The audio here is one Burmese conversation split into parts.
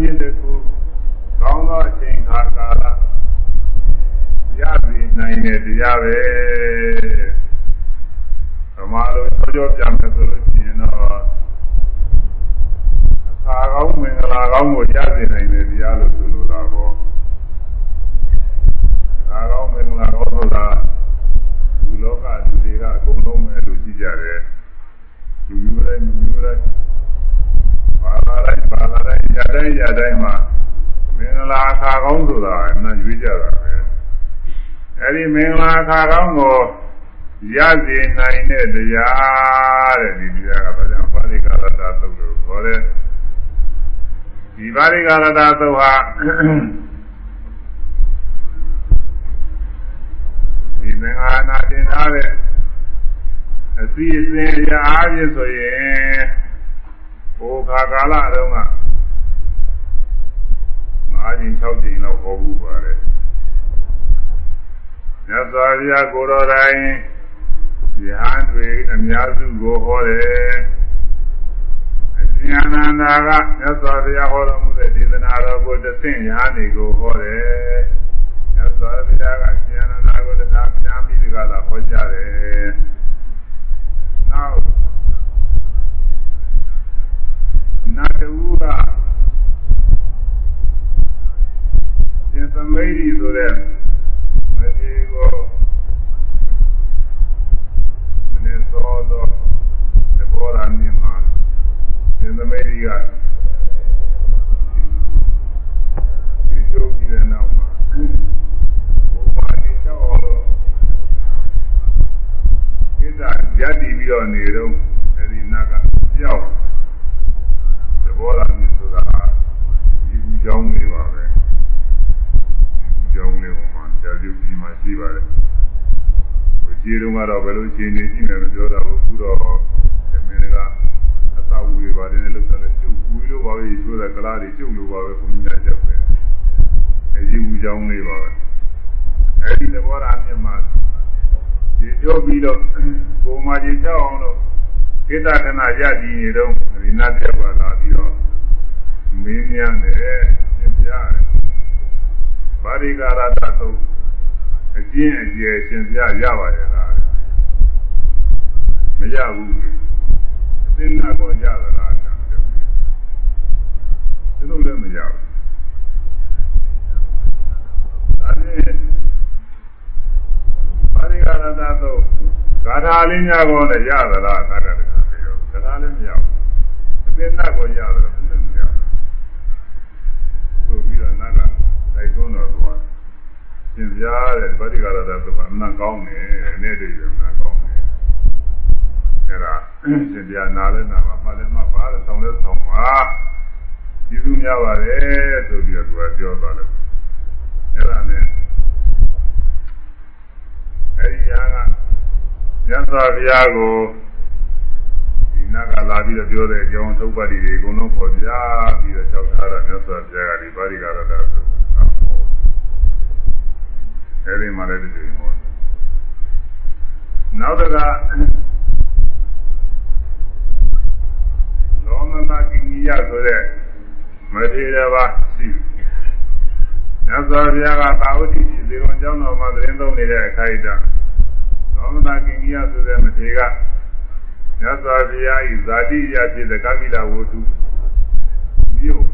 မြင့်တဲ့ခုကောင်းသောအချိန်ခါကာလရပြီနိုင်တဲ့တရားပဲဗမာလိုချောချောပြန်မယ်ဆိုလို့ရှိရင်တော့အခါကောင်းမင်္ဂလာကောင်းကိုရစေနိုင်တဲ့တရားလို့ဆိုလိုတာပေါ့အခါကောင်းမင်္ဂလာကောင်းဆိုတာဒီလောကလူတွေကအကုန်လုံးပဲလူကြည့်ကြတယ်လူမျိုးတိုင်းလူမျိုးတိုင်း ဘာသာတိုင်းဘာသာတိုင်းရတိုင်းရတိုင်းမှာမင်္ဂလာအခါကောင်းဆိုတာအမှန်ရွေးကြတာပဲအဲဒီမင်္ဂလာအခါကောင်းကိုရစေနိုင်တဲ့တရားတဲ့ဒီတရားကဘာကြောင့်ပါဠိကာရတာသုတ်လို့ခေါ်တယ်ဒီပါဠိကာရတာသုတ်ဟာဒီမင်္ဂလာနာတင်ထားတဲ့အစီအစဉ်အရာအားဖြင့်ဆိုရင် ဘိုခါကာလတုန်းက5ချိန်6ချိန်လောက်ဟောဘူးပါတယ်မြတ်စွာဘုရားကိုတော်တိုင်ယဟန်တွေအများစုကိုဟောတယ်အရှင်အနန္ဒာကမြတ်စွာဘုရားဟောတော်မူတဲ့ဒေသနာတော်ကိုတဆင့်ယဟန်တွေကိုဟောတယ်မြတ်စွာဘုရားကအရှင်အနန္ဒာကိုတရားများပြီးဒီကလာဟောကြတယ်နောက် နတ်တူကရှင်သမိတ်ဒီဆိုတဲ့မထေကိုမနေ့သောသောသဘောရမြင်မှာရှင်သမိတ်ဒီကဒီကျုပ်ကြီးတဲ့နောက်မှာဘုမာတိချောင်းလို့ကိစ္စရပ်တည်ပြီးတော့နေတော့အဲဒီနတ်ကကြောက်သ ဘောရမြင်ဆိုတာဒီဘူးကြောင်းလေးပါပဲဒီဘူးကြောင်းလေးပေါ်မှာကြာကျုပ်ကြီးမှရှိပါတယ်ဟိုခြေတုံးကတော့ဘယ်လိုခြေနေရှိမယ်မပြောတော့ဘူးခုတော့သမင်းကအသာဝူတွေပါတယ်လို့ဆိုတော့ကျုပ်ဘူးလို့ပါပဲချိုးတဲ့ကလားတွေကျုပ်လို့ပါပဲဘုန်းကြီးများချက်ပဲအဲဒီဘူးကြောင်းလေးပါပဲအဲဒီသဘောရမြင်မှာဒီပြောပြီးတော့ကိုမာကြီးချောက်အောင်လို့ ကိတ္တခဏရည်ကြည်နေတော့ဒီနတ်ပြပါလာပြီးတော့မင်းများနဲ့သင်ပြတယ်ပါရိကာရတသုအကျင့်အကျယ်ရှင်ပြရပါရဲ့လားမရဘူးသင်္နာကောကြသလားဒီလိုလည်းမရဘူးဒါနဲ့ ပါရိကာရတသုဂါထာလေးများကောလည်းရသလားသတ္တတကပြီးတော့ဂါထာလည်းမရဘူးအသင်္နာကောရတယ်ဘယ်လိုမရဘူးဆိုပြီးတော့နတ်ကတိုက်တွန်းတော်သွားသင်ပြတဲ့ဗတိကာရတသုကအမှန်ကောင်းတယ်နဲ့တည်းရမှန်ကောင်းတယ်အဲ့ဒါသင်ပြနာလဲနာမှာမှလည်းမှပါလဲဆောင်းလဲဆောင်းပါဒီသူများပါတယ်ဆိုပြီးတော့သူကပြောသွားတယ်အဲ့ဒါနဲ့ အဲဒီညာကမြတ်စွာဘုရားကိုဒီနတ်ကလာပြီးတော့ပြောတဲ့အကြောင်းသုပ္ပတ္တိတွေအကုန်လုံးပေါ်ပြပြီးတော့ကြောက်ထားတာမြတ်စွာဘုရားကဒီပါရိကာရတာဆိုအဲဒီမှာလည်းဒီလိုဟောနောက်တကလောမမကိနိယဆိုတဲ့မထေရပါရှိမြတ်စွာဘုရားကသာဝတိဇေရွန်ကျောင်းတော်မှာသတင်းသုံးနေတဲ့အခိုက်အတန့်သော မနာကင်ကြီးရဆိုတဲ့မထေကမြတ်စွာဘုရားဤဇာတိရဖြစ်တဲ့ကာမိလာဝတ္ထုမြို့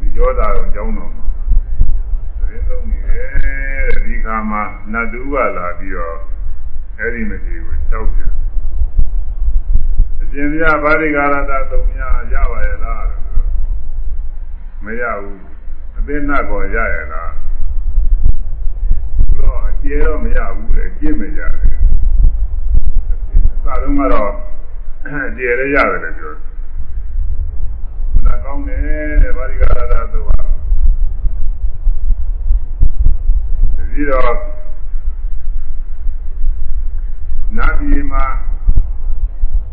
ဒီရောတာတော်ကျောင်းတော်မှာသတင်းသုံးနေတယ်တဲ့ဒီခါမှာနတ်တူကလာပြီးတော့အဲ့ဒီမထေကိုကြောက်ပြန်အရှင်ဘုရားဗာရိကာရတာသုံးများရပါရဲ့လားမရဘူးအသိနှတ်ကိုရရဲ့လားတော့အကျေတော့မရဘူးလေကျင့်မရတယ် သာတော့ကတော့ကျေရရတယ်လေပြောနာကောင်းတယ်တဲ့ဗာရိကာရတာသုဟာဒီတော့နာပြည်မှာ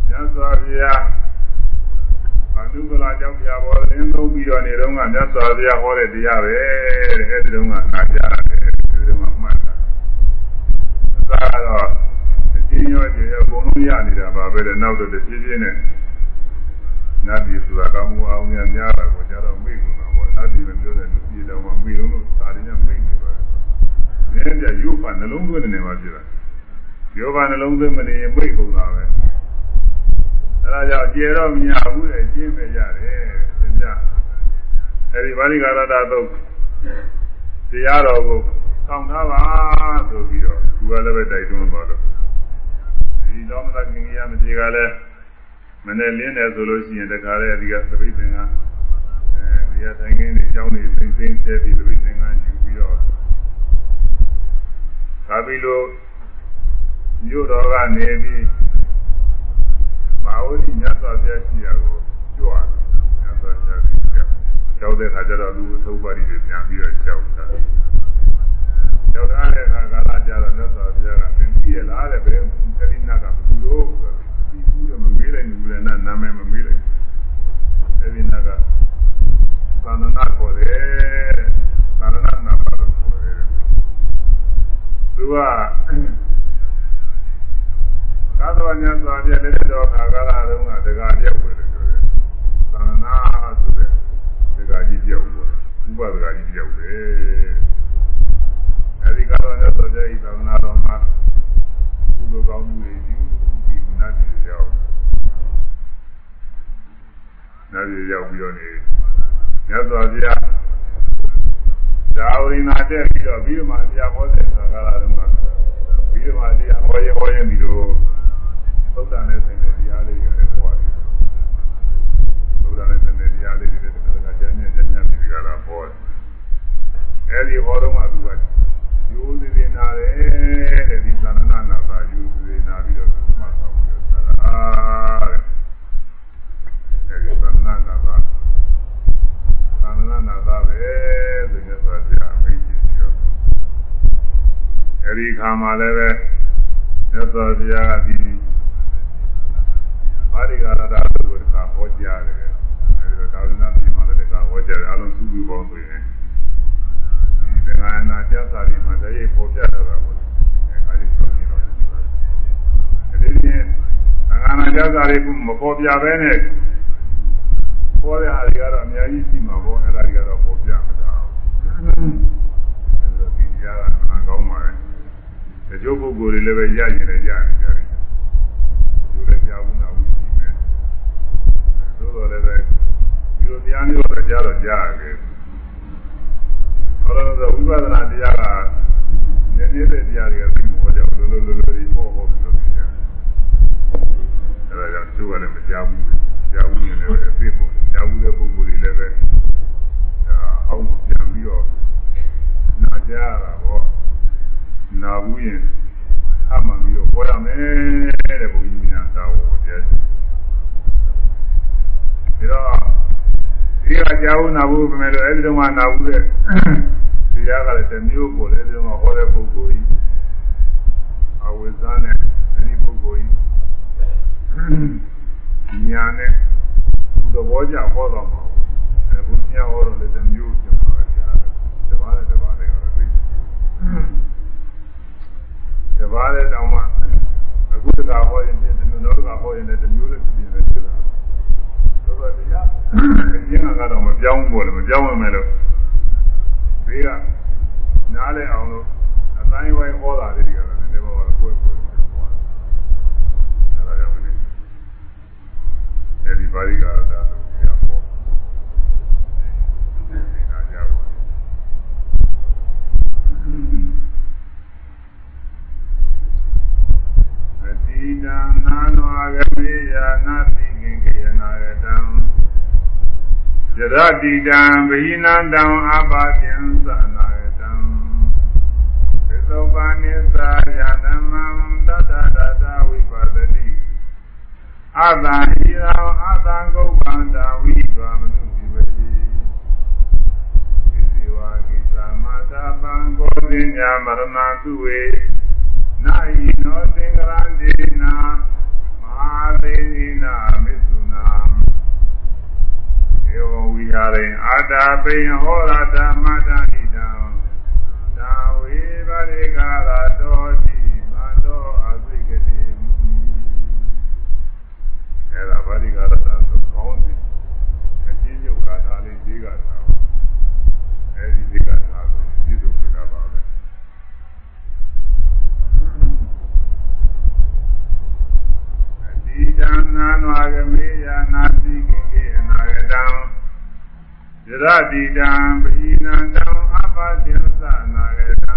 ညစွာဘုရားဘာနုကလာကြောင့်ပြပေါ်ရင်းသုံးပြီးတော့နေတော့ကမြတ်စွာဘုရားဟောတဲ့တရားပဲတဲ့အဲဒီတော့ကနာကြတယ်ဒီလိုမှမှတ်တာသာတော့ အင်းရောကျေအကုန်လုံးရနေတာပါပဲတဲ့နောက်တော့တဖြည်းဖြည်းနဲ့နတ်ပြည်ဆိုတာကောင်းမှုအောင်များများတာကိုကြတော့မိကုန်တာပေါ့နတ်ပြည်မပြောတဲ့လူပြည်တော်မှာမိလို့သာရင်းကမိနေပါတယ်။မြဲပြရုပ်ပါနှလုံးသွင်းနေမှာဖြစ်တာ။ရုပ်ပါနှလုံးသွင်းမနေရင်မိကုန်တာပဲ။အဲဒါကြောင့်ကျေတော့မရဘူးလေကျင်းပဲရတယ်သင်ပြ။အဲဒီဗာလိကာရတသုတ်တရားတော်ကိုဆောင်ထားပါဆိုပြီးတော့သူကလည်းပဲတိုက်တွန်းပါတော့ ဒီလောမသကင်ကြီးရမကြီးကလည်းမနေ့လင်းတယ်ဆိုလို့ရှိရင်တခါလေဒီကသပိသင်္ကအဲဒီကထိုင်ခင်းနေအကြောင်းတွေသိသိကျဲပြီးသပိသင်္ကယူပြီးတော့သာပြီးလို့မြို့တော်ကနေပြီးမာဝတိမြတ်စွာဘုရားရှိရာကိုကြွတယ်မြတ်စွာဘုရားရှိရာကြောက်တဲ့ခါကျတော့လူသုဘပါတိတွေပြန်ပြီးတော့ကြောက်တာ ကြောက်ထားတဲ့အခါကာလကျတော့မြတ်စွာဘုရားကသင်ပြရလားတဲ့ဘယ်သတိနာကဘူးလို့ပြီးဘူးတော့မမေးလိုက်ဘူးလေနာနာမည်မမေးလိုက်အဲဒီနာကသာသနာခေါ်တယ်သာသနာနာပါလို့ခေါ်တယ်သူကသာသနာ့စွာပြတဲ့တော်ခါကာလတုန်းကတက္ကပြက်ဝင်တယ်ဆိုတယ်သာသနာဆိုတဲ့တက္ကကြီးပြောက်ဝင်ဥပဒကကြီးပြောက်ပဲအဲ ဒီကာလနဲ့ဆိုတဲ့ဤသာသနာတော်မှာကုသိုလ်ကောင်းမှုတွေယူပြီးနတ်တွေရောက်နတ်တွေရောက်ပြီးတော့နေမြတ်စွာဘုရားဒါဝိနာတဲ့ပြီးတော့ပြီးမှတရားဟောတဲ့ခါကာလတုန်းကပြီးတော့မှတရားဟောရင်ဟောရင်ပြီးတော့သုဒ္ဓနဲ့ဆိုင်တဲ့တရားလေးတွေလည်းဟောတယ်သုဒ္ဓနဲ့ဆိုင်တဲ့တရားလေးတွေလည်းတခါတခါကျမ်းမြတ်ကျမ်းမြတ်ပြီးကြတာဟောတယ်အဲဒီဟောတော့မှသူကယူသေးသေးနာတယ်တဲ့ဒီသန္နနာနာပါယူသေးသေးနာပြီးတော့မှတ်ဆောင်ပြီးတော့သာတဲ့အဲဒီသန္နနာနာပါသန္နနာနာပါပဲဆိုရင်ဆိုကြအမိတ်ကြီးပြီးတော့အဲဒီခါ မှလည်းပဲမြတ်စွာဘုရားကဒီပါရိကာရတာတို့ကဟောကြားတယ်အဲဒီတော့သာသနာ့ပြည်မှာလည်းတကဟောကြားတယ်အလုံးစုစုပေါင်းဆိုရင်ဒီသင်္ဃာနာကျမ်းစာတွေမှာတည်းရေးပေါ်ပြတာပါဘုရားအဲဒီဆိုရင်တော့ဒီနေ့သင်္ဃာနာကျမ်းစာတွေကမပေါ်ပြဘဲနဲ့ပေါ်တဲ့ဟာတွေကတော့အများကြီးရှိမှာပေါ့အဲဒါတွေကတော့ပေါ်ပြမှာတော့အဲဒီဒီကြားကမှကောင်းပါတယ် တချို့ပုဂ္ဂိုလ်တွေလည်းပဲရရင်လည်းရတယ်ကြတယ်ဒီလိုကြားဘူးနာဘူးရှိမယ်သို့တော်လည်းပဲဒီလိုတရားမျိုးတော့ကြားတော့ကြားရတယ်ဟောတော့ဝိပဿနာတရားကနည်းနည်းတဲ့တရားတွေကသိဖို့ကြောင့်လိုလိုလိုလိုတွေဟောဟောပြီးတော့သိကြတယ်အဲဒါကြောင့်သူကလည်းမကြားဘူးကြားဘူးရင်လည်းအသိဖို့ကြားဘူးတဲ့ပုဂ္ဂိုလ်တွေလည်းပဲအောင်းပြန်ပြီးတော့နာကြရတာပေါ့ နာဘူးရင်အမှန်ပြီးတော့ပေါ်ရမယ်တဲ့ဘုရားများသာဝတရားဒါတော့ဒီကကြာဘူးနာဘူးပဲမဲ့လို့အဲဒီတော့မှနာဘူးတဲ့တရားကလည်းတစ်မျိုးပေါ်တယ်အဲဒီတော့မှဟောတဲ့ပုဂ္ဂိုလ်ကြီးအဝိဇ္ဇာနဲ့အဲဒီပုဂ္ဂိုလ်ကြီးညာနဲ့သဘောကျဟောတော့မှာအဲဘုရားဟောတော့လည်းတစ်မျိုးဖြစ်မှာပဲတရားတပါးနဲ့တပါးနဲ့ကတော့သိတ ပါးနဲ့တောင်မှအခုတကဟောရင်ပြင်းတယ်နောက်တကဟောရင်လည်းတစ်မျိုးလည်းပြင်းတယ်ဖြစ်တာတော့တရားအကျဉ်းကတော့မပြောင်းဘူးလေမပြောင်းဝင်မယ်လို့ဒီကနားလဲအောင်လို့အတိုင်းဝိုင်းဟောတာလေးတွေကလည်းနည်းနည်းပါးပါးကိုယ်ကိုယ်ဟောတယ်အဲဒါကြောင့်လည်းအဲဒီပါဠိကာရတာလို့ပြောဟောဒီနာကြောက်အ တိဒံနာနောဂမေယာနာတိငင်ကေယနာရတံယရတိတံဘိနန္တံအပါတိံသနာရတံသစ္စောပါနိသာယနမံတတတတဝိပါဒတိအတံဟိရောအတံဂုပ္ပန္တဝိသွာမနုဇိဝတိဣဇိဝါကိသမတာပံကိုသင်ညာမရဏတုဝေ နာယိနောသင်္ကရန္တိနာမဟာသေနိနာမိသုနာဧဝံဝိဟာရင်အာတာပိယဟောရဓမ္မတာဣဒံသာဝေပရိကာရတောတိမတောအသိကတိမူအဲ့ဒါပရိကာရတာ နွာကမေယာနာတိကိအနာရတံယရတိတံပဟိနံတံအပတိသနာရတံ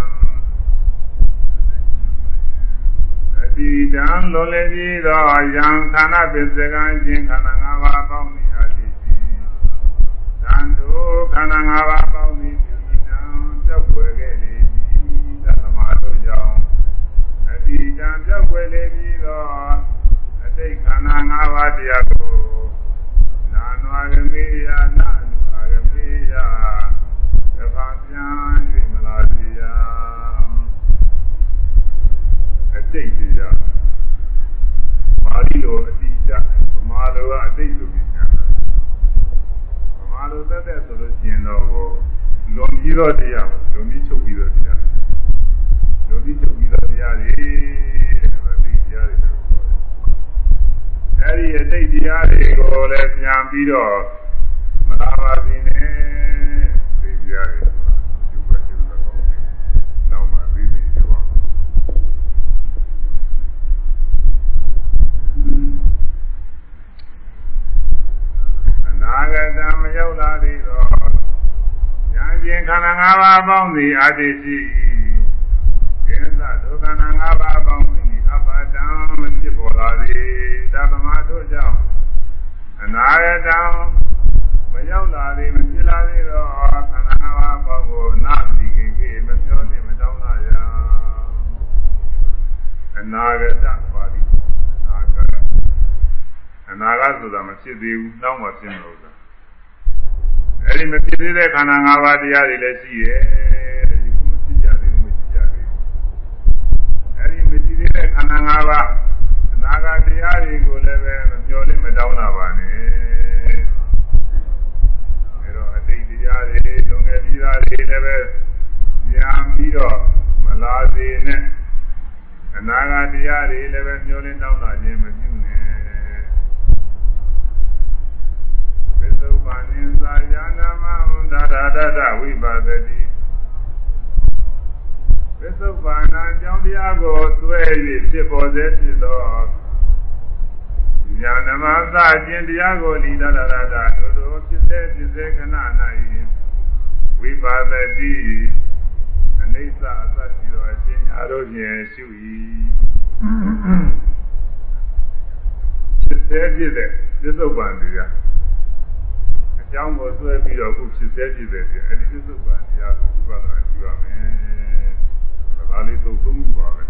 အတိတံလောလေပြီးသောယံခန္ဓာပစ္စကံခြင်းခန္ဓာ၅ပါးပေါင်းမိအတိတိသံတုခန္ဓာ၅ပါးပေါင်းမိပြုနံကြောက်ွယ်ခဲ့လေသည်သတ္တမတို့ကြောင့်အတိတံကြောက်ွယ်လေပြီးသော အတိတ်ခန္ဓာ၅ပါးတရားကိုနာနဝရမေယနာရသဗ္ဗပြန်၍မလာစီယအတိတ်တရားပါဠိလိုအတိအကျဗမာလိုကအတိတ်လိုပြန်တာဗမာလိုသက်သက်ဆိုလို့ရှိရင်တော့လွန်ပြီးတော့တရားလွန်ပြီးချုပ်ပြီးတော့တရားလွန်ပြီးချုပ်ပြီးတော့တရားတွေတဲ့ဒီတရားတွေ အဲဒီအတိတ်တရားတွေကိုလည်းပြန်ပြီးတော့မလာပါစေနဲ့သိကြရတယ်ယူပါယူပါကောင်းတယ်နောက်မှပြီးပြီးပြောပါအနာဂတမရောက်လာသေးတော့ဉာဏ်ချင်းခန္ဓာ၅ပါးပေါင်းသည်အတ္တိရှိကိစ္စဒုက္ခနာ၅ပါးပေါင်းသည်အပ္ပ တံမဖြစ်ပေါ်လာသည်တပ္ပမတို့ကြောင့်အနာဂတံမရောက်လာသေးမဖြစ်လာသေးတော့ခန္ဓာငါးပါးပေါ့ကိုနာတိကိကိမပြောနဲ့မတောင်းလာရအနာဂတပါဠိအနာဂတအနာဂတ်ဆိုတာမဖြစ်သေးဘူးနောက်မှဖြစ်မှာလို့အဲ့ဒီမဖြစ်သေးတဲ့ခန္ဓာ၅ပါးတရားတွေလည်းရှိရဲ့ဒီမဖြစ်ကြသေးဘူးမဖြစ်ကြသေးဘူးအဲ့ဒီမဖြစ်သေးတဲ့ခန္ဓာ ၅ပါးအနာဂတ်တရားတွေကိုလည်းပဲမပြောနဲ့မတောင်းလာပါနဲ့တရားတွေလွန်ခဲ့ပြီးသားတွေလည်းပဲပြန်ပြီးတော့မလာစေနဲ့အနာဂတ်တရားတွေလည်းပဲမျောလင်းတောင်းတာခြင်းမပြုနဲ့သစ္စုပ္ပန်နိသာယာနာမဟံဒါရဒဒဝိပါဒတိ သစ္စုပ္ပန်အကြောင်းတရားကိုသွဲ၍ဖြစ်ပေါ်စေဖြစ်သောညာနမသကျင်တရားကိုလီဒရဒဒတို့တို့ဖြစ်စေဖြစ်စေခဏ၌ဝိပါဒတိအနိစ္စအသတိတော်အချင်းအရောဖြင့်ရှု၏ဖြစ်စေဖြစ်တဲ့သစ္စုပ္ပန်တရားအကြောင်းကိုဆွဲပြီးတော့ခုဖြစ်စေဖြစ်တဲ့အဲဒီသစ္စုပ္ပန်တရားကိုဝိပဿနာရှုရမယ် ဒါလေးသုံးသုံးပါပဲ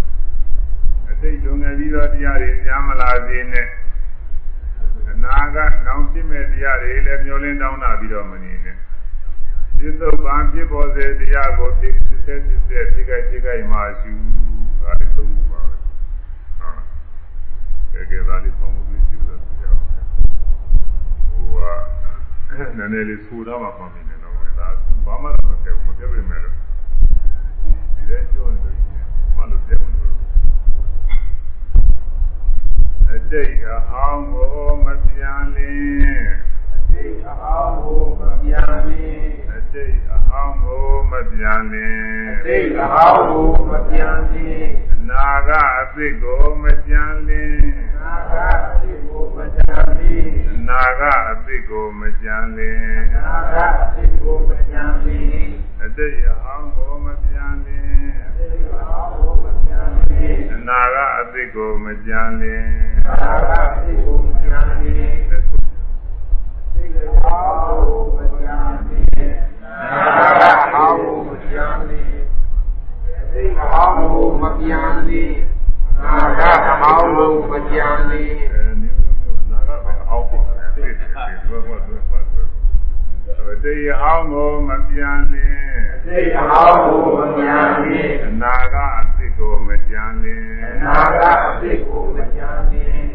အတိတ်လွန်ငယ်ပြီးတော့တရားတွေကြားမလာစေနဲ့အနာကနောင်ဖြစ်မဲ့တရားတွေလည်းမျောလင်းတောင်းတာပြီးတော့မနေနဲ့ပြစ္ဆုတ်ပံဖြစ်ပေါ်စေတရားကိုဖြစ်ဖြစ်ဖြစ်ဖြစ်ဖြစ်ကြိုက်ဖြစ်ကြိုက်မှရှုဒါလေးသုံးပါပဲဟာကဲကဲဒါလေးသုံးလို့ရှုလို့ပြောဟိုကနည်းနည်းလေးဆူတော့မှမှမနေတော့ဘူးဒါဘာမှတော့မပြောဘူးမပြောပြမယ်လို့ဒီတဲ့ပြောနေလို့မှလို့ပြောနေလို့အ တိတ်အဟောင်းကိုမပြန်လင်းအတိတ်အဟောင်းကိုမပြန်လင်းအတိတ်အဟောင်းကိုမပြန်လင်းအတိတ်အဟောင်းကိုမပြန်လင်းအနာကအသစ်ကိုမပြန်လင်းအနာကအသစ်ကိုမပြန်လင်းအနာကအသစ်ကိုမပြန်လင်းအနာကအသစ်ကိုမပြန်လင်းအတိတ်အဟောင်း နာကအသစ်ကိုမပြန်လင်းအနာကအသစ်ကိုမပြန်လင်းသိက္ခာကိုမပြန်လင်းနာဂဟောင်းကိုမပြန်လင်းသိက္ခာကိုမပြန်လင်းနာဂဟောင်းကိုမပြန်လင်းအဲနည်းမျိုးနာဂပဲဟောင်းပေါ့သိတယ်ဒီလိုကတော့တွေ့ပါတယ်တေဟောင်းကိုမပြန်လင်းတေဟောင်းကိုမပြန်လင်းအနာကအသစ် ကိုမပြန်လင်းအနာကအသစ်ကိုမပြန်လင်း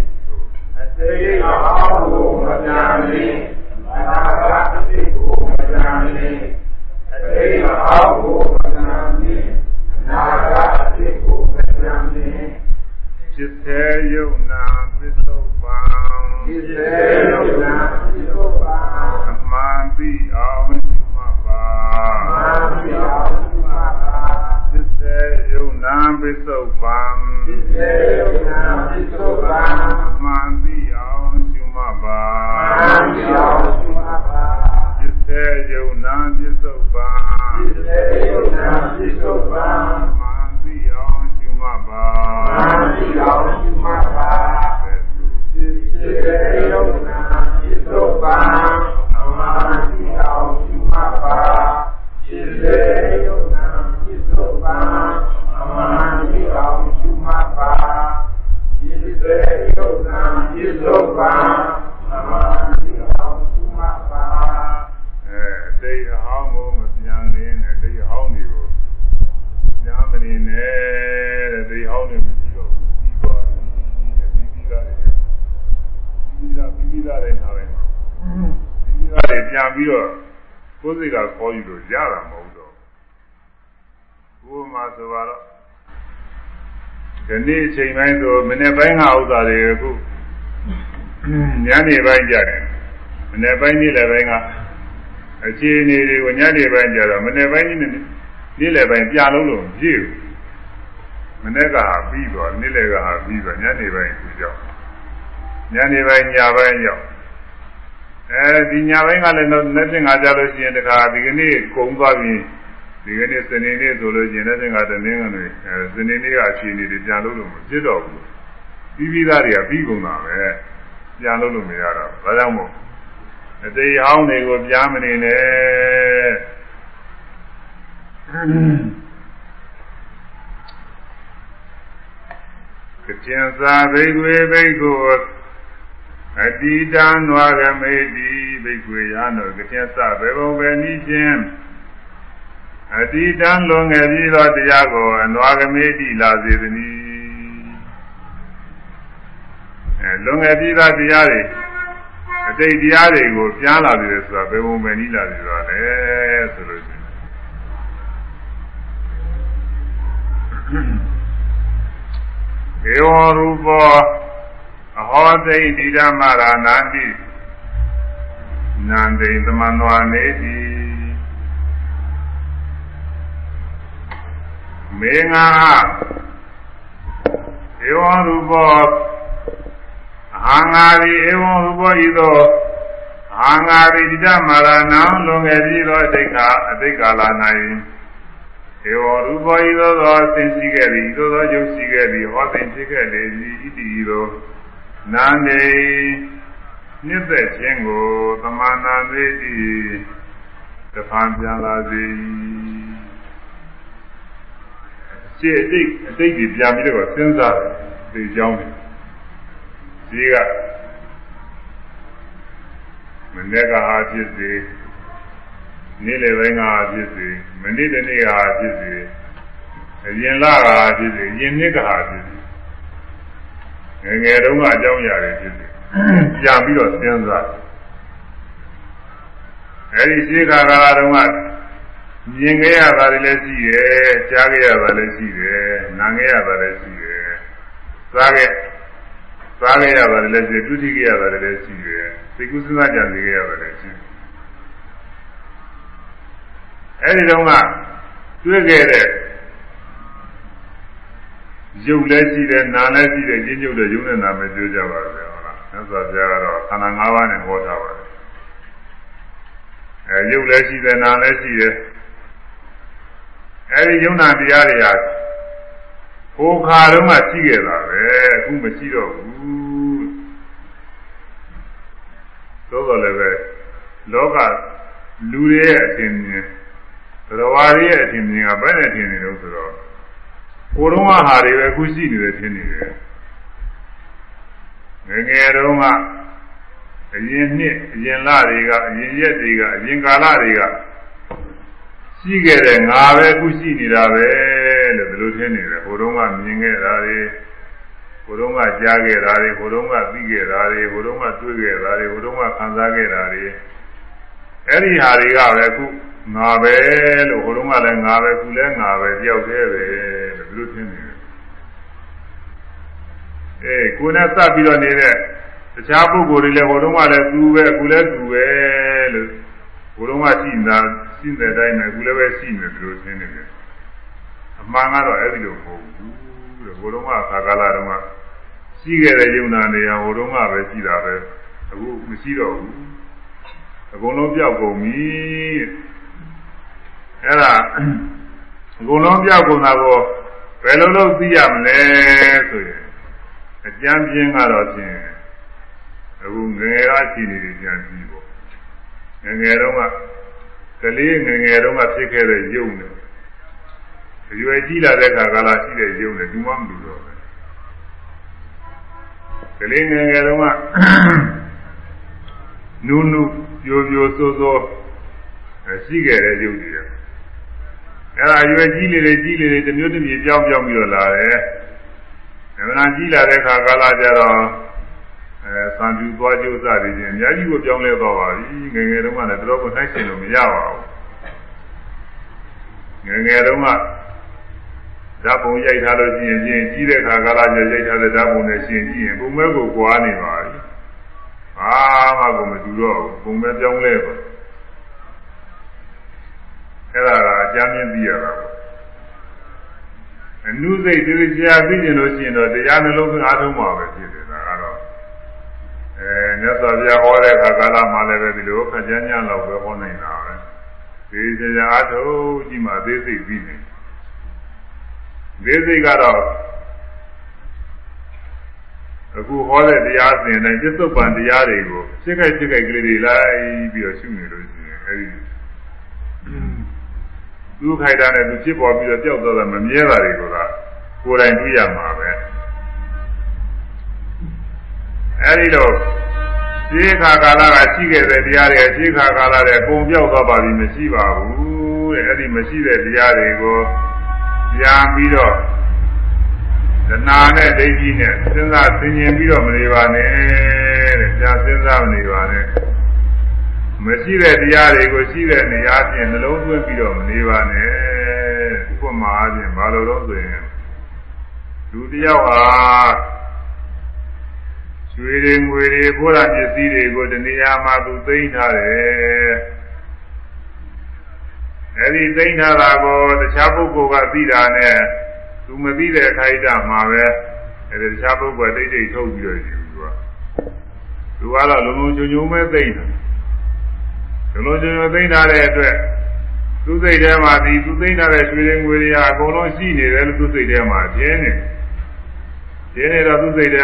အတေဟောင်းကိုမပြန်လင်းအနာကအသစ်ကိုမပြန်လင်းအတေဟောင်းကိုမပြန်လင်းအနာကအသစ်ကိုမပြန်လင်းจิตเทယုံနာပစ္စုပန်จิตเทယုံနာပစ္စုပန်အမှန်သိအောင်မှပါအမှန်သိအောင်မှပါจิตเท ယုံနာပိစုပန်သစ္စေယုံနာပိစုပန်မှန်သိအောင်ရှုမှတ်ပါမှန်သိအောင်ရှုမှတ်ပါသစ္စေယုံနာပိစုပန်သစ္စေယုံနာပိစုပန်မှန်သိအောင်ရှုမှတ်ပါမှန်သိအောင်ရှုမှတ်ပါသစ္စေယုံနာပိစုပန် ပိစုပံမာတိအောင်ရှိမှပါအဲအတိတ်အဟောင်းကိုမပြန်ရင်းနဲ့အတိတ်အဟောင်းတွေကိုညာမနေနဲ့တဲ့အတိတ်အဟောင်းတွေမရှိတော့ဘူးပြီးသွားပြီတဲ့ပြီးပြီးသားတွေပြီးပြီးသားပြီးပြီးသားတွေနားပဲပြီးပြီးသားတွေပြန်ပြီးတော့ကိုယ်စိတ်ကခေါ်ယူလို့ရတာမဟုတ်တော့ဘူးဥပမာဆိုတော့ဒီနေ့အချိန်ပိုင်းဆိုမနေ့ပိုင်းကဥစ္စာတွေအခု ညနေပိုင်းကြတယ်မနေ့ပိုင်းနေ့လည်းပိုင်းကအခြေအနေတွေကိုညနေပိုင်းကျတော့မနေ့ပိုင်းနေ့နေ့လယ်ပိုင်းပြလုံးလို့ပြည့်ဘူးမနေ့ကဟာပြီးတော့နေ့လယ်ကဟာပြီးတော့ညနေပိုင်းသူကြောက်ညနေပိုင်းညပိုင်းရောက်အဲဒီညပိုင်းကလည်းနေ့စဉ်ကကြလို့ရှိရင်တခါဒီကနေ့ကုံသွားပြီဒီကနေ့စနေနေ့ဆိုလို့ရှိရင်နေ့စဉ်ကတနင်္ဂနွေအဲစနေနေ့ကအခြေအနေတွေပြန်လို့လို့မဖြစ်တော့ဘူးပြီးပြီးသားတွေကပြီးကုန်တာပဲ ပြန်လို့လို့မရတော့ဘာကြောင့်မို့အသေးဟောင်းတွေကိုကြားမနေနဲ့ကကျင်စာဘိက္ခွေဘိက္ခုအတိတံနွားရမေတိဘိက္ခွေရနောကကျင်စာဘေဘုံပဲနိချင်းအတိတံလွန်ငယ်ပြီးသောတရားကိုအနွားကမေတိလာစေသည်။ လွန်ငယ်ပြီးသောတရားတွေအတိတ်တရားတွေကိုပြန်လာပြီဆိုတာဘယ်ပုံပဲနီးလာပြီဆိုတာလဲဆိုလို့ရှိရင်ဧဝရူပောအဟောသိတိဓမ္မရာနန္တိနန္တိသမန္တဝနေတိမေငါဧဝရူပော အာငါရိဧဝံဥပောဤသောအာငါရိတိတမရဏံလွန်ငယ်ပြီးသောအတိတ်ကအတိတ်ကာလ၌ဧဝံဥပောဤသောသောသင်ရှိခဲ့သည်သောသောယုတ်ရှိခဲ့သည်ဟောသင်ဖြစ်ခဲ့လေသည်ဣတိဤသောနာနေနှစ်သက်ခြင်းကိုသမာနာသေးသည်တဖန်ပြန်လာစေရှေ့အတိတ်အတိတ်ကြီးပြန်ပြီးတော့စဉ်းစားတယ်ဒီကြောင်းတ ယ်ဒီကမနေ့ကဟာဖြစ်စေနေ့လယ်ပိုင်းကဟာဖြစ်စေမနေ့တနေ့ကဟာဖြစ်စေအရင်လကဟာဖြစ်စေအရင်နှစ်ကဟာဖြစ်စေငယ်ငယ်တုန်းကအကြောင်းအရာတွေဖြစ်စေပြန်ပြီးတော့စဉ်းစားအဲဒီရှိခါကာလတုန်းကမြင်ခဲ့ရတာတွေလည်းရှိတယ်ကြားခဲ့ရတာလည်းရှိတယ်နားခဲ့ရတာလည်းရှိတယ်စားခဲ့ စားခဲ့ရတယ်လည်းရှိပြုတိခဲ့ရတယ်လည်းရှိတယ်သိကုသနာကြံစီခဲ့ရတယ်လည်းရှိတယ်အဲဒီတော့ကတွေ့ခဲ့တဲ့ရုပ်လည်းရှိတယ်နာလည်းရှိတယ်ကျဉ်းကျုပ်လည်းရုပ်နဲ့နာမပြောကြပါဘူးဟုတ်လားသစ္စာပြကတော့ခန္ဓာ၅ပါးနဲ့ဟောထားပါတယ်အဲရုပ်လည်းရှိတယ်နာလည်းရှိတယ်အဲဒီယုံနာတရားတွေဟာ ဟိုခါတုန်းကရှိခဲ့တာပဲအခုမရှိတော့ဘူးသို့တော်လည်းပဲလောကလူတွေရဲ့အထင်မြင်သရဝါတွေရဲ့အထင်မြင်ကဘယ်နဲ့ထင်နေလို့ဆိုတော့ကိုယ်တော်ကဟာတွေပဲအခုရှိနေတယ်ထင်နေတယ်ငယ်ငယ်တုန်းကအရင်နှစ်အရင်လတွေကအရင်ရက်တွေကအရင်ကာလတွေက ရှိခဲ့တဲ့ငါပဲအခုရှိနေတာပဲလို့ဒီလိုထင်နေတယ်ဟိုတုန်းကမြင်ခဲ့တာတွေဟိုတုန်းကကြားခဲ့တာတွေဟိုတုန်းကသိခဲ့တာတွေဟိုတုန်းကတွေ့ခဲ့တာတွေဟိုတုန်းကခံစားခဲ့တာတွေအဲ့ဒီဟာတွေကပဲအခုငါပဲလို့ဟိုတုန်းကလည်းငါပဲခုလည်းငါပဲတယောက်တည်းပဲလို့ဒီလိုထင်နေတယ်အေးကိုယ်နဲ့စပ်ပြီးတော့နေတဲ့တခြားပုဂ္ဂိုလ်တွေလည်းဟိုတုန်းကလည်းသူပဲအခုလည်းသူပဲလို့ ဘုရုံးကရှိနေတာရှိတဲ့တိုင်းနဲ့အခုလည်းပဲရှိနေတယ်လို့ထင်နေတယ်အမှန်ကတော့အဲ့ဒီလိုမဟုတ်ဘူးတဲ့ဘုရုံးကခါကာလတုန်းကရှိခဲ့တဲ့ယုံနာနေရာဘုရုံးကပဲရှိတာပဲအခုမရှိတော့ဘူးသအကုန်လုံးပြောက်ကုန်ပြီအဲ့ဒါအကုန်လုံးပြောက်ကုန်တာကိုဘယ်လိုလုပ်သိရမလဲဆိုရင်အကြမ်းပြင်းကတော့ဖြင့်အခုငယ်ငယ်ကရှိနေတယ်ကြံပြီးပေါ့ ငယ်ငယ်တုန်းကကလေးငယ်ငယ်တုန်းကဖြစ်ခဲ့တဲ့ယုံနဲ့အရွယ်ကြီးလာတဲ့ခါကလာရှိတဲ့ယုံနဲ့ဒီမှမတူတော့ဘူးကလေးငယ်ငယ်တုန်းကနူးနူးပြိုပြိုစိုးစိုးရှိခဲ့တဲ့ယုံတွေအဲ့ဒါအရွယ်ကြီးလေလေကြီးလေလေတစ်မျိုးတစ်မျိုးကြောင်းကြောင်းပြီးတော့လာတယ်။အမှန်ကြီးလာတဲ့ခါကာလကျတော့ အဲစံပြူသွားကြိုးစားနေခြင်းအများကြီးကိုပြောင်းလဲသွားပါပြီ။ငယ်ငယ်တုန်းကလည်းတော်တော်ကိုနှိုက်ရှင်လို့မရပါဘူး။ငယ်ငယ်တုန်းကဓာတ်ပုံရိုက်ထားလို့ရှိရင်ချင်းကြီးတဲ့ခါကာလကျရိုက်ထားတဲ့ဓာတ်ပုံနဲ့ရှင်ကြည့်ရင်ပုံမဲကိုကွာနေပါပြီ။ဘာမှကိုမတူတော့ဘူးပုံမဲပြောင်းလဲပါ။အဲ့ဒါကအကြမ်းမြင့်သိရတာပေါ့အနုစိတ်တိကျသိကျင်လို့ရှိရင်တော့တရားနှလုံးသွင်းအားထုတ်မှာပဲဖြစ်တယ်ဒါကတော့ အဲမြတ်စွာဘုရားဟောတဲ့အခါကာလမှာလည်းပဲဒီလိုခကြမ်းညံ့လောက်ပဲဟောနေတာပဲဒီစရာအားထုတ်ကြည့်မှသေးစိတ်ပြီးနေသေးစိတ်ကတော့အခုဟောတဲ့တရားစဉ်တိုင်းပြစ္ဆုတ်ပံတရားတွေကိုစိတ်ခိုက်စိတ်ခိုက်ကလေးတွေလိုက်ပြီးတော့ရှုနေလို့ရှိရင်အဲဒီသူခိုက်တာနဲ့သူဖြစ်ပေါ်ပြီးတော့ကြောက်သွားတာမမြဲတာတွေကိုကကိုယ်တိုင်တွေ့ရမှာပဲ အဲဒီတော့ရှင်းခါကာလကရှိခဲ့တဲ့တရားတွေရှင်းခါကာလတွေအကုန်ပြောက်သွားပါပြီမရှိပါဘူးတဲ့အဲဒီမရှိတဲ့တရားတွေကိုပြန်ပြီးတော့တဏှာနဲ့ဒိဋ္ဌိနဲ့စဉ်းစားဆင်ခြင်ပြီးတော့မနေပါနဲ့တဲ့ကြာစဉ်းစားမနေပါနဲ့မရှိတဲ့တရားတွေကိုရှိတဲ့နေရာချင်းနှလုံးသွင်းပြီးတော့မနေပါနဲ့ဥပမာအချင်းဘာလို့တော့ဆိုရင်လူတယောက်ဟာ ရွှေတွေငွေတွေဘုရားပစ္စည်းတွေကိုတနေရာမှာသူသိမ်းထားတယ်အဲဒီသိမ်းထားတာကိုတခြားပုဂ္ဂိုလ်ကသိတာနဲ့သူမသိတဲ့ခိုက်တာမှာပဲအဲဒီတခြားပုဂ္ဂိုလ်ကတိတ်တိတ်ထုတ်ပြီးတော့ယူသူကသူကတော့လုံလုံချုံချုံပဲသိမ်းတယ်ဒီလိုကျင်သိမ့်ထားတဲ့အတွက်သူစိတ်ထဲမှာဒီသူသိမ့်ထားတဲ့ရွှေတွေငွေတွေဟာအကုန်လုံးရှိနေတယ်လို့သူစိတ်ထဲမှာကျင်းနေကျင်းနေတော့သူစိတ်ထဲ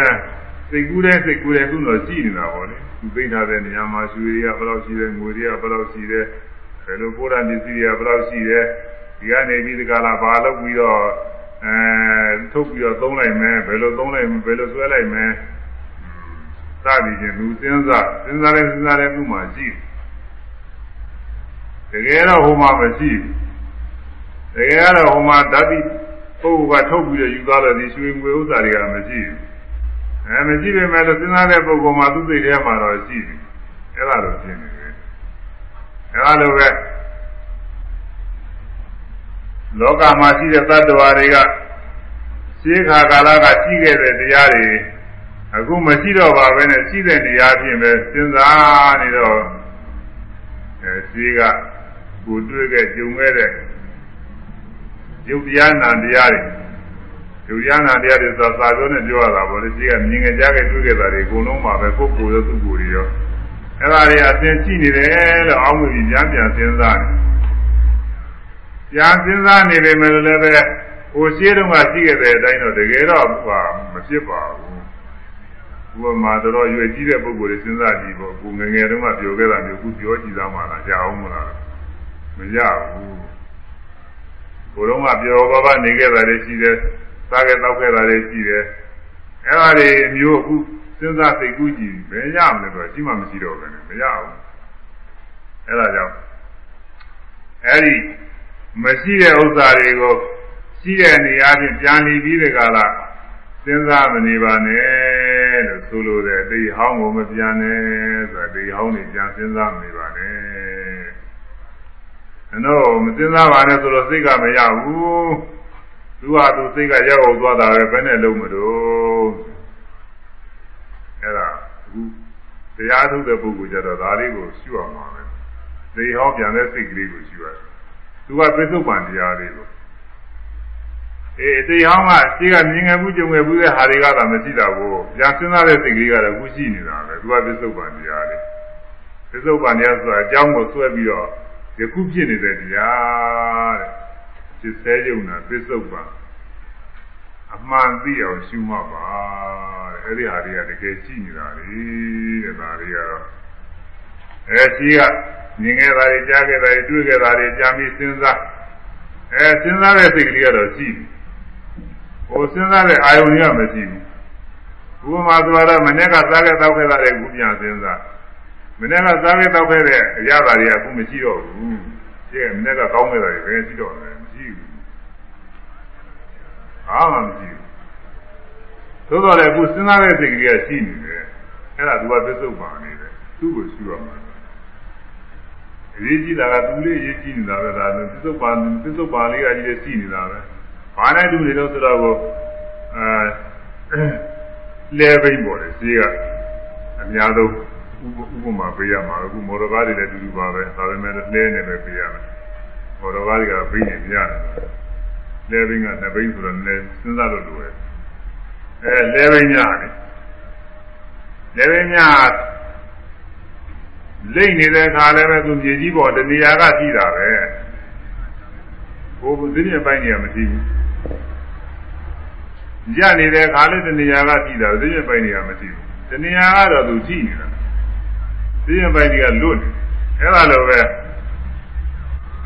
စိတ်ကူးတဲ့စိတ်ကူးတဲ့သူ့တော့ရှိနေတာပေါ့လေသူသိမ့်ထားတဲ့နေရာမှာရွှေတွေကဘယ်လောက်ရှိတယ်ငွေတွေကဘယ်လောက်ရှိတယ်ဘယ်လိုပိုးရံပစ္စည်းတွေကဘယ်လောက်ရှိတယ်ဒီကနေပြီးဒီကလာဘာလုပ်ပြီးတော့အဲထုတ်ပြီးတော့သုံးလိုက်မယ်ဘယ်လိုသုံးလိုက်ဘယ်လိုဆွဲလိုက်မယ်စသည်ဖြင့်လူစဉ်းစားစဉ်းစားတဲ့စဉ်းစားတဲ့သူ့မှာရှိတယ်တကယ်တော့ဟိုမှာမရှိဘူးတကယ်ကတော့ဟိုမှာဓာတိပုဂ္ဂိုလ်ကထုတ်ပြီးတော့ယူသွားတဲ့ဒီရွှေငွေဥစ္စာတွေကမရှိဘူး အဲမရှိပေမဲ့လို့စဉ်းစားတဲ့ပုဂ္ဂိုလ်မှာသူ့စိတ်ထဲမှာတော့ရှိတယ်အဲ့ဒါလိုဖြစ်နေတယ်အဲ့ဒါလိုပဲလောကမှာရှိတဲ့တ attva တွေကရှင်းခါကာလကရှိခဲ့တဲ့တရားတွေအခုမရှိတော့ပါပဲနဲ့ရှိတဲ့နေရာဖြစ်ပဲစဉ်းစားနေတော့အဲရှိကကိုတွေ့ခဲ့ကြုံခဲ့တဲ့ယုတ်တရားနာတရားတွေ ယုတ်တရားနာတရားတွေဆိုသာပြောနဲ့ပြောရတာပေါ့လေရှိကမြင်ကြကြခဲ့တွေ့ခဲ့တာတွေအကုန်လုံးပါပဲကိုယ်ကိုယ်ရောသူ့ကိုယ်ရောအဲ့ဒါတွေအသင်ရှိနေတယ်လို့အောင်းလို့ပြန်ပြန်စဉ်းစားတယ်ပြန်စဉ်းစားနေပေမဲ့လည်းပဲဟိုရှိတုန်းကရှိခဲ့တဲ့အတိုင်းတော့တကယ်တော့ဟာမဖြစ်ပါဘူးဥပမာတော့ရွယ်ကြီးတဲ့ပုဂ္ဂိုလ်တွေစဉ်းစားကြည့်ပေါ့ကိုငငယ်တုန်းကပြောခဲ့တာမျိုးခုပြောကြည့်သားမှလားကြာအောင်မလားမရဘူးကိုတော့ကပြောပါပါနေခဲ့တာတွေရှိတယ် စားခဲ့တောက်ခဲ့တာတွေရှိတယ်အဲ့ဒါတွေမျိုးအခုစဉ်းစားသိကူးကြည့်ဘယ်ရမလဲဆိုတော့ရှိမှမရှိတော့ဘူးမရဘူးအဲ့ဒါကြောင့်အဲ့ဒီမရှိတဲ့ဥစ္စာတွေကိုရှိတဲ့နေရာချင်းပြန်လီပြီးတဲ့ကာလစဉ်းစားမနေပါနဲ့လို့ဆိုလိုတယ်တေဟောင်းကိုမပြန်နဲ့ဆိုတာတေဟောင်းနေပြန်စဉ်းစားမနေပါနဲ့အတော့မစဉ်းစားပါနဲ့ဆိုတော့စိတ်ကမရဘူး သူဟာသူစိတ်ကရောက်သွားတာပဲဘယ်နဲ့လုံးမလို့အဲ့ဒါအခုတရားထုတ်တဲ့ပုဂ္ဂိုလ်ကြတော့ဒါလေးကိုရှုအောင်ပါပဲတေဟောင်းပြန်တဲ့စိတ်ကလေးကိုရှုရတယ်သူကပြစ္ဆုတ်ပံတရားတွေကိုအေးတရားဟောင်းကရှိကမြင်ငယ်မှုကြုံငယ်မှုတဲ့ဟာတွေကသာမရှိတာကိုညာစဉ်းစားတဲ့စိတ်ကလေးကတော့အခုရှိနေတာပဲသူကပြစ္ဆုတ်ပံတရားတွေပစ္စုပန်တရားဆိုတာအကြောင်းကိုဆွဲပြီးတော့ယခုဖြစ်နေတဲ့တရားတဲ့ ဖြစ်စေယုံနာပစ္စုပန်အမှန်သိအောင်ရှုမှတ်ပါတဲ့အဲ့ဒီဟာတွေကတကယ်ရှိနေတာလေတဲ့ဒါတွေကတော့အဲရှိကမြင်ခဲ့တာတွေကြားခဲ့တာတွေတွေ့ခဲ့တာတွေကြားပြီးစဉ်းစားအဲစဉ်းစားတဲ့စိတ်ကလေးကတော့ရှိပြီဟိုစဉ်းစားတဲ့အာယုံတွေကမရှိဘူးဥပမာသွားတော့မနေ့ကစားခဲ့တောက်ခဲ့တာတွေကိုပြန်စဉ်းစားမနေ့ကစားခဲ့တောက်ခဲ့တဲ့အရာတွေကအခုမရှိတော့ဘူးဒီကမနေ့ကကောင်းခဲ့တာတွေပဲရှိတော့တယ်မရှိဘူး အားမှမရှိဘူးသို့တော်လည်းအခုစဉ်းစားတဲ့စိတ်ကလေးကရှိနေတယ်အဲ့ဒါသူကပစ္စုပန်နေတယ်သူ့ကိုရှိရမှာအရေးကြီးတာကသူလေးရေးကြည့်နေတာပဲဒါပစ္စုပန်ပစ္စုပန်လေးကကြီးလေးရှိနေတာပဲဘာနဲ့တူနေလို့ဆိုတော့ကိုအဲလဲဘိန်းပေါ်တယ်ဈေးကအများဆုံးဥပမာပေးရမှာအခုမော်တော်ကားတွေလည်းတူတူပါပဲဒါပေမဲ့လဲနေပဲပေးရမယ်မော်တော်ကားတွေကဘိန်းနေပြရတယ် လဲဘိန်းကနှစ်ဘိန်းဆိုတော့လည်းစဉ်းစားလို့လိုတယ်အဲလဲဘိန်းများတယ်လဲဘိန်းများလိမ့်နေတဲ့ခါလည်းပဲသူမြေကြီးပေါ်တနေရာကရှိတာပဲဘိုးဘုသိမြပိုင်းနေရမရှိဘူးရနေတဲ့ခါလေးတနေရာကရှိတာသိမြပိုင်းနေရမရှိဘူးတနေရာကတော့သူရှိနေတာသိမြပိုင်းတွေကလွတ်နေအဲ့ဒါလိုပဲ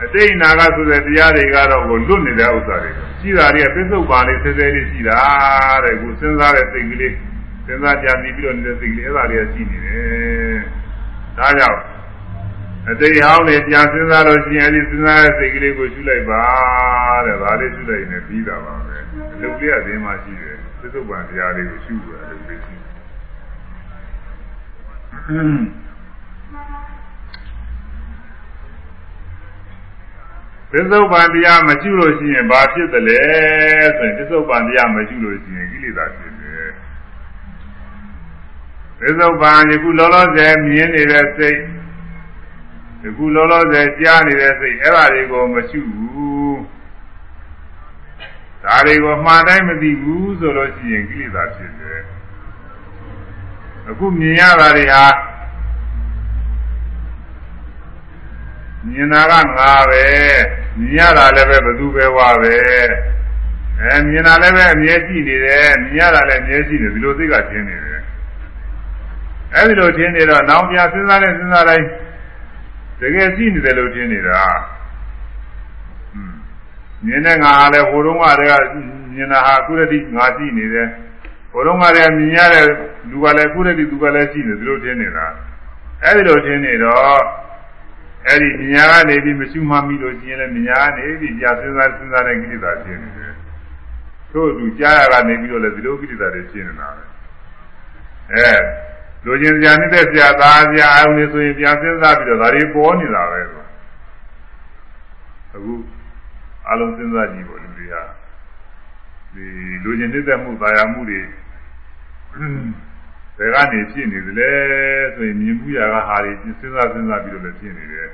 အတိတ်နာကဆိုတဲ့တရားတွေကတော့ကိုလွတ်နေတဲ့ဥစ္စာတွေရှိတာတွေကပြစ္ဆုတ်ပါလေးဆဲဆဲလေးရှိတာတဲ့ခုစဉ်းစားတဲ့စိတ်ကလေးစဉ်းစားကြံပြီးပြီးတော့နေတဲ့စိတ်ကလေးအဲ့ဒါတွေကရှိနေတယ်ဒါကြောင့်အတိတ်ဟောင်းနေပြန်စဉ်းစားလို့ရှိရင်အဲဒီစဉ်းစားတဲ့စိတ်ကလေးကိုရှုလိုက်ပါတဲ့ဒါလေးရှုလိုက်ရင်ပြီးတာပါပဲအလုပ်လေးအသေးမှရှိတယ်သစ္စုပ္ပန်တရားလေးကိုရှုရအလုပ်လေးရှိ သစ္စုပ္ပန်တရားမရှုလို့ရှိရင်ဘာဖြစ်သလဲဆိုရင်သစ္စုပ္ပန်တရားမရှုလို့ရှိရင်ကိလေသာဖြစ်တယ်သစ္စုပ္ပန်ယခုလောလောဆယ်မြင်နေတဲ့စိတ်ယခုလောလောဆယ်ကြားနေတဲ့စိတ်အဲ့ဒါတွေကိုမရှုဘူးဒါတွေကိုမှားတိုင်းမသိဘူးဆိုလို့ရှိရင်ကိလေသာဖြစ်တယ်အခုမြင်ရတာတွေဟာ မြင်တာကငါပဲမြင်ရတာလည်းပဲဘသူပဲဝါပဲအဲမြင်တာလည်းပဲအမြဲကြည့်နေတယ်မြင်ရတာလည်းအမြဲကြည့်နေဒီလိုသိကထင်းနေတယ်အဲဒီလိုထင်းနေတော့နောင်ပြစဉ်းစားတဲ့စဉ်းစားတိုင်းတကယ်ကြည့်နေတယ်လို့ထင်နေတာမြင်တဲ့ငါဟာလည်းဟိုတုန်းကတည်းကမြင်တာဟာကုရတိငါကြည့်နေတယ်ဟိုတုန်းကတည်းကမြင်ရတဲ့လူကလည်းကုရတိသူကလည်းကြည့်နေတယ်လို့ထင်နေတာအဲဒီလိုထင်နေတော့ အဲ့ဒီမြညာကနေပြီးမရှိမှမိလို့ကျင်းလဲမြညာကနေပြီးကြာစဉ်းစားစဉ်းစားတဲ့ကိလေသာဖြစ်နေတယ်ထို့သူကြားရကနေပြီးတော့လည်းဒီလိုကိလေသာတွေဖြစ်နေတာပဲအဲလူချင်းကြာနေတဲ့ဆရာသားဆရာအောင်နေဆိုရင်ပြန်စဉ်းစားပြီးတော့ဒါတွေပေါ်နေတာပဲဆိုအခုအလုံးစဉ်းစားကြည့်ဖို့လူတွေဟာဒီလူချင်းနေတဲ့မှုသာယာမှုတွေ ဘယ်ကနေဖြစ်နေသလဲဆိုရင်မြင်မှုရာကဟာတွေစဉ်းစားစဉ်းစားပြီးတော့လည်းဖြစ်နေတယ်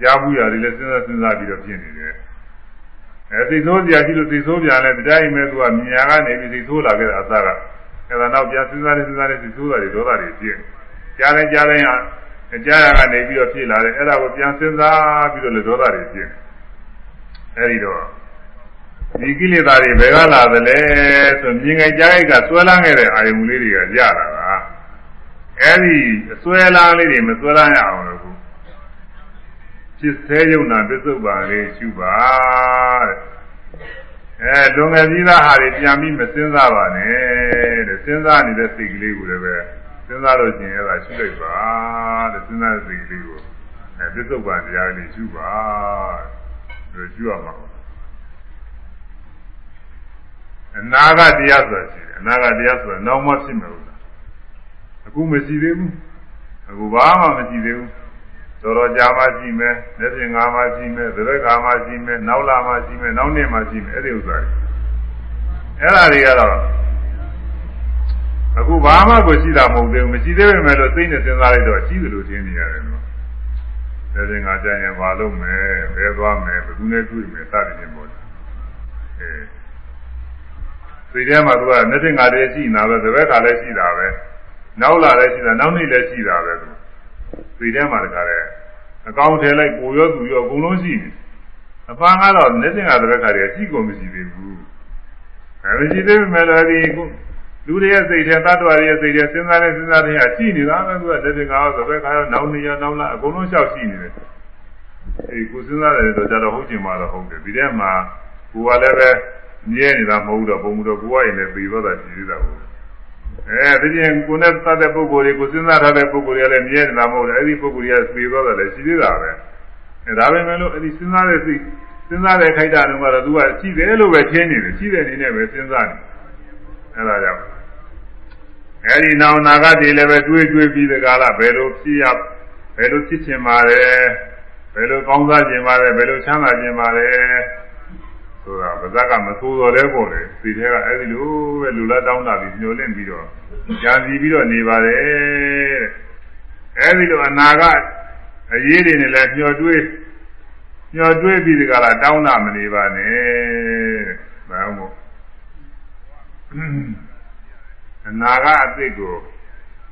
ကြားမှုရာတွေလည်းစဉ်းစားစဉ်းစားပြီးတော့ဖြစ်နေတယ်အဲသိဆိုးပြကြည့်လို့သိဆိုးပြလဲတရားရင်မဲ့သူကမြင်ရာကနေပြီးသိဆိုးလာခဲ့တာအစကအဲဒါနောက်ပြန်စဉ်းစားနေစဉ်းစားနေသိဆိုးတာတွေဒေါသတွေဖြစ်ကြားတိုင်းကြားတိုင်းဟာကြားရကနေပြီးတော့ဖြစ်လာတယ်အဲ့ဒါကိုပြန်စဉ်းစားပြီးတော့လည်းဒေါသတွေဖြစ်အဲဒီတော့ ဒီကိလေသာတွေဘယ်ကလာသလဲဆိုမြင်ငယ်ကြားရိုက်ကဆွဲလန်းခဲ့တဲ့အာယုံလေးတွေကရတာပါအဲဒီအဆွဲလန်းလေးတွေမဆွဲလန်းရအောင်လို့ခုဖြစ်သေးယုံနာပစ္စုပန်လေးရှုပါတဲ့အဲလွန်ငယ်ပြီးသားဟာတွေပြန်ပြီးမစင်းစားပါနဲ့တဲ့စဉ်းစားနေတဲ့စိတ်ကလေးကိုလည်းပဲစဉ်းစားလို့ကျင်ရတာရှုလိုက်ပါတဲ့စဉ်းစားတဲ့စိတ်ကလေးကိုအဲပစ္စုပန်တရားလေးရှုပါတဲ့ရှုရမှာ အနာဂတ်တရားဆိုတာရှိတယ်အနာဂတ်တရားဆိုတာနောက်မှဖြစ်မယ်လို့အခုမရှိသေးဘူးအခုဘာမှမရှိသေးဘူးတော်တော်ကြာမှရှိမယ်လက်ပြင်ငါမှရှိမယ်သရက်ကာမှရှိမယ်နောက်လာမှရှိမယ်နောက်နေ့မှရှိမယ်အဲ့ဒီဥစ္စာတွေအဲ့ဒါတွေကတော့အခုဘာမှကိုရှိတာမဟုတ်သေးဘူးမရှိသေးပေမဲ့လို့သိနေစဉ်းစားလိုက်တော့ရှိသလိုထင်နေရတယ်နော်လက်ပြင်ငါကြာရင်မလုပ်မယ်ဘယ်သွားမယ်ဘယ်သူနဲ့တွေ့မယ်စသည်ဖြင့်ပေါ့အဲ စိတ်ထဲမှာသူကနှစ်တင်ငါတည်းရှိနေတာပဲတပည့်ခါလည်းရှိတာပဲနောက်လာလည်းရှိတာနောက်နေ့လည်းရှိတာပဲသူသိတဲ့မှာတခါလဲအကောင့်ထဲလိုက်ကိုရောသူရောအကုန်လုံးရှိနေအပန်းကတော့နေတင်ကတရက်ခါတည်းရှိကုန်မရှိသေးဘူးအဲမရှိသေးပေမဲ့လည်းဒီလူတွေရဲ့စိတ်ထဲတ attva တွေရဲ့စိတ်ထဲစဉ်းစားနေစဉ်းစားနေအရှိနေတာပဲသူကလက်တင်ကတော့တရက်ခါရောနောက်နေရနောက်လာအကုန်လုံးလျှောက်ရှိနေတယ်အေးကိုစဉ်းစားတယ်ဆိုတော့ဟုတ်ချင်မှတော့ဟုတ်တယ်ဒီထဲမှာကိုကလည်းပဲ မြဲနေတာမဟုတ်တော့ပုံမှုတော့ကိုကရင်လည်းပြီးတော့တာကြည့်သေးတာဘူးအဲဒီပြင်ကိုနဲ့သတ်တဲ့ပုဂ္ဂိုလ်တွေကိုစဉ်းစားထားတဲ့ပုဂ္ဂိုလ်တွေကလည်းမြဲနေတာမဟုတ်ဘူးအဲဒီပုဂ္ဂိုလ်တွေကပြီးတော့တာလည်းရှိသေးတာပဲအဲဒါပဲမဲ့လို့အဲဒီစဉ်းစားတဲ့စိတ်စဉ်းစားတဲ့ခိုက်တာတုန်းကတော့သူကရှိတယ်လို့ပဲချင်းနေတယ်ရှိတဲ့အနေနဲ့ပဲစဉ်းစားနေအဲဒါကြောင့်အဲဒီနောင်နာဂတ်တွေလည်းပဲတွေးတွေးပြီးတဲ့ကာလဘယ်လိုဖြစ်ရဘယ်လိုဖြစ်ချင်ပါလဲဘယ်လိုကောင်းစားခြင်းပါလဲဘယ်လိုချမ်းသာခြင်းပါလဲ ဆိုတာဗဇက်ကမဆိုးတော်လဲပေါ့လေဒီထဲကအဲ့ဒီလိုပဲလူလာတောင်းတာပြီးညှို့လင့်ပြီးတော့ကြာစီပြီးတော့နေပါတယ်အဲ့ဒီလိုအနာကအရေးတွေနဲ့လည်းညှော်တွေးညှော်တွေးပြီးဒီကလာတောင်းတာမနေပါနဲ့ဘာမို့အနာကအသစ်ကို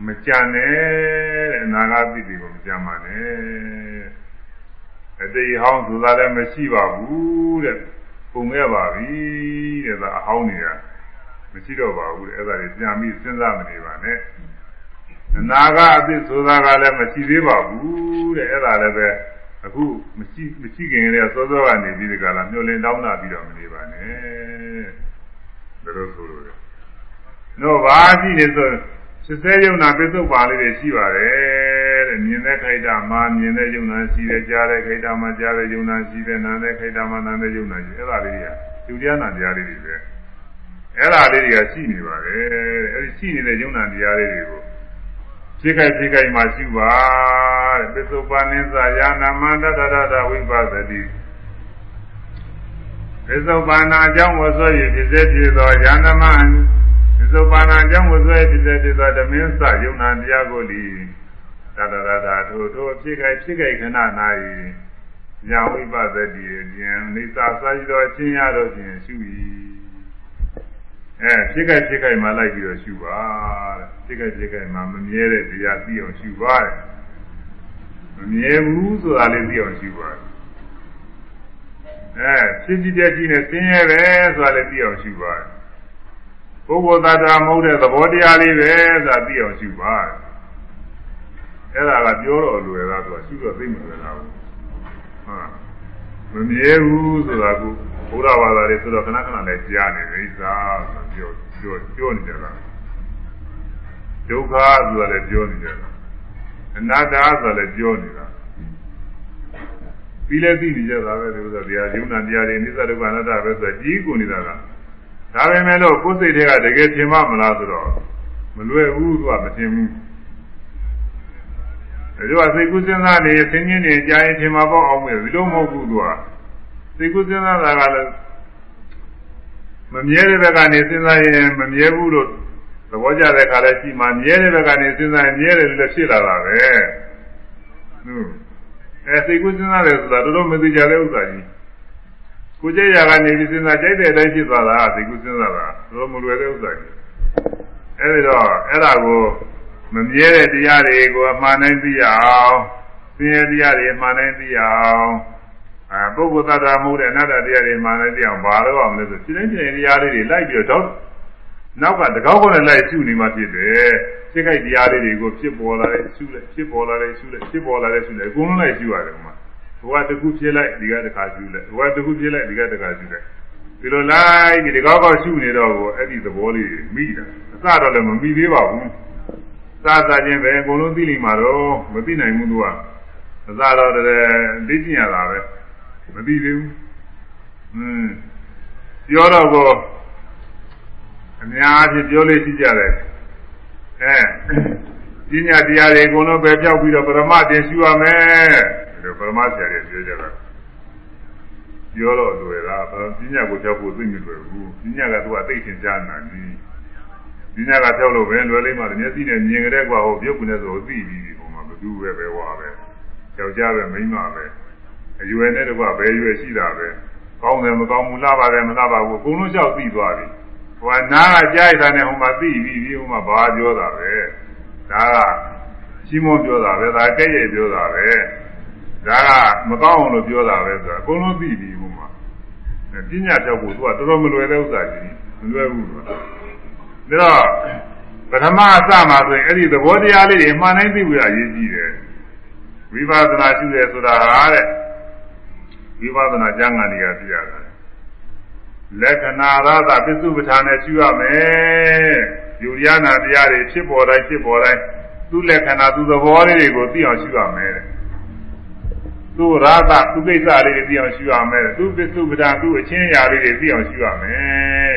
မကြံနဲ့တဲ့အနာဂတ်အသစ်တွေကိုမကြံပါနဲ့အတိတ်ဟောင်းဆိုတာလည်းမရှိပါဘူးတဲ့ ပုံခဲ့ပါပြီတဲ့ဒါအဟောင်းတွေကမရှိတော့ပါဘူးတဲ့အဲ့ဒါတွေပြန်ပြီးစဉ်းစားမနေပါနဲ့အနာကအသစ်ဆိုတာကလည်းမရှိသေးပါဘူးတဲ့အဲ့ဒါလည်းပဲအခုမရှိမရှိခင်ကလေးစောစောကနေပြီးဒီကလာမျောလင်းတောင်းတာပြီးတော့မနေပါနဲ့ဒါလို့ဆိုလို့တော့ဘာရှိနေဆို စစ်သေးယုံနာပိဿုပ္ပါလေးတွေရှိပါတယ်တဲ့မြင်တဲ့ခိုက်တာမှာမြင်တဲ့ယုံနာရှိတယ်ကြားတဲ့ခိုက်တာမှာကြားတဲ့ယုံနာရှိတယ်နားတဲ့ခိုက်တာမှာနားတဲ့ယုံနာရှိအဲ့ဒါလေးတွေကယူတရားနာတရားလေးတွေပဲအဲ့ဒါလေးတွေကရှိနေပါတယ်အဲ့ဒီရှိနေတဲ့ယုံနာတရားလေးတွေကိုဖြစ်ခိုက်ဖြစ်ခိုက်မှရှိပါတဲ့ပိဿုပ္ပါနိသယာနာမန္တတတတဝိပဿတိပိဿုပ္ပါနာအကြောင်းဝဆိုရဖြစ်စေဖြစ်သောယာနမ ပိဿုပ္ပါနာအကြောင်းဝဆိုရဖြစ်စေဖြစ်သောဓမင်းစယုံနာတရားကိုလီတတရတာထိုထိုဖြစ်ခိုက်ဖြစ်ခိုက်ခဏ၌ညာဝိပဿတိအပြင်နေသာစာရသောအချင်းရတော့ဖြင့်ရှု၏အဲဖြစ်ခိုက်ဖြစ်ခိုက်မှလိုက်ပြီးတော့ရှုပါတဲ့ဖြစ်ခိုက်ဖြစ်ခိုက်မှမမြဲတဲ့တရားသိအောင်ရှုပါတဲ့မမြဲဘူးဆိုတာလေးသိအောင်ရှုပါအဲဖြစ်ကြည့်တဲ့ကြည့်နဲ့ဆင်းရဲပဲဆိုတာလေးသိအောင်ရှုပါ ပုဂ္ဂိုလ်သတ္တဝါမဟုတ်တဲ့သဘောတရားလေးပဲဆိုတာသိအောင်ရှုပါအဲ့ဒါကပြောတော့လွယ်တာသူကရှုတော့သိမလွယ်တာဘူးဟုတ်မမြဲဘူးဆိုတာကဘုရားဘာသာတွေဆိုတော့ခဏခဏလည်းကြားနေတယ်ဣသာဆိုပြောပြောပြောနေကြတာဒုက္ခဆိုတာလည်းပြောနေကြတာအနတ္တဆိုတာလည်းပြောနေတာပြီးလဲသိနေကြတာပဲဒီဥစ္စာတရားယုံနာတရားတွေနိစ္စဒုက္ခအနတ္တပဲဆိုကြီးကိုနေတာက ဒါပေမဲ့လို့ကိုယ်စိတ်တွေကတကယ်ထင်မှမလားဆိုတော့မလွယ်ဘူးသူကမထင်ဘူးဒါကြောင့်စိတ်ကူးစဉ်းစားနေဆင်းရဲနေကြာရင်ထင်မှာပေါ့အောင်မယ်ဒီလိုမဟုတ်ဘူးသူကစိတ်ကူးစဉ်းစားတာကလည်းမမြဲတဲ့ဘက်ကနေစဉ်းစားရင်မမြဲဘူးလို့သဘောကျတဲ့ခါလဲရှိမှမြဲတဲ့ဘက်ကနေစဉ်းစားရင်မြဲတယ်လို့ဖြစ်လာတာပဲဟုတ်အဲစိတ်ကူးစဉ်းစားတယ်ဆိုတာတော်တော်မသိကြတဲ့ဥစ္စာကြီး ကိုကြည့်ရကနေပြီးစဉ်းစားကြိုက်တဲ့အတိုင်းဖြစ်သွားတာစိတ်ကူးစဉ်းစားတာတော်တော်မလွယ်တဲ့ဥစ္စာကြီးအဲဒီတော့အဲ့ဒါကိုမမြဲတဲ့တရားတွေကိုအမှန်တိုင်းသိရအောင်ဆင်းရဲတရားတွေအမှန်တိုင်းသိရအောင်အဲပုဂ္ဂိုလ်သတ္တမဟုတ်တဲ့အနတ္တတရားတွေအမှန်တိုင်းသိအောင်ဘာလို့အောင်လဲဆိုစိတ်တိုင်းစိတ်တရားလေးတွေလိုက်ပြီးတော့နောက်ကတကောက်ကောနဲ့လိုက်ရှုနေမှဖြစ်တယ်စိတ်ခိုက်တရားလေးတွေကိုဖြစ်ပေါ်လာတယ်ရှုလိုက်ဖြစ်ပေါ်လာတယ်ရှုလိုက်ဖြစ်ပေါ်လာတယ်ရှုလိုက်အကုန်လုံးလိုက်ရှုရတယ်မှာ ဘဝတစ်ခုဖြစ်လိုက်ဒီကတစ်ခါရှုလိုက်ဘဝတစ်ခုဖြစ်လိုက်ဒီကတစ်ခါရှုလိုက်ဒီလိုလိုက်ဒီတကောက်ကောရှုနေတော့ကိုအဲ့ဒီသဘောလေးမိတာအစတော့လည်းမမိသေးပါဘူးစားစားခြင်းပဲအကုန်လုံးသိလိမ့်မှာတော့မသိနိုင်ဘူးသူကအစားတော့တည်းသိကျင်ရတာပဲမသိသေးဘူးอืมပြောတော့ကိုအများကြီးပြောလို့ရှိကြတယ်အဲပညာတရားတွေအကုန်လုံးပဲပြောက်ပြီးတော့ပရမတ်တင်ရှုရမယ် ဒီပရမတ်ဆရာတွေပြောကြတာပြောတော့လွယ်တာပညာကိုပြောက်ဖို့သိမလွယ်ဘူးပညာကသူကသိထင်ရှားနေတာကြီးပညာကပြောက်လို့ပဲလွယ်လိမ့်မှာမျက်စိနဲ့မြင်ကြတဲ့ကွာဟိုပြုတ်ကနေဆိုသိပြီးဟိုမှာဘသူပဲပဲဝါပဲယောက်ျားပဲမိန်းမပဲအရွယ်နဲ့တကွဘယ်ရွယ်ရှိတာပဲကောင်းတယ်မကောင်းဘူးလှပါတယ်မလှပါဘူးအကုန်လုံးလျှောက်သိသွားပြီဟိုကနားကကြားရတာနဲ့ဟိုမှာသိပြီးပြီးဟိုမှာဘာပြောတာပဲဒါကရှင်းမပြောတာပဲဒါကဲ့ရဲ့ပြောတာပဲ ဒါကမကောင်းအောင်လို့ပြောတာပဲဆိုတာအကုန်လုံးသိပြီဘုမှာပညာပြောက်ဖို့သူကတော်တော်မလွယ်တဲ့ဥစ္စာကြီးမလွယ်ဘူးကွာဒါတော့ပထမအစမှာဆိုရင်အဲ့ဒီသဘောတရားလေးတွေမှန်တိုင်းသိဖို့အရေးကြီးတယ်ဝိပဿနာရှိတယ်ဆိုတာဟာတဲ့ဝိပဿနာကျမ်းဂန်တွေကသိရတာလက္ခဏာရသပစ္စုပ္ပထာနဲ့ရှိရမယ်ယူရနာတရားတွေဖြစ်ပေါ်တိုင်းဖြစ်ပေါ်တိုင်းသူ့လက္ခဏာသူ့သဘောလေးတွေကိုသိအောင်ရှိရမယ်တဲ့ သူ့ရာသသူ့ကိစ္စလေးတွေသိအောင်ရှိရမယ်တဲ့သူ့ပစ္စုပ္ပထာသူ့အချင်းအရာလေးတွေသိအောင်ရှိရမယ်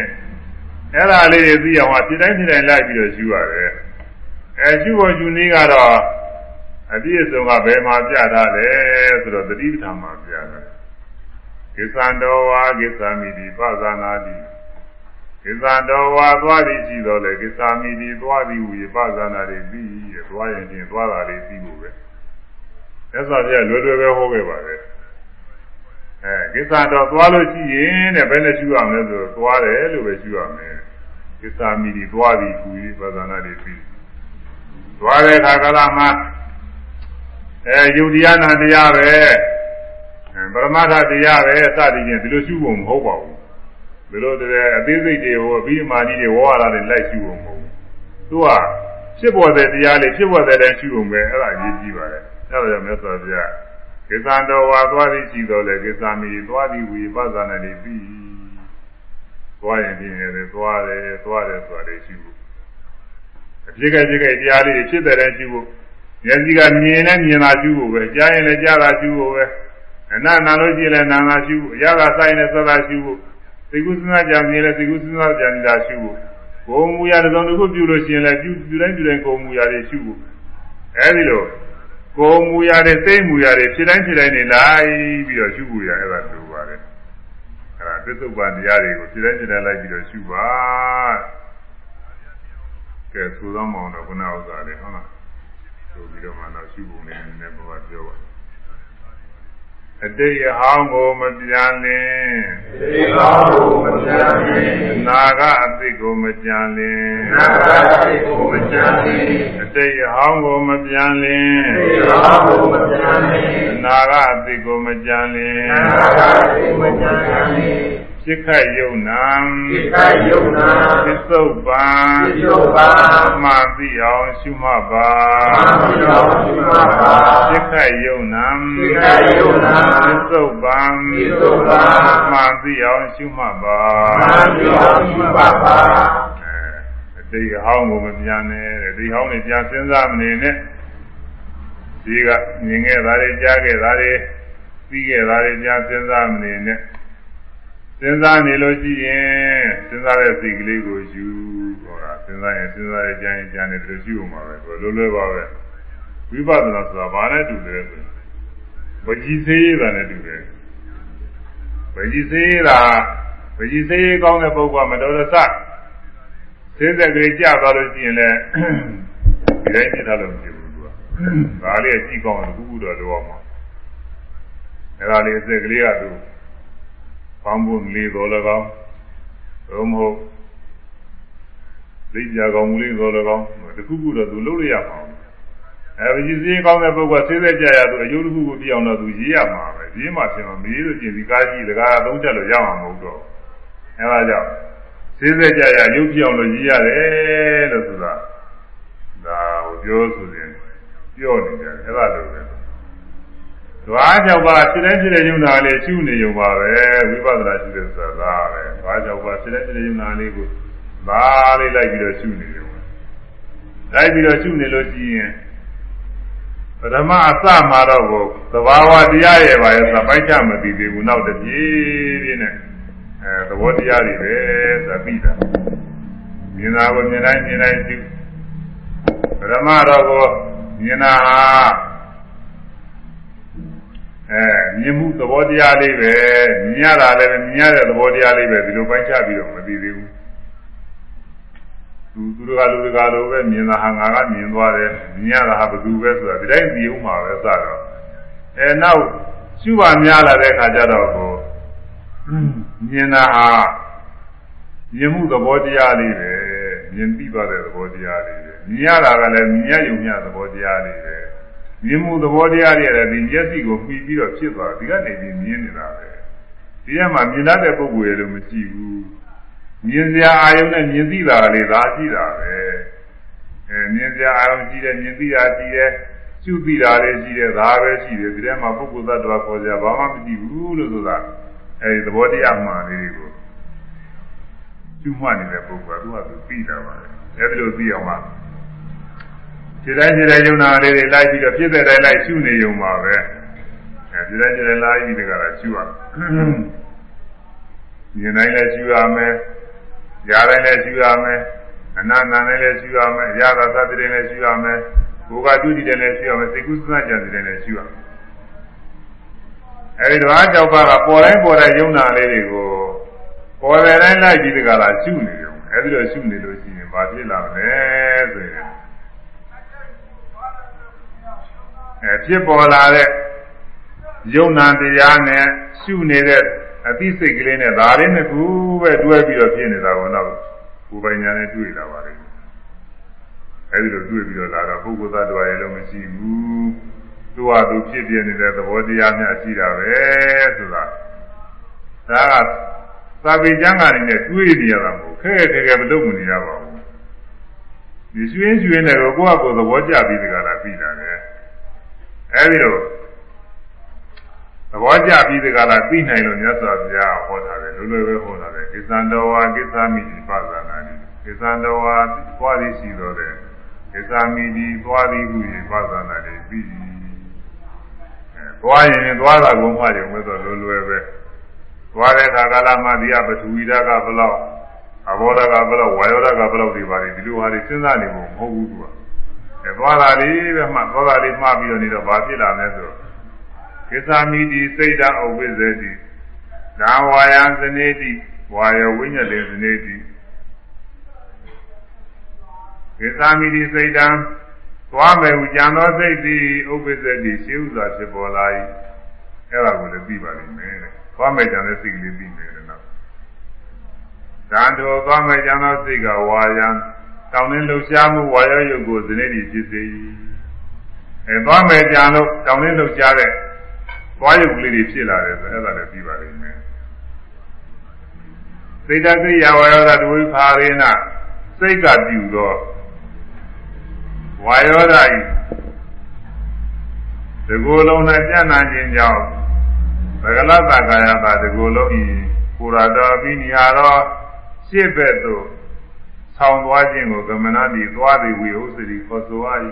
အဲ့ဒါလေးတွေသိအောင်ဟာဖြစ်တိုင်းဖြစ်တိုင်းလိုက်ပြီးတော့ရှိရတယ်အဲရှိဖို့ယူနည်းကတော့အပြည့်အစုံကဘယ်မှာပြထားလဲဆိုတော့တတိပဌာန်မှာပြထားတယ်ကိသံတော်ဝါကိသမိတိပဇာနာတိကိသံတော်ဝါသွားသည်ရှိတော်လေကိသမိတိသွားသည်ဟူ၍ပဇာနာတိပြီးရသွားရင်ချင်းသွားတာလေးပြီးဖို့ပဲ သက်သာပြလွယ်လွယ်ပဲဟောခဲ့ပါလေအဲကိသံတော်သွားလို့ရှိရင်တဲ့ဘယ်နဲ့ရှိရမလဲဆိုတော့သွားတယ်လို့ပဲရှိရမယ်ကိသမိတိသွားသည်ဟူ၍ပဇာနာတိပြီးသွားတဲ့အခါကလာမှာအဲယုတ်တရားနာတရားပဲပရမတ္ထတရားပဲစသည်ဖြင့်ဒီလိုရှုဖို့မဟုတ်ပါဘူးဒီလိုတည်းအသေးစိတ်တွေဟိုအပြီးအမာကြီးတွေဝါရတာတွေလိုက်ရှုဖို့မဟုတ်ဘူးသူကဖြစ်ပေါ်တဲ့တရားလေးဖြစ်ပေါ်တဲ့တိုင်းရှုဖို့ပဲအဲ့ဒါအရေးကြီးပါတယ် အဲ့ဒါကြောင့်မြတ်စွာဘုရားကိစ္စတော်ဝါသွားပြီးရှိတော်လေကိစ္စမီသွားပြီးဝိပဿနာတွေပြီးသွားရင်ပြင်းရတယ်သွားတယ်သွားတယ်ဆိုတာလေးရှုဖို့အဖြစ်ကဖြစ်ကတရားလေးတွေဖြစ်တဲ့တိုင်းရှုဖို့မျက်စိကမြင်နဲ့မြင်တာရှုဖို့ပဲကြားရင်လည်းကြားတာရှုဖို့ပဲအနနာလို့ရှိရင်လည်းနာနာရှုဖို့အရာကဆိုင်နဲ့သတ်တာရှုဖို့သိကုသနာကြံမြင်လည်းသိကုသနာကြံနေတာရှုဖို့ကိုယ်မူရတဲ့စုံတစ်ခုပြုလို့ရှိရင်လည်းပြုပြုတိုင်းပြုတိုင်းကိုယ်မူရတွေရှုဖို့အဲဒီလို ကိုယ်မူရတဲ့သိမူရတဲ့ဖြစ်တိုင်းဖြစ်တိုင်းနေလိုက်ပြီးတော့ရှုဖို့ရအဲ့ဒါလိုပါတယ်အဲ့ဒါသစ္စုပ္ပန်တရားတွေကိုဖြစ်တိုင်းဖြစ်တိုင်းလိုက်ပြီးတော့ရှုပါကဲသို့သောမောင်တော့ခုနဥစ္စာလေးဟုတ်လားဆိုပြီးတော့မှတော့ရှုဖို့နေနေဘဝပြောပါ အတိတ်အဟောင်းကိုမပြန်လင်အတိတ်အဟောင်းကိုမပြန်လင်အနာကအတိတ်ကိုမပြန်လင်အနာကအတိတ်ကိုမပြန်လင်အတိတ်အဟောင်းကိုမပြန်လင်အတိတ်အဟောင်းကိုမပြန်လင်အနာကအတိတ်ကိုမပြန်လင်အနာကအတိတ်ကိုမပြန်လင် စိက္ခယုံနာစိက္ခယုံနာသစ္ဆုတ်ပံသစ္ဆုတ်ပံမှန်သိအောင်ရှုမှတ်ပါမှန်သိအောင်ရှုမှတ်ပါစိက္ခယုံနာစိက္ခယုံနာသစ္ဆုတ်ပံသစ္ဆုတ်ပံမှန်သိအောင်ရှုမှတ်ပါမှန်သိအောင်ရှုမှတ်ပါအတိတ်ဟောင်းကိုမပြန်နဲ့တဲ့ဒီဟောင်းနေပြန်စဉ်းစားမနေနဲ့ဒီကမြင်ခဲ့တာတွေကြားခဲ့တာတွေပြီးခဲ့တာတွေပြန်စဉ်းစားမနေနဲ့ စဉ်းစားနေလို့ရှိရင်စဉ်းစားတဲ့စိတ်ကလေးကိုယူဟောတာစဉ်းစားရင်စဉ်းစားတဲ့ကြံရင်ကြံတယ်ဒီလိုရှိအောင်ပါပဲဆိုလွယ်လွယ်ပါပဲဝိပဿနာဆိုတာဘာနဲ့တူတယ်ဆိုဝကြီးသေးရတာနဲ့တူတယ်ဝကြီးသေးရတာဝကြီးသေးရကောင်းတဲ့ပုဂ္ဂိုလ်ကမတော်တဆစဉ်းစက်ကလေးကြသွားလို့ရှိရင်လည်းဒီတိုင်းဖြစ်တာလို့မဖြစ်ဘူးသူကဒါလေးကြည့်ကောင်းတယ်ခုခုတော့လိုအောင်ပါအဲ့ဒါလေးအစ်ကလေးကသူ ကောင်းဖို့လေတော်၎င်းသို့မဟုတ်သိကြကောင်းမှုလေးတော်၎င်းတခုခုတော့သူလုပ်ရရမှာအဲပစ္စည်းကောင်းတဲ့ပုဂ္ဂိုလ်ဆေးသက်ကြရသူအယုဒ္ဓခုကိုပြအောင်တော့သူရေးရမှာပဲရေးမှဖြစ်မှာမရေးလို့ကျင်ဒီကားကြီးတကားသုံးချက်လို့ရမှာမဟုတ်တော့အဲဒါကြောင့်ဆေးသက်ကြရရုပ်ပြအောင်လို့ရေးရတယ်လို့ဆိုတာဒါဟိုပြောဆိုရင်ပြောနေတယ်အဲဒါလိုပဲ ဓဝါကြောက်ပါစိတ်တိုင်းဖြစ်တဲ့ယုံနာလေးရှုနေုံပါပဲဝိပဿနာရှုတဲ့ဆိုတာပဲဓဝါကြောက်ပါစိတ်တိုင်းဖြစ်တဲ့ယုံနာလေးကိုဘာလေးလိုက်ပြီးတော့ရှုနေတယ်လိုက်ပြီးတော့ရှုနေလို့ရှိရင်ပထမအစမှာတော့ကိုသဘာဝတရားရဲ့ပါရဲ့သပိုက်ချမသိသေးဘူးနောက်တပြေးပြေးနဲ့အဲသဘောတရားတွေပဲသပိတာမြင်တာကိုမြင်တိုင်းမြင်တိုင်းရှုပထမတော့ကိုမြင်တာဟာ အဲမြင်မှုသဘောတရားလေးပဲမြင်ရတာလည်းမြင်ရတဲ့သဘောတရားလေးပဲဒီလိုပိုင်းခြားပြီးတော့မသိသေးဘူးသူသူတို့ကလူတွေကလိုပဲမြင်တာဟာငါကမြင်သွားတယ်မြင်ရတာဟာဘယ်သူပဲဆိုတာဒီတိုင်းသိအောင်မှာပဲစတော့အဲနောက်ရှုပါများလာတဲ့အခါကျတော့ကိုမြင်တာဟာမြင်မှုသဘောတရားလေးပဲမြင်ပြီးသွားတဲ့သဘောတရားလေးပဲမြင်ရတာကလည်းမြင်ရယုံမြသဘောတရားတွေပဲ မြင်မှုသဘောတရားတွေလည်းဒီမျက်စိကိုမှီပြီးတော့ဖြစ်သွားဒီကနေပြီးမြင်နေတာပဲဒီကမှမြင်တတ်တဲ့ပုဂ္ဂိုလ်ရဲ့လို့မရှိဘူးမြင်စရာအာယုံနဲ့မြင်သိတာလေဒါရှိတာပဲအဲမြင်စရာအာယုံရှိတယ်မြင်သိတာရှိတယ်ရှုသိတာလည်းရှိတယ်ဒါပဲရှိတယ်ဒီထဲမှာပုဂ္ဂိုလ်သတ္တဝါခေါ်ကြဘာမှမရှိဘူးလို့ဆိုတာအဲဒီသဘောတရားမှန်လေးတွေကိုကျွမှတ်နေတဲ့ပုဂ္ဂိုလ်ကသူကသူသိတာပါလေအဲဒီလိုသိအောင်ပါ ခြေတိုင်းခြေတိုင်းယုံနာလေးတွေလိုက်ပြီးတော့ပြည့်တဲ့တိုင်းလိုက်ရှုနေုံပါပဲအဲခြေတိုင်းခြေတိုင်းလိုက်ပြီးတကလားရှုရမြင်တိုင်းလည်းရှုရမယ်ကြားတိုင်းလည်းရှုရမယ်အနာနာနဲ့လည်းရှုရမယ်ရတာသတ္တတွေလည်းရှုရမယ်ကိုယ်ကပြုတည်တယ်လည်းရှုရမယ်စိတ်ကူးစမ်းကြံတယ်လည်းရှုရမယ်အဲဒီတော့အကြောက်ပါကပေါ်တိုင်းပေါ်တိုင်းယုံနာလေးတွေကိုပေါ်တယ်တိုင်းလိုက်ပြီးတကလားရှုနေတယ်အဲဒီလိုရှုနေလို့ရှိရင်ဘာဖြစ်လာမလဲဆိုရင် အဲဖြစ်ပေါ်လာတဲ့ယုံနာတရားနဲ့ရှုနေတဲ့အသိစိတ်ကလေးနဲ့ဒါလေးနှစ်ခုပဲတွဲပြီးတော့ဖြစ်နေတာကတော့ကိုယ်ပိုင်ညာနဲ့တွေ့လာပါလိမ့်မယ်အဲဒီလိုတွေ့ပြီးတော့လာတော့ပုဂ္ဂိုလ်သတ္တဝါရဲ့လုံးမရှိဘူးသူ့ဟာသူဖြစ်ပြနေတဲ့သဘောတရားများရှိတာပဲဆိုတာဒါကသာဝေကျမ်းကနေနဲ့တွေးနေရတာမဟုတ်ခဲခဲခဲမလုပ်မနေရပါဘူးဒီရွှင်းရွှင်းနဲ့ကိုကိုယ့်အကိုသဘောကျပြီးဒီကလာပြီးတာလေ အဲဒီလိုသဘောကျပြီးဒီကလာပြီးနိုင်လို့မြတ်စွာဘုရားဟောတာလေလွယ်လွယ်ပဲဟောတာလေကိစ္စံတော်ဝါကိစ္စမိဒီပါဇာနာတိကိစ္စံတော်ဝါသွားသည်ရှိတော်တယ်ကိစ္စမိဒီသွားသည်ဟု၍ပါဇာနာတိပြီးအဲသွားရင်သွားတာကုန်းမှတယ်မဲ့တော့လွယ်လွယ်ပဲသွားတဲ့အခါကာလမှာဒီကပထဝီဓာတ်ကဘလောက်အဘောဓာတ်ကဘလောက်ဝါယောဓာတ်ကဘလောက်ဒီပါလေဒီလိုဟာတွေစဉ်းစားနေဖို့မဟုတ်ဘူးသူကအဲ သွားတာလေးပဲမှသွားတာလေးမှားပြီးတော့နေတော့ဘာဖြစ်လာလဲဆိုတော့ကိစ္စမိတိစိတ်ဓာတ်ဥပ္ပဇ္ဇတိဒါဝါယံဇနေတိဝါယောဝိညာဉ်လေဇနေတိကိစ္စမိတိစိတ်ဓာတ်သွားမယ်ဟူကြံသောစိတ်သည်ဥပ္ပဇ္ဇတိရှင်းဥစွာဖြစ်ပေါ်လာ၏အဲ့ဒါကိုလည်းသိပါလိမ့်မယ်တဲ့သွားမယ်ကြံတဲ့စိတ်ကလေးပြီးမယ်တဲ့နော်။ဒါတို့သွားမယ်ကြံသောစိတ်ကဝါယံ တောင်းနှင်းလှရှားမှုဝါရောယုတ်ကိုဇနေတိဖြစ်စေ၏။အဲသွားမယ်ကြံလို့တောင်းနှင်းလှရှားတဲ့သွားယုတ်ကလေးတွေဖြစ်လာတယ်ဆိုအဲ့ဒါလည်းပြီးပါလိမ့်မယ်။စိတ်တသိယဝါယောဓာတဝိခာရေနစိတ်ကပြုသောဝါယောဓာဤဒီကိုယ်လုံးနဲ့ပြန့်နှံ့ခြင်းကြောင့်သကလတကာယတာဒီကိုယ်လုံးဤကိုရတော်ပြီးနေရတော့ရှစ်ဘက်သို့ ဆောင်းသွားခြင်းကိုကမနာတိသွားသည်ဝိဟုတ်စီခေါ်ဆိုရ၏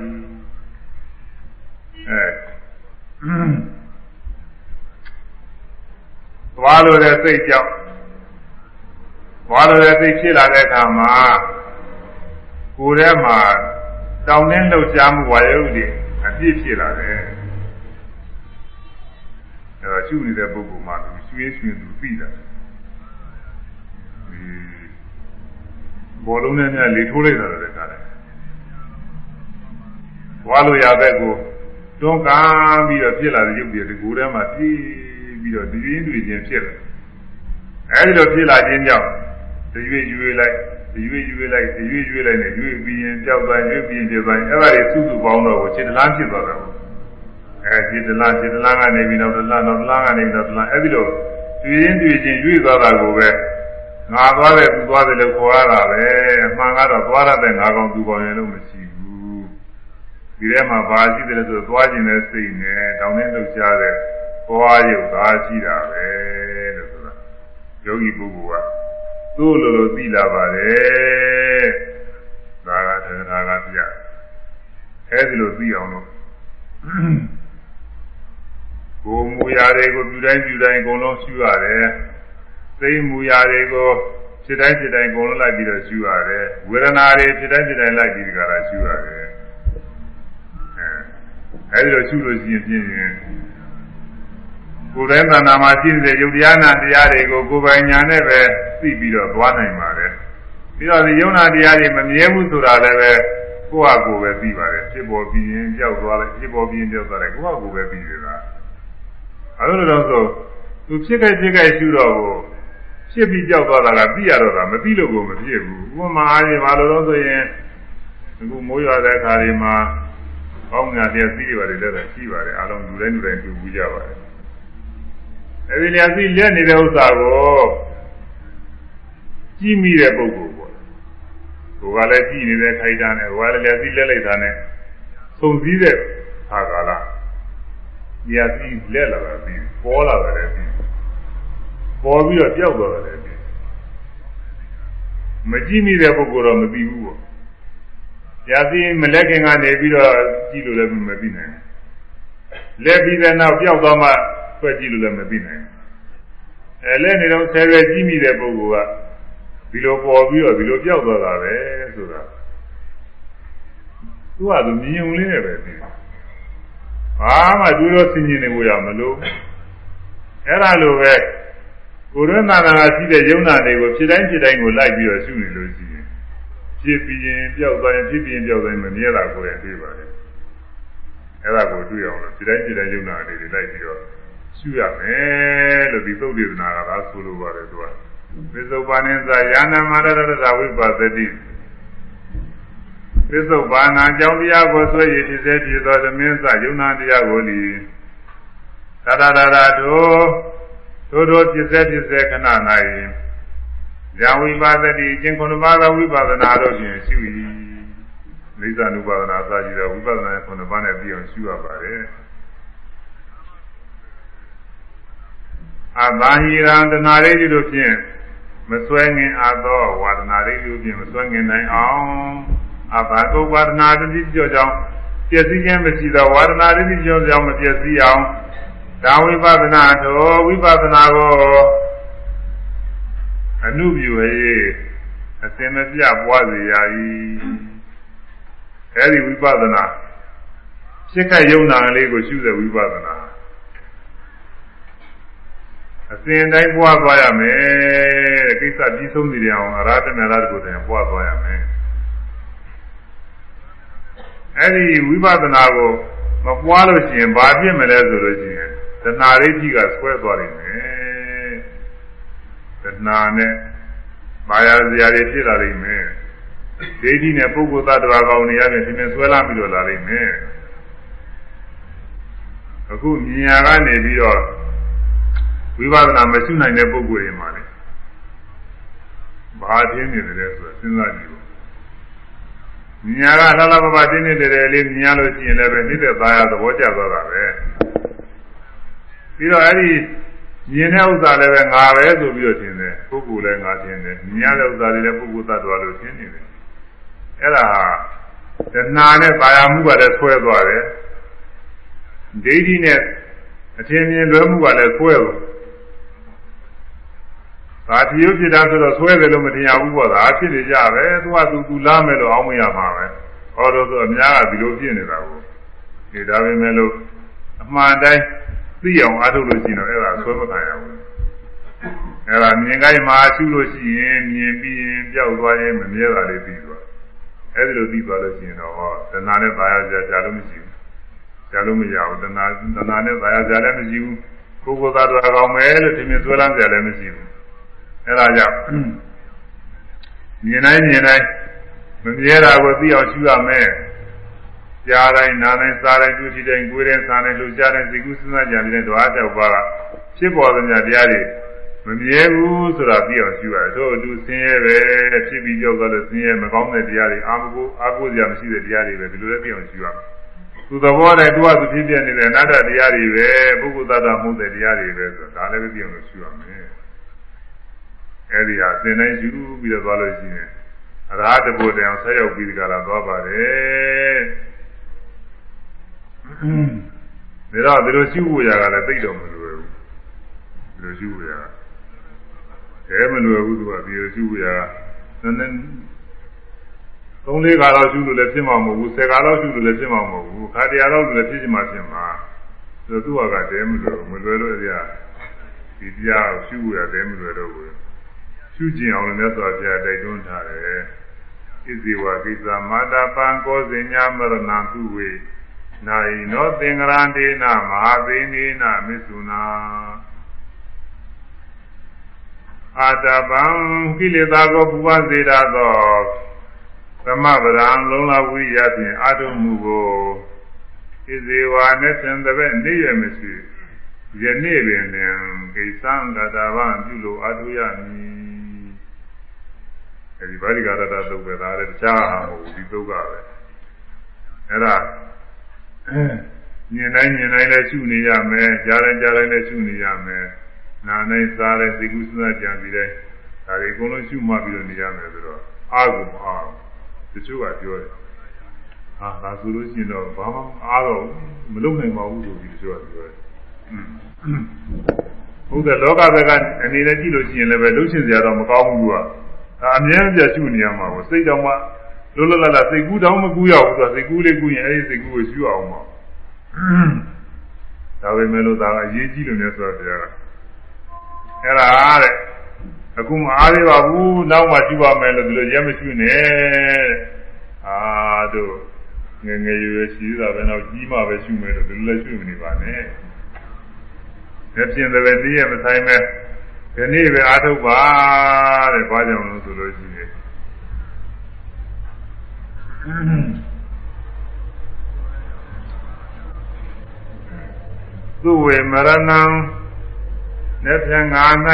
အဲသွားလို့တဲ့စိတ်ကြောင့်သွားလို့တဲ့စိတ်ဖြစ်လာတဲ့အခါမှာကိုယ်ထဲမှာတောင်းတင်းလှုပ်ရှားမှုဝါယုတွေအပြည့်ဖြစ်လာတယ်အဲတော့ရှုနေတဲ့ပုဂ္ဂိုလ်မှာသူရွှေ့ရွှင်သူသိတာဒီ ဘောလုံးနဲ့များလေထိုးလိုက်တာလည်းကားတယ်ဝါလို့ရတဲ့ကိုတွန်းကားပြီးတော့ဖြစ်လာတဲ့ရုပ်တွေဒီကိုယ်ထဲမှာပြည့်ပြီးတော့ဒီရင်းတွေချင်းဖြစ်လာအဲဒီလိုဖြစ်လာခြင်းကြောင့်တရွေ့ရွေ့လိုက်တရွေ့ရွေ့လိုက်တရွေ့ရွေ့လိုက်နဲ့ရွေ့ပြီးရင်ကြောက်သွားရွေ့ပြီးရင်ကြောက်သွားအဲ့ဒါတွေစုစုပေါင်းတော့ကိုခြေတလားဖြစ်သွားတယ်အဲခြေတလားခြေတလားကနေပြီးတော့တလားတော့တလားကနေပြီးတော့တလားအဲ့ဒီလိုတွေ့ရင်တွေ့ချင်းရွေ့သွားတာကိုပဲ ငါသွားတယ်သူသွားတယ်လို့ခေါ်ရတာပဲအမှန်ကတော့သွားရတဲ့ငါကောင်သူကောင်ရင်လို့မရှိဘူးဒီထဲမှာဘာရှိတယ်ဆိုသွားခြင်းနဲ့စိတ်နဲ့တောင်းနေလှုပ်ရှားတဲ့သွားရုပ်သားရှိတာပဲလို့ဆိုတာယောဂီပုဂ္ဂိုလ်ကသူ့လိုလိုသိလာပါတယ်ဒါကသက္ကနာကပြအဲဒီလိုသိအောင်လို့ကိုမူရာတွေကိုပြုတိုင်းပြုတိုင်းအကုန်လုံးရှုရတယ် စိတ်မူရာတွေကိုဖြစ်တိုင်းဖြစ်တိုင်းအကုန်လုံးလိုက်ပြီးတော့ရှုရတယ်ဝေဒနာတွေဖြစ်တိုင်းဖြစ်တိုင်းလိုက်ပြီးကြတာရှုရတယ်အဲအဲဒီလိုရှုလို့ရှိရင်ဖြင့်ကိုယ်တိုင်းသဏ္ဍာန်မှာရှိနေတဲ့ယုတ်တရားနာတရားတွေကိုကိုယ်ပိုင်ညာနဲ့ပဲသိပြီးတော့သွားနိုင်ပါတယ်ပြီးတော့ဒီယုံနာတရားတွေမမြဲဘူးဆိုတာလည်းပဲကိုယ့်ဟာကိုယ်ပဲသိပါတယ်ဖြစ်ပေါ်ပြီးရင်ကြောက်သွားတယ်ဖြစ်ပေါ်ပြီးရင်ကြောက်သွားတယ်ကိုယ့်ဟာကိုယ်ပဲသိနေတာအဲလိုတော့ဆိုသူဖြစ်ခဲ့ဖြစ်ခဲ့ရှုတော့ကို ဖြစ်ပြီးကြောက်သွားတာကသိရတော့တာမသိလို့ကိုမဖြစ်ဘူးဥပမာအားဖြင့်ဘာလို့လဲဆိုရင်အခုမိုးရွာတဲ့အခါတွေမှာကောင်းငါတရားစီးတွေပါတယ်လည်းရှိပါတယ်အားလုံးလူတိုင်းလူတိုင်းတွေ့ဘူးကြပါတယ်အဲဒီလျာစီလက်နေတဲ့ဥစ္စာကိုကြည့်မိတဲ့ပုဂ္ဂိုလ်ပေါ့ကိုယ်ကလည်းကြည့်နေတဲ့ခိုက်တာနဲ့ကိုယ်ကလည်းလျာစီလက်လိုက်တာနဲ့သုံစည်းတဲ့ခါကာလလျာစီလက်လာတာပြီးပေါ်လာတယ်ပြီး ပေါ်ပြီးတော့ကြောက်သွားတယ်ပြီးမကြည့်မိတဲ့ပုဂ္ဂိုလ်တော့မသိဘူးပေါ့ရာသီမလက်ခင်ကနေပြီးတော့ကြည့်လို့လည်းမသိနိုင်ဘူးလက်ပြီးတဲ့နောက်ပြောက်သွားမှဆွဲကြည့်လို့လည်းမသိနိုင်ဘူးအဲလက်နေတော့ဆယ်ရွယ်ကြည့်မိတဲ့ပုဂ္ဂိုလ်ကဒီလိုပေါ်ပြီးတော့ဒီလိုပြောက်သွားတာပဲဆိုတာသူကသူမြင်ုံလေးနဲ့ပဲသိတယ်ဘာမှတွေးတော့ဆင်ញင်နေဖို့ရမလို့အဲ့ဒါလိုပဲ ကိုယ်ရဏနာရှိတဲ့ယုံနာတွေကိုဖြစ်တိုင်းဖြစ်တိုင်းကိုလိုက်ပြီးတော့ရှုနေလို့ရှိရင်ဖြစ်ပြီးရင်ပျောက်သွားရင်ဖြစ်ပြီးရင်ပျောက်သွားရင်မမြဲတာကိုလည်းတွေ့ပါတယ်အဲ့ဒါကိုတွေ့အောင်လို့ဖြစ်တိုင်းဖြစ်တိုင်းယုံနာတွေလိုက်ပြီးတော့ရှုရမယ်လို့ဒီသုတ်ဒေသနာကသာဆိုလိုပါတယ်သူကသစ္စုပ္ပန်သယာနာမရတရဝိပါသတိသစ္စုပ္ပန်အကြောင်းတရားကိုဆွဲရည်ဖြစ်စေဖြစ်သောသမင်းစယုံနာတရားကိုလီသာရရရတို့ တို့တို့ပြစ္ဆေပြစ္ဆေခဏ၌ဇာဝိပါဒတိကျင့်ခုနှစ်ပါးသောဝိပဿနာတို့ဖြင့်ရှု၏လိစ္ဆာနုပါဒနာသာကြည့်တော့ဝိပဿနာခုနှစ်ပါးနဲ့ပြီးအောင်ရှုရပါတယ်အဘာဟိရံတနာရိတိတို့ဖြင့်မစွဲငင်အပ်သောဝါဒနာရိတိတို့ဖြင့်မစွဲငင်နိုင်အောင်အဘာကုပ္ပဒနာတိကြောကြောင့်ပျက်စီးခြင်းမရှိသောဝါဒနာရိတိကြောကြောင့်မပျက်စီးအောင် ဒါဝိပဿနာတော်ဝိပဿနာကိုအနုပြု၍အစင်မပြပွားစေရ၏အဲဒီဝိပဿနာဖြစ်ခတ်ယုံနာလေးကိုရှုတဲ့ဝိပဿနာအစဉ်တိုင်းပွားသွားရမယ်တဲ့ကိစ္စပြီးဆုံးပြီအောင်အရာတမေရာတကိုတည်းပွားသွားရမယ်အဲဒီဝိပဿနာကိုမပွားလို့ရှိရင်ဘာဖြစ်မလဲဆိုလို့ရှိရင် တဏှာရိဋ္ဌိကဆွဲသွားနိုင်မယ်တဏှာနဲ့မာယာဇရာတွေဖြစ်လာနိုင်မယ်ဒိဋ္ဌိနဲ့ပုဂ္ဂိုလ်သတ္တဝါကောင်တွေရတယ်ဒီနဲ့ဆွဲလာပြီးတော့လာနိုင်မယ်အခုမြင်ရကနေပြီးတော့ဝိပဿနာမရှိနိုင်တဲ့ပုဂ္ဂိုလ်တွေမှာလေဘာထင်းနေတယ်ဆိုတော့စဉ်းစားကြည့်လို့မြင်ရကလှလှပပတင်းနေတယ်လေးမြင်ရလို့ရှိရင်လည်းပဲနိစ္စသားရသဘောကျသွားတာပဲ ပြီးတော့အဲ့ဒီမြင်တဲ့ဥစ္စာလည်းပဲငါပဲဆိုပြီးတော့ထင်တယ်ပုဂ္ဂိုလ်လည်းငါထင်တယ်မြင်ရတဲ့ဥစ္စာတွေလည်းပုဂ္ဂိုလ်သတ္တဝါလို့ထင်နေတယ်အဲ့ဒါတဏှာနဲ့ပါရမှုကလည်းဆွဲသွားတယ်ဒိဋ္ဌိနဲ့အထင်မြင်လွဲမှုကလည်းဆွဲသွားဒါတရုပ်ဖြစ်တာဆိုတော့ဆွဲတယ်လို့မထင်ရဘူးပေါ့ဒါဖြစ်နေကြပဲသူကသူသူလားမယ်လို့အောင်းမရမှာပဲဟောတော့ဆိုအများကဒီလိုဖြစ်နေတာကိုဒီဒါပဲမဲ့လို့အမှန်တိုင်း သိအောင်အားထုတ်လို့ရှိရင်တော့အဲ့ဒါဆွဲမခံရဘူးအဲ့ဒါမြင်ကြိုက်မှာရှုလို့ရှိရင်မြင်ပြီးရင်ပျောက်သွားရင်မမြဲတာလေးပြီးသွားအဲ့ဒီလိုပြီးသွားလို့ရှိရင်တော့ဟောတဏှာနဲ့သာယာကြကြလို့မရှိဘူးကြလို့မရဘူးတဏှာတဏှာနဲ့သာယာကြလည်းမရှိဘူးကိုယ်ကိုယ်သားတော်ကောင်းမယ်လို့ထင်မြင်ဆွဲလန်းကြလည်းမရှိဘူးအဲ့ဒါကြောင့်မြင်တိုင်းမြင်တိုင်းမမြဲတာကိုသိအောင်ရှုရမယ် ကြားတိုင်းနားတိုင်းစားတိုင်းတွေ့ထိတိုင်းကိုယ်တိုင်းစားတိုင်းလှူရှားတိုင်းသိကုစဉ်းစားကြတဲ့ဓဝါကြောက်ပါကဖြစ်ပေါ်သမျှတရားတွေမမြဲဘူးဆိုတာသိအောင်ရှုရတယ်တို့အတူဆင်းရဲပဲဖြစ်ပြီးကြောက်သွားလို့ဆင်းရဲမကောင်းတဲ့တရားတွေအာမကိုအာကိုစရာမရှိတဲ့တရားတွေပဲဒီလိုလည်းသိအောင်ရှုရမယ်သူသဘောနဲ့သူကသူဖြစ်ပြနေတဲ့အနာတ္တတရားတွေပဲပုဂ္ဂိုလ်သတ္တမှုတဲ့တရားတွေပဲဆိုတာဒါလည်းပဲသိအောင်လို့ရှုရမယ်အဲဒီဟာသင်တိုင်းယူပြီးတော့သွားလို့ရှိရင်အရာတဘုတ္တအောင်ဆက်ရောက်ပြီးကြတာသွားပါတယ် ဒါတော့ဒီလိုရှိဖို့ရတာလည်းသိတော့မလွယ်ဘူးဒီလိုရှိဖို့ရတာအဲမလွယ်ဘူးသူကဒီလိုရှိဖို့ရတာနည်းနည်းသုံးလေးခါတော့ရှိလို့လည်းဖြစ်မှာမဟုတ်ဘူးဆယ်ခါတော့ရှိလို့လည်းဖြစ်မှာမဟုတ်ဘူးခါတရားတော့လည်းဖြစ်ချင်မှဖြစ်မှာဆိုသူကကတဲမလွယ်ဘူးမလွယ်လို့အရာဒီတရားကိုရှိဖို့ရတဲမလွယ်တော့ဘူးရှုကျင်အောင်လည်းမြတ်စွာဘုရားတိုက်တွန်းထားတယ်ဣဇေဝကိစ္စမာတာပံကောဇင်ညာမရဏသူဝေ နိုင်နောသင်္ကရန္တေနမဟာသေနေနမစ္ဆုနာအာတပံကိလေသာကိုပူပစေတသောသမဗရံလုံးလာဝိရဖြင့်အာထုမှုကိုဣဇေဝါနဲ့သင်တဲ့ဘက်နေရမရှိယနေ့ပင်လင်ကိစ္စံကတာဝပြုလို့အာထုရမည်အဲဒီဗာရိကရတသုတ်ပဲဒါလည်းတခြားဟာမဟုတ်ဘူးဒီသုတ်ကပဲအဲ့ဒါ မြင်တိုင်းမြင်တိုင်းလည်းရှုနေရမယ်ကြားတိုင်းကြားတိုင်းလည်းရှုနေရမယ်နာတိုင်းစားတိုင်းသိကုသနာကြံပြီးတိုင်းဒါတွေအကုန်လုံးရှုမှတ်ပြီးတော့နေရမယ်ဆိုတော့အာကိုမအားတချို့ကပြောတယ်ဟာဒါဆိုလို့ရှိရင်တော့ဘာမှအားတော့မလုပ်နိုင်ပါဘူးဆိုပြီးတချို့ကပြောတယ်ဟုတ်တယ်လောကဘက်ကအနေနဲ့ကြည့်လို့ရှိရင်လည်းပဲလှုပ်ရှင်စရာတော့မကောင်းဘူးကွာဒါအမြဲပြရှုနေရမှာကိုစိတ်တောင်မှ လွတ်လွတ်လပ်လပ်စိတ်ကူးတောင်မကူးရဘူးဆိုတာစိတ်ကူးလေးကူးရင်အဲဒီစိတ်ကူးကိုရှုအောင်ပါဒါပဲမဲ့လို့ဒါကအရေးကြီးလို့မျိုးဆိုတော့တရားကအဲ့ဒါတဲ့အခုမအားသေးပါဘူးနောက်မှရှုပါမယ်လို့ဒီလိုရဲမရှုနဲ့အာတို့ငငယ်ရွယ်ရွယ်ရှိသေးတာပဲတော့ကြီးမှပဲရှုမယ်လို့ဒီလိုလည်းရှုမနေပါနဲ့ဒါဖြင့်လည်းသိရမဆိုင်မဲ့ဒီနေ့ပဲအားထုတ်ပါတဲ့ဘာကြောင့်လို့ဆိုလို့ရှိရင် သူဝေမရဏံလက်ဖြံငါ၌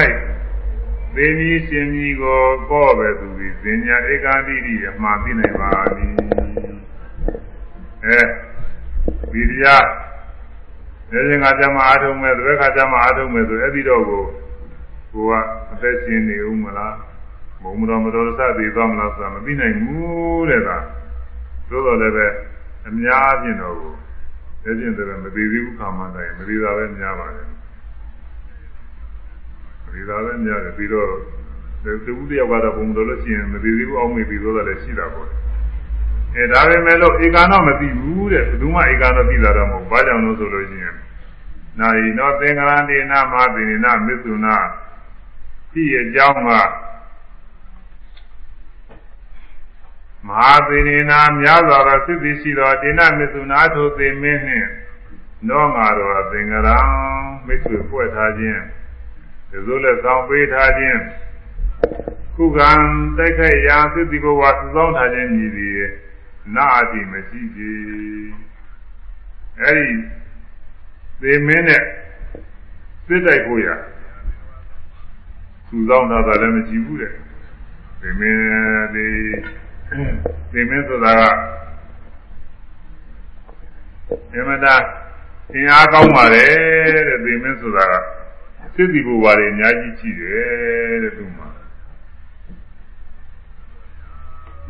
သေမီရှင်ကြီးကိုကော့ပဲသူသည်ဇင်ညာဧကာတိတိအမှားသိနိုင်ပါသည်အဲဗီရိယနေရင်ကကြမှာအားထုတ်မဲ့တဲ့ခါကြမှာအားထုတ်မဲ့ဆိုအဲ့ဒီတော့ကိုကိုကအသက်ရှင်နေဦးမလားမုံမတော်မတော်စသည်သွားမလားဆိုတာမသိနိုင်ဘူးတဲ့က သို့တော်လည်းပဲအများအပြည့်တော့ကိုလက်ကျင်တယ်မသိသေးဘူးခါမှန်းတယ်မသိတာပဲများပါတယ်မသိတာပဲများတယ်ပြီးတော့တူတူတယောက်ကတော့ဘုံတော်လို့ရှိရင်မသိသေးဘူးအောက်မေ့ပြီးတော့လည်းရှိတာပေါ့အဲဒါပဲမဲ့လို့ဧကာတော့မသိဘူးတဲ့ဘယ်သူမှဧကာတော့သိတာတော့မဟုတ်ဘာကြောင့်လို့ဆိုလို့ရှိရင်နာယီနောသင်္ကရန္တိနာမပိနိနာမစ္ဆုနာဖြစ်ရဲ့အကြောင်းက မဟာသေနေနာများစွာသောစိတ္တိရှိသောဒေနမစ္ဆုနာထိုသေမင်းနှင့်နောငါတော်သင်္ကရံမိတ်ဆွေဖွဲ့ထားခြင်းဒီလိုလဲဆောင်ပေးထားခြင်းခုခံတိုက်ခိုက်ရာစိတ္တိဘဝစုဆောင်းထားခြင်းညီသည်နာအတိမရှိသေးအဲဒီသေမင်းနဲ့စစ်တိုက်ဖို့ရစုဆောင်းထားတာလည်းမရှိဘူးတဲ့သေမင်းဒီ သေမင်းဆိုတာကအမတာအင်အားကောင်းပါတယ်တဲ့သေမင်းဆိုတာကစစ်တီဘူဝါတွေအများကြီးရှိတယ်တဲ့သူမှာ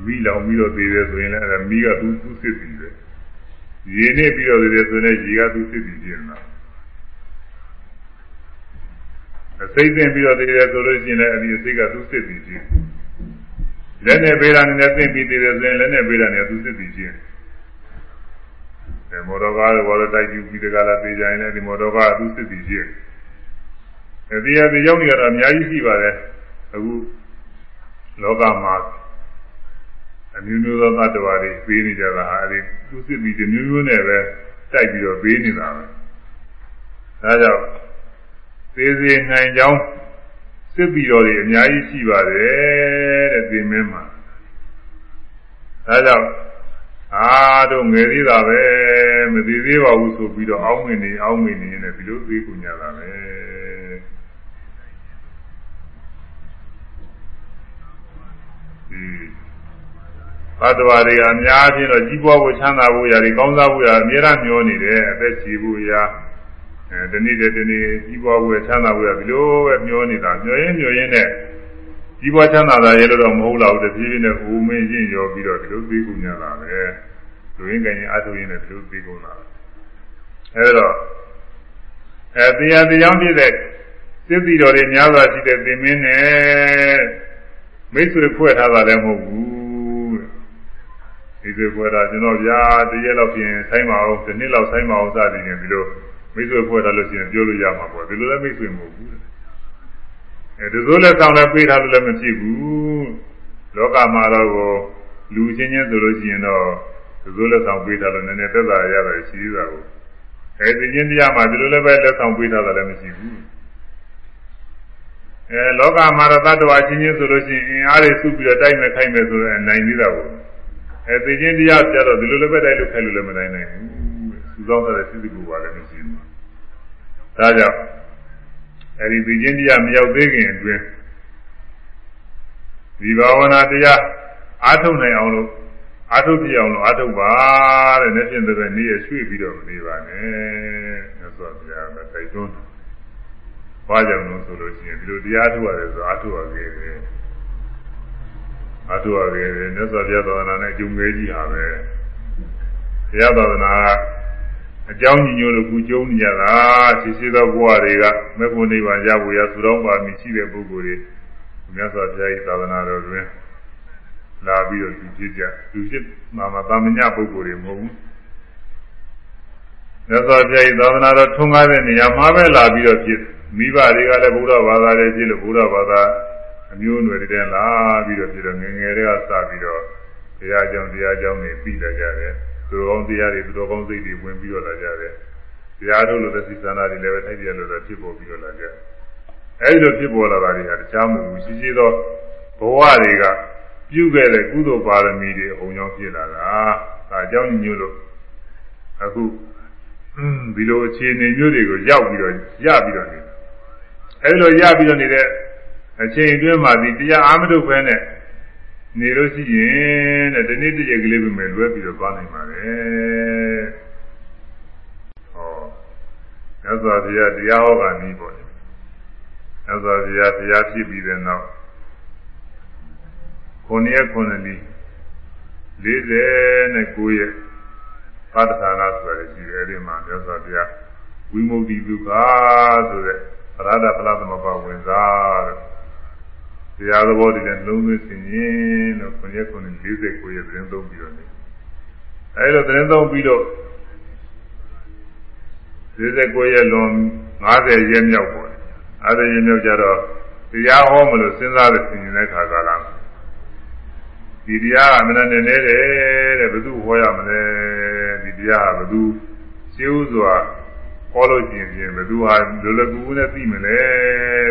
မိလောင်ပြီးတော့သေးတယ်ဆိုရင်လည်းအဲမိကသူသူစစ်တီပဲရေနေပြီးတော့သေးတယ်ဆိုရင်ရေကသူစစ်တီပြင်တာအစိမ့်သိမ့်ပြီးတော့သေးတယ်ဆိုလို့ရှိရင်လည်းအဲဒီအစိတ်ကသူစစ်တီပြင် လက်နဲ့ပေးတာနဲ့သိမ့်ပြီးသေးတယ်ဆိုရင်လက်နဲ့ပေးတာနဲ့သူစစ်တီပြင်အဲမော်တော်ကားဘော်တိုက်ကြည့်ပြီးတကလားသေးကြရင်လည်းဒီမော်တော်ကားသူစစ်တီပြင်အဲဒီအသေးရောက်နေတော့အများကြီးရှိပါတယ်အခုလောကမှာအမျိုးမျိုးသောတ attva တွေပေးနေကြတာဟာအဲဒီသူစစ်ပြီးဒီမျိုးမျိုးနဲ့ပဲတိုက်ပြီးတော့ပေးနေတာပဲဒါကြောင့်သေးသေးနိုင်ကြောင်း စစ်ပြီးတော်တွေအများကြီးရှိပါတယ်တဲ့ဒီမင်းမှာဒါကြောင့်အာတို့ငယ်သေးတာပဲမသေးသေးပါဘူးဆိုပြီးတော့အောင်းမင်းနေအောင်းမင်းနေနေဒီလိုသေးကုန်ကြတာပဲသတ္တဝါတွေအများကြီးတော့ကြီးပွားဖို့ချမ်းသာဖို့ရာတွေကောင်းစားဖို့ရာအများအားမျောနေတယ်အသက်ကြီးဖို့ရာ အဲဒီနေ့တည်းဒီနေ့ကြီးပွားဖို့ချမ်းသာဖို့ရာဒီလိုပဲမျောနေတာမျောရင်းမျောရင်းနဲ့ကြီးပွားချမ်းသာတာရဲ့လို့တော့မဟုတ်တော့ဘူးတပြေးပြေးနဲ့ဘူမင်းချင်းရောပြီးတော့ဒီလိုသိကုန်ကြတာပဲလူရင်းကရင်အထုရင်းနဲ့ဒီလိုသိကုန်တာအဲဒါအဲတရားတရားပြည့်တဲ့စိတ်တိတော်တွေများစွာရှိတဲ့သင်မင်းနဲ့မိတ်ဆွေဖွဲ့ထားတာလည်းမဟုတ်ဘူးဒီလိုဖွဲ့တာကျွန်တော်ဗျာတရက်လောက်ပြင်ဆိုင်မအောင်တစ်နှစ်လောက်ဆိုင်မအောင်စသည်ဖြင့်ဒီလို မိတ်ဆွေဖွဲ့ထားလို့ရှိရင်ပြောလို့ရမှာပေါ့ဒီလိုလည်းမိတ်ဆွေမဟုတ်ဘူးအဲဒီလိုလည်းဆောင်လည်းပေးထားလို့လည်းမဖြစ်ဘူးလောကမှာတော့လူချင်းချင်းဆိုလို့ရှိရင်တော့ဒီလိုလည်းဆောင်ပေးထားလို့နည်းနည်းသက်သာရတယ်ရှိသေးတာကိုအဲဒီချင်းတရားမှာဒီလိုလည်းပဲလက်ဆောင်ပေးထားတာလည်းမရှိဘူးအဲလောကမှာတော့တ attva ချင်းချင်းဆိုလို့ရှိရင်အင်အားတွေစုပြီးတော့တိုက်မဲ့ခိုက်မဲ့ဆိုတော့နိုင်သေးတာကိုအဲသိချင်းတရားကြတော့ဒီလိုလည်းပဲတိုက်လို့ခိုက်လို့လည်းမနိုင်နိုင်ဘူးသူသောတဲ့စိတ္တကူပါလည်းမရှိဘူး ဒါကြောင့်အဲဒီသိချင်းတရားမရောက်သေးခင်အတွင်းဒီဘာဝနာတရားအားထုတ်နိုင်အောင်လို့အားထုတ်ပြအောင်လို့အားထုတ်ပါတဲ့နေ့ဖြင့်တည်းနေ့ရရွှေ့ပြီးတော့မနေပါနဲ့မြတ်စွာဘုရားကတိုက်တွန်းဘာကြောင့်လို့ဆိုလို့ရှိရင်ဒီလိုတရားထုတ်ရတယ်ဆိုအားထုတ်ရခဲ့တယ်အားထုတ်ရခဲ့တယ်မြတ်စွာဘုရားသာသနာနဲ့ကျုံငယ်ကြီးဟာပဲဘုရားသာသနာက အကြောင်းညီညွတ်လို့ခုကျုံနေကြတာရှိရှိသောဘဝတွေကမေဖို့နိဗ္ဗာန်ရဖို့ရသုတော်ပါမည်ရှိတဲ့ပုဂ္ဂိုလ်တွေမြတ်စွာဘုရား၏သာသနာတော်တွင်လာပြီးတော့သူဖြစ်ကြသူဖြစ်မှာမသာမညပုဂ္ဂိုလ်တွေမဟုတ်ဘူးမြတ်စွာဘုရား၏သာသနာတော်ထွန်းကားတဲ့နေရာမှာပဲလာပြီးတော့ဖြစ်မိဘတွေကလည်းဘုရားဘာသာတွေဖြစ်လို့ဘုရားဘာသာအမျိုးအနွယ်တွေတည်းလာပြီးတော့ဖြစ်တော့ငယ်ငယ်တွေကစပြီးတော့တရားကြောင့်တရားကြောင့်နေပြီးလာကြတယ် သူတော်ကောင်းတရားတွေသူတော်ကောင်းစိတ်တွေဝင်ပြီးတော့လာကြတယ်တရားထုတ်လို့သတိစန္ဒတွေလည်းပဲထိုက်ပြလို့တော့ဖြစ်ပေါ်ပြီးတော့လာကြတယ်အဲဒီလိုဖြစ်ပေါ်လာတာတွေဟာတခြားမဟုတ်ဘူးရှိရှိသောဘဝတွေကပြုခဲ့တဲ့ကုသိုလ်ပါရမီတွေအုံကြောင့်ဖြစ်လာတာဒါအကြောင်းညွှန်လို့အခုဒီလိုအခြေအနေမျိုးတွေကိုရောက်ပြီးတော့ရပြီးတော့နေအဲဒီလိုရပြီးတော့နေတဲ့အချိန်အတွင်းမှာဒီတရားအာမထုတ်ပဲနဲ့ နေလို့ရှိရင်တဲ့ဒီနေ့တည်းကလေးပဲမဲ့လွဲပြီးတော့သွားနိုင်ပါလေဟောမြတ်စွာဘုရားတရားဟောတာနည်းပေါ့မြတ်စွာဘုရားတရားဖြစ်ပြီးတဲ့နောက်ခုနှစ်ရက်ခုနှစ်လီ49ရက်ပါဋ္ဌာနာဆိုရရှိတယ်အဲဒီမှာမြတ်စွာဘုရားဝိမု ക്തി ဒုက္ခဆိုတဲ့ပရဒဖလားသမဘဝင်စားတဲ့ တရားသဘောတည်းနဲ့လုံးသွင်းဆင်ရင်လို့ခုရက်ခုနှစ်49ရက်သတင်းသုံးပြီးတော့နေအဲလိုသတင်းသုံးပြီးတော့49ရက်လွန်50ရက်မြောက်ပေါ့50ရက်မြောက်ကြတော့တရားဟောမလို့စဉ်းစားတဲ့ဆင်ရင်တဲ့ခါကလာဒီတရားကမနနေနေတယ်တဲ့ဘယ်သူဟောရမလဲဒီတရားကဘယ်သူရှင်းဥစွာဟောလို့ကျင်ပြင်ဘယ်သူဟာလောလကူနဲ့သိမလဲ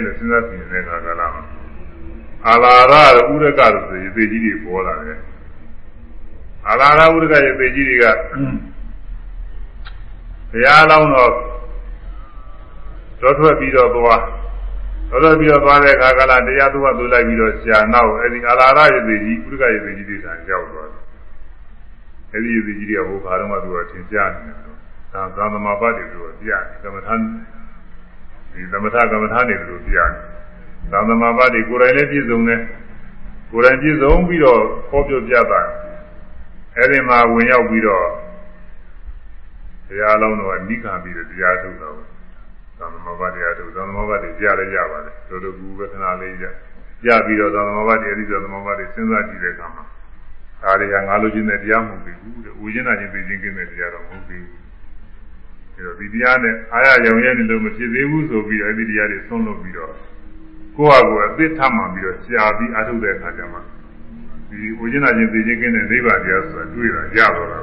လို့စဉ်းစားဆင်ရင်တဲ့ခါကလာ အာလာရဥရကဆိုရေသေးကြီးတွေပေါ်လာတယ်အာလာရဥရကရေသေးကြီးတွေကဘုရားလောင်းတော့တော်ထွက်ပြီးတော့သွားတော်ထွက်ပြီးတော့သွားတဲ့အခါကလာတရားသူကသူလိုက်ပြီးတော့ရှာနောက်အဲဒီအာလာရရေသေးကြီးဥရကရေသေးကြီးတွေဆံရောက်သွားတယ်အဲဒီရေသေးကြီးတွေကဟိုခါတော့မှသူကသင်ကြားနေတယ်ဒါသာသမဘာတွေသူကပြတယ်ကမ္မထာဒီသမထကမ္မထာတွေသူပြတယ် သံသမဘာတိကိုယ်တိုင်လည်းပြည့်စုံတယ်ကိုယ်တိုင်ပြည့်စုံပြီးတော့ဟောပြောပြတာအဲဒီမှာဝင်ရောက်ပြီးတော့တရားလုံးတော့နိခံပြီးတော့တရားထုတ်တော့သံသမဘာတရားထုတ်သံသမဘာတိကြားလည်းရပါတယ်တို့တို့ကူပဲခဏလေးရရပြီးတော့သံသမဘာတိအဲဒီသံသမဘာတိစဉ်းစားကြည့်တဲ့အခါမှာဒါတွေကငါလိုချင်တဲ့တရားမဟုတ်ဘူးတဲ့ဦးကျင်းတာချင်းသိချင်းကင်းတဲ့တရားတော့မဟုတ်ဘူးအဲတော့ဒီတရားနဲ့အာရရောင်ရဲနေလို့မဖြစ်သေးဘူးဆိုပြီးတော့အဲဒီတရားတွေဆုံးလုပ်ပြီးတော့ ကိုယ့်ဟာကိုယ်အသစ်ထမှန်ပြီးတော့ရှားပြီးအထုတ်တဲ့အခါကျမှဒီဝိညာဉ်ချင်းသိချင်းကင်းတဲ့နိဗ္ဗာန်တရားဆိုတာတွေ့တာရတော့တာ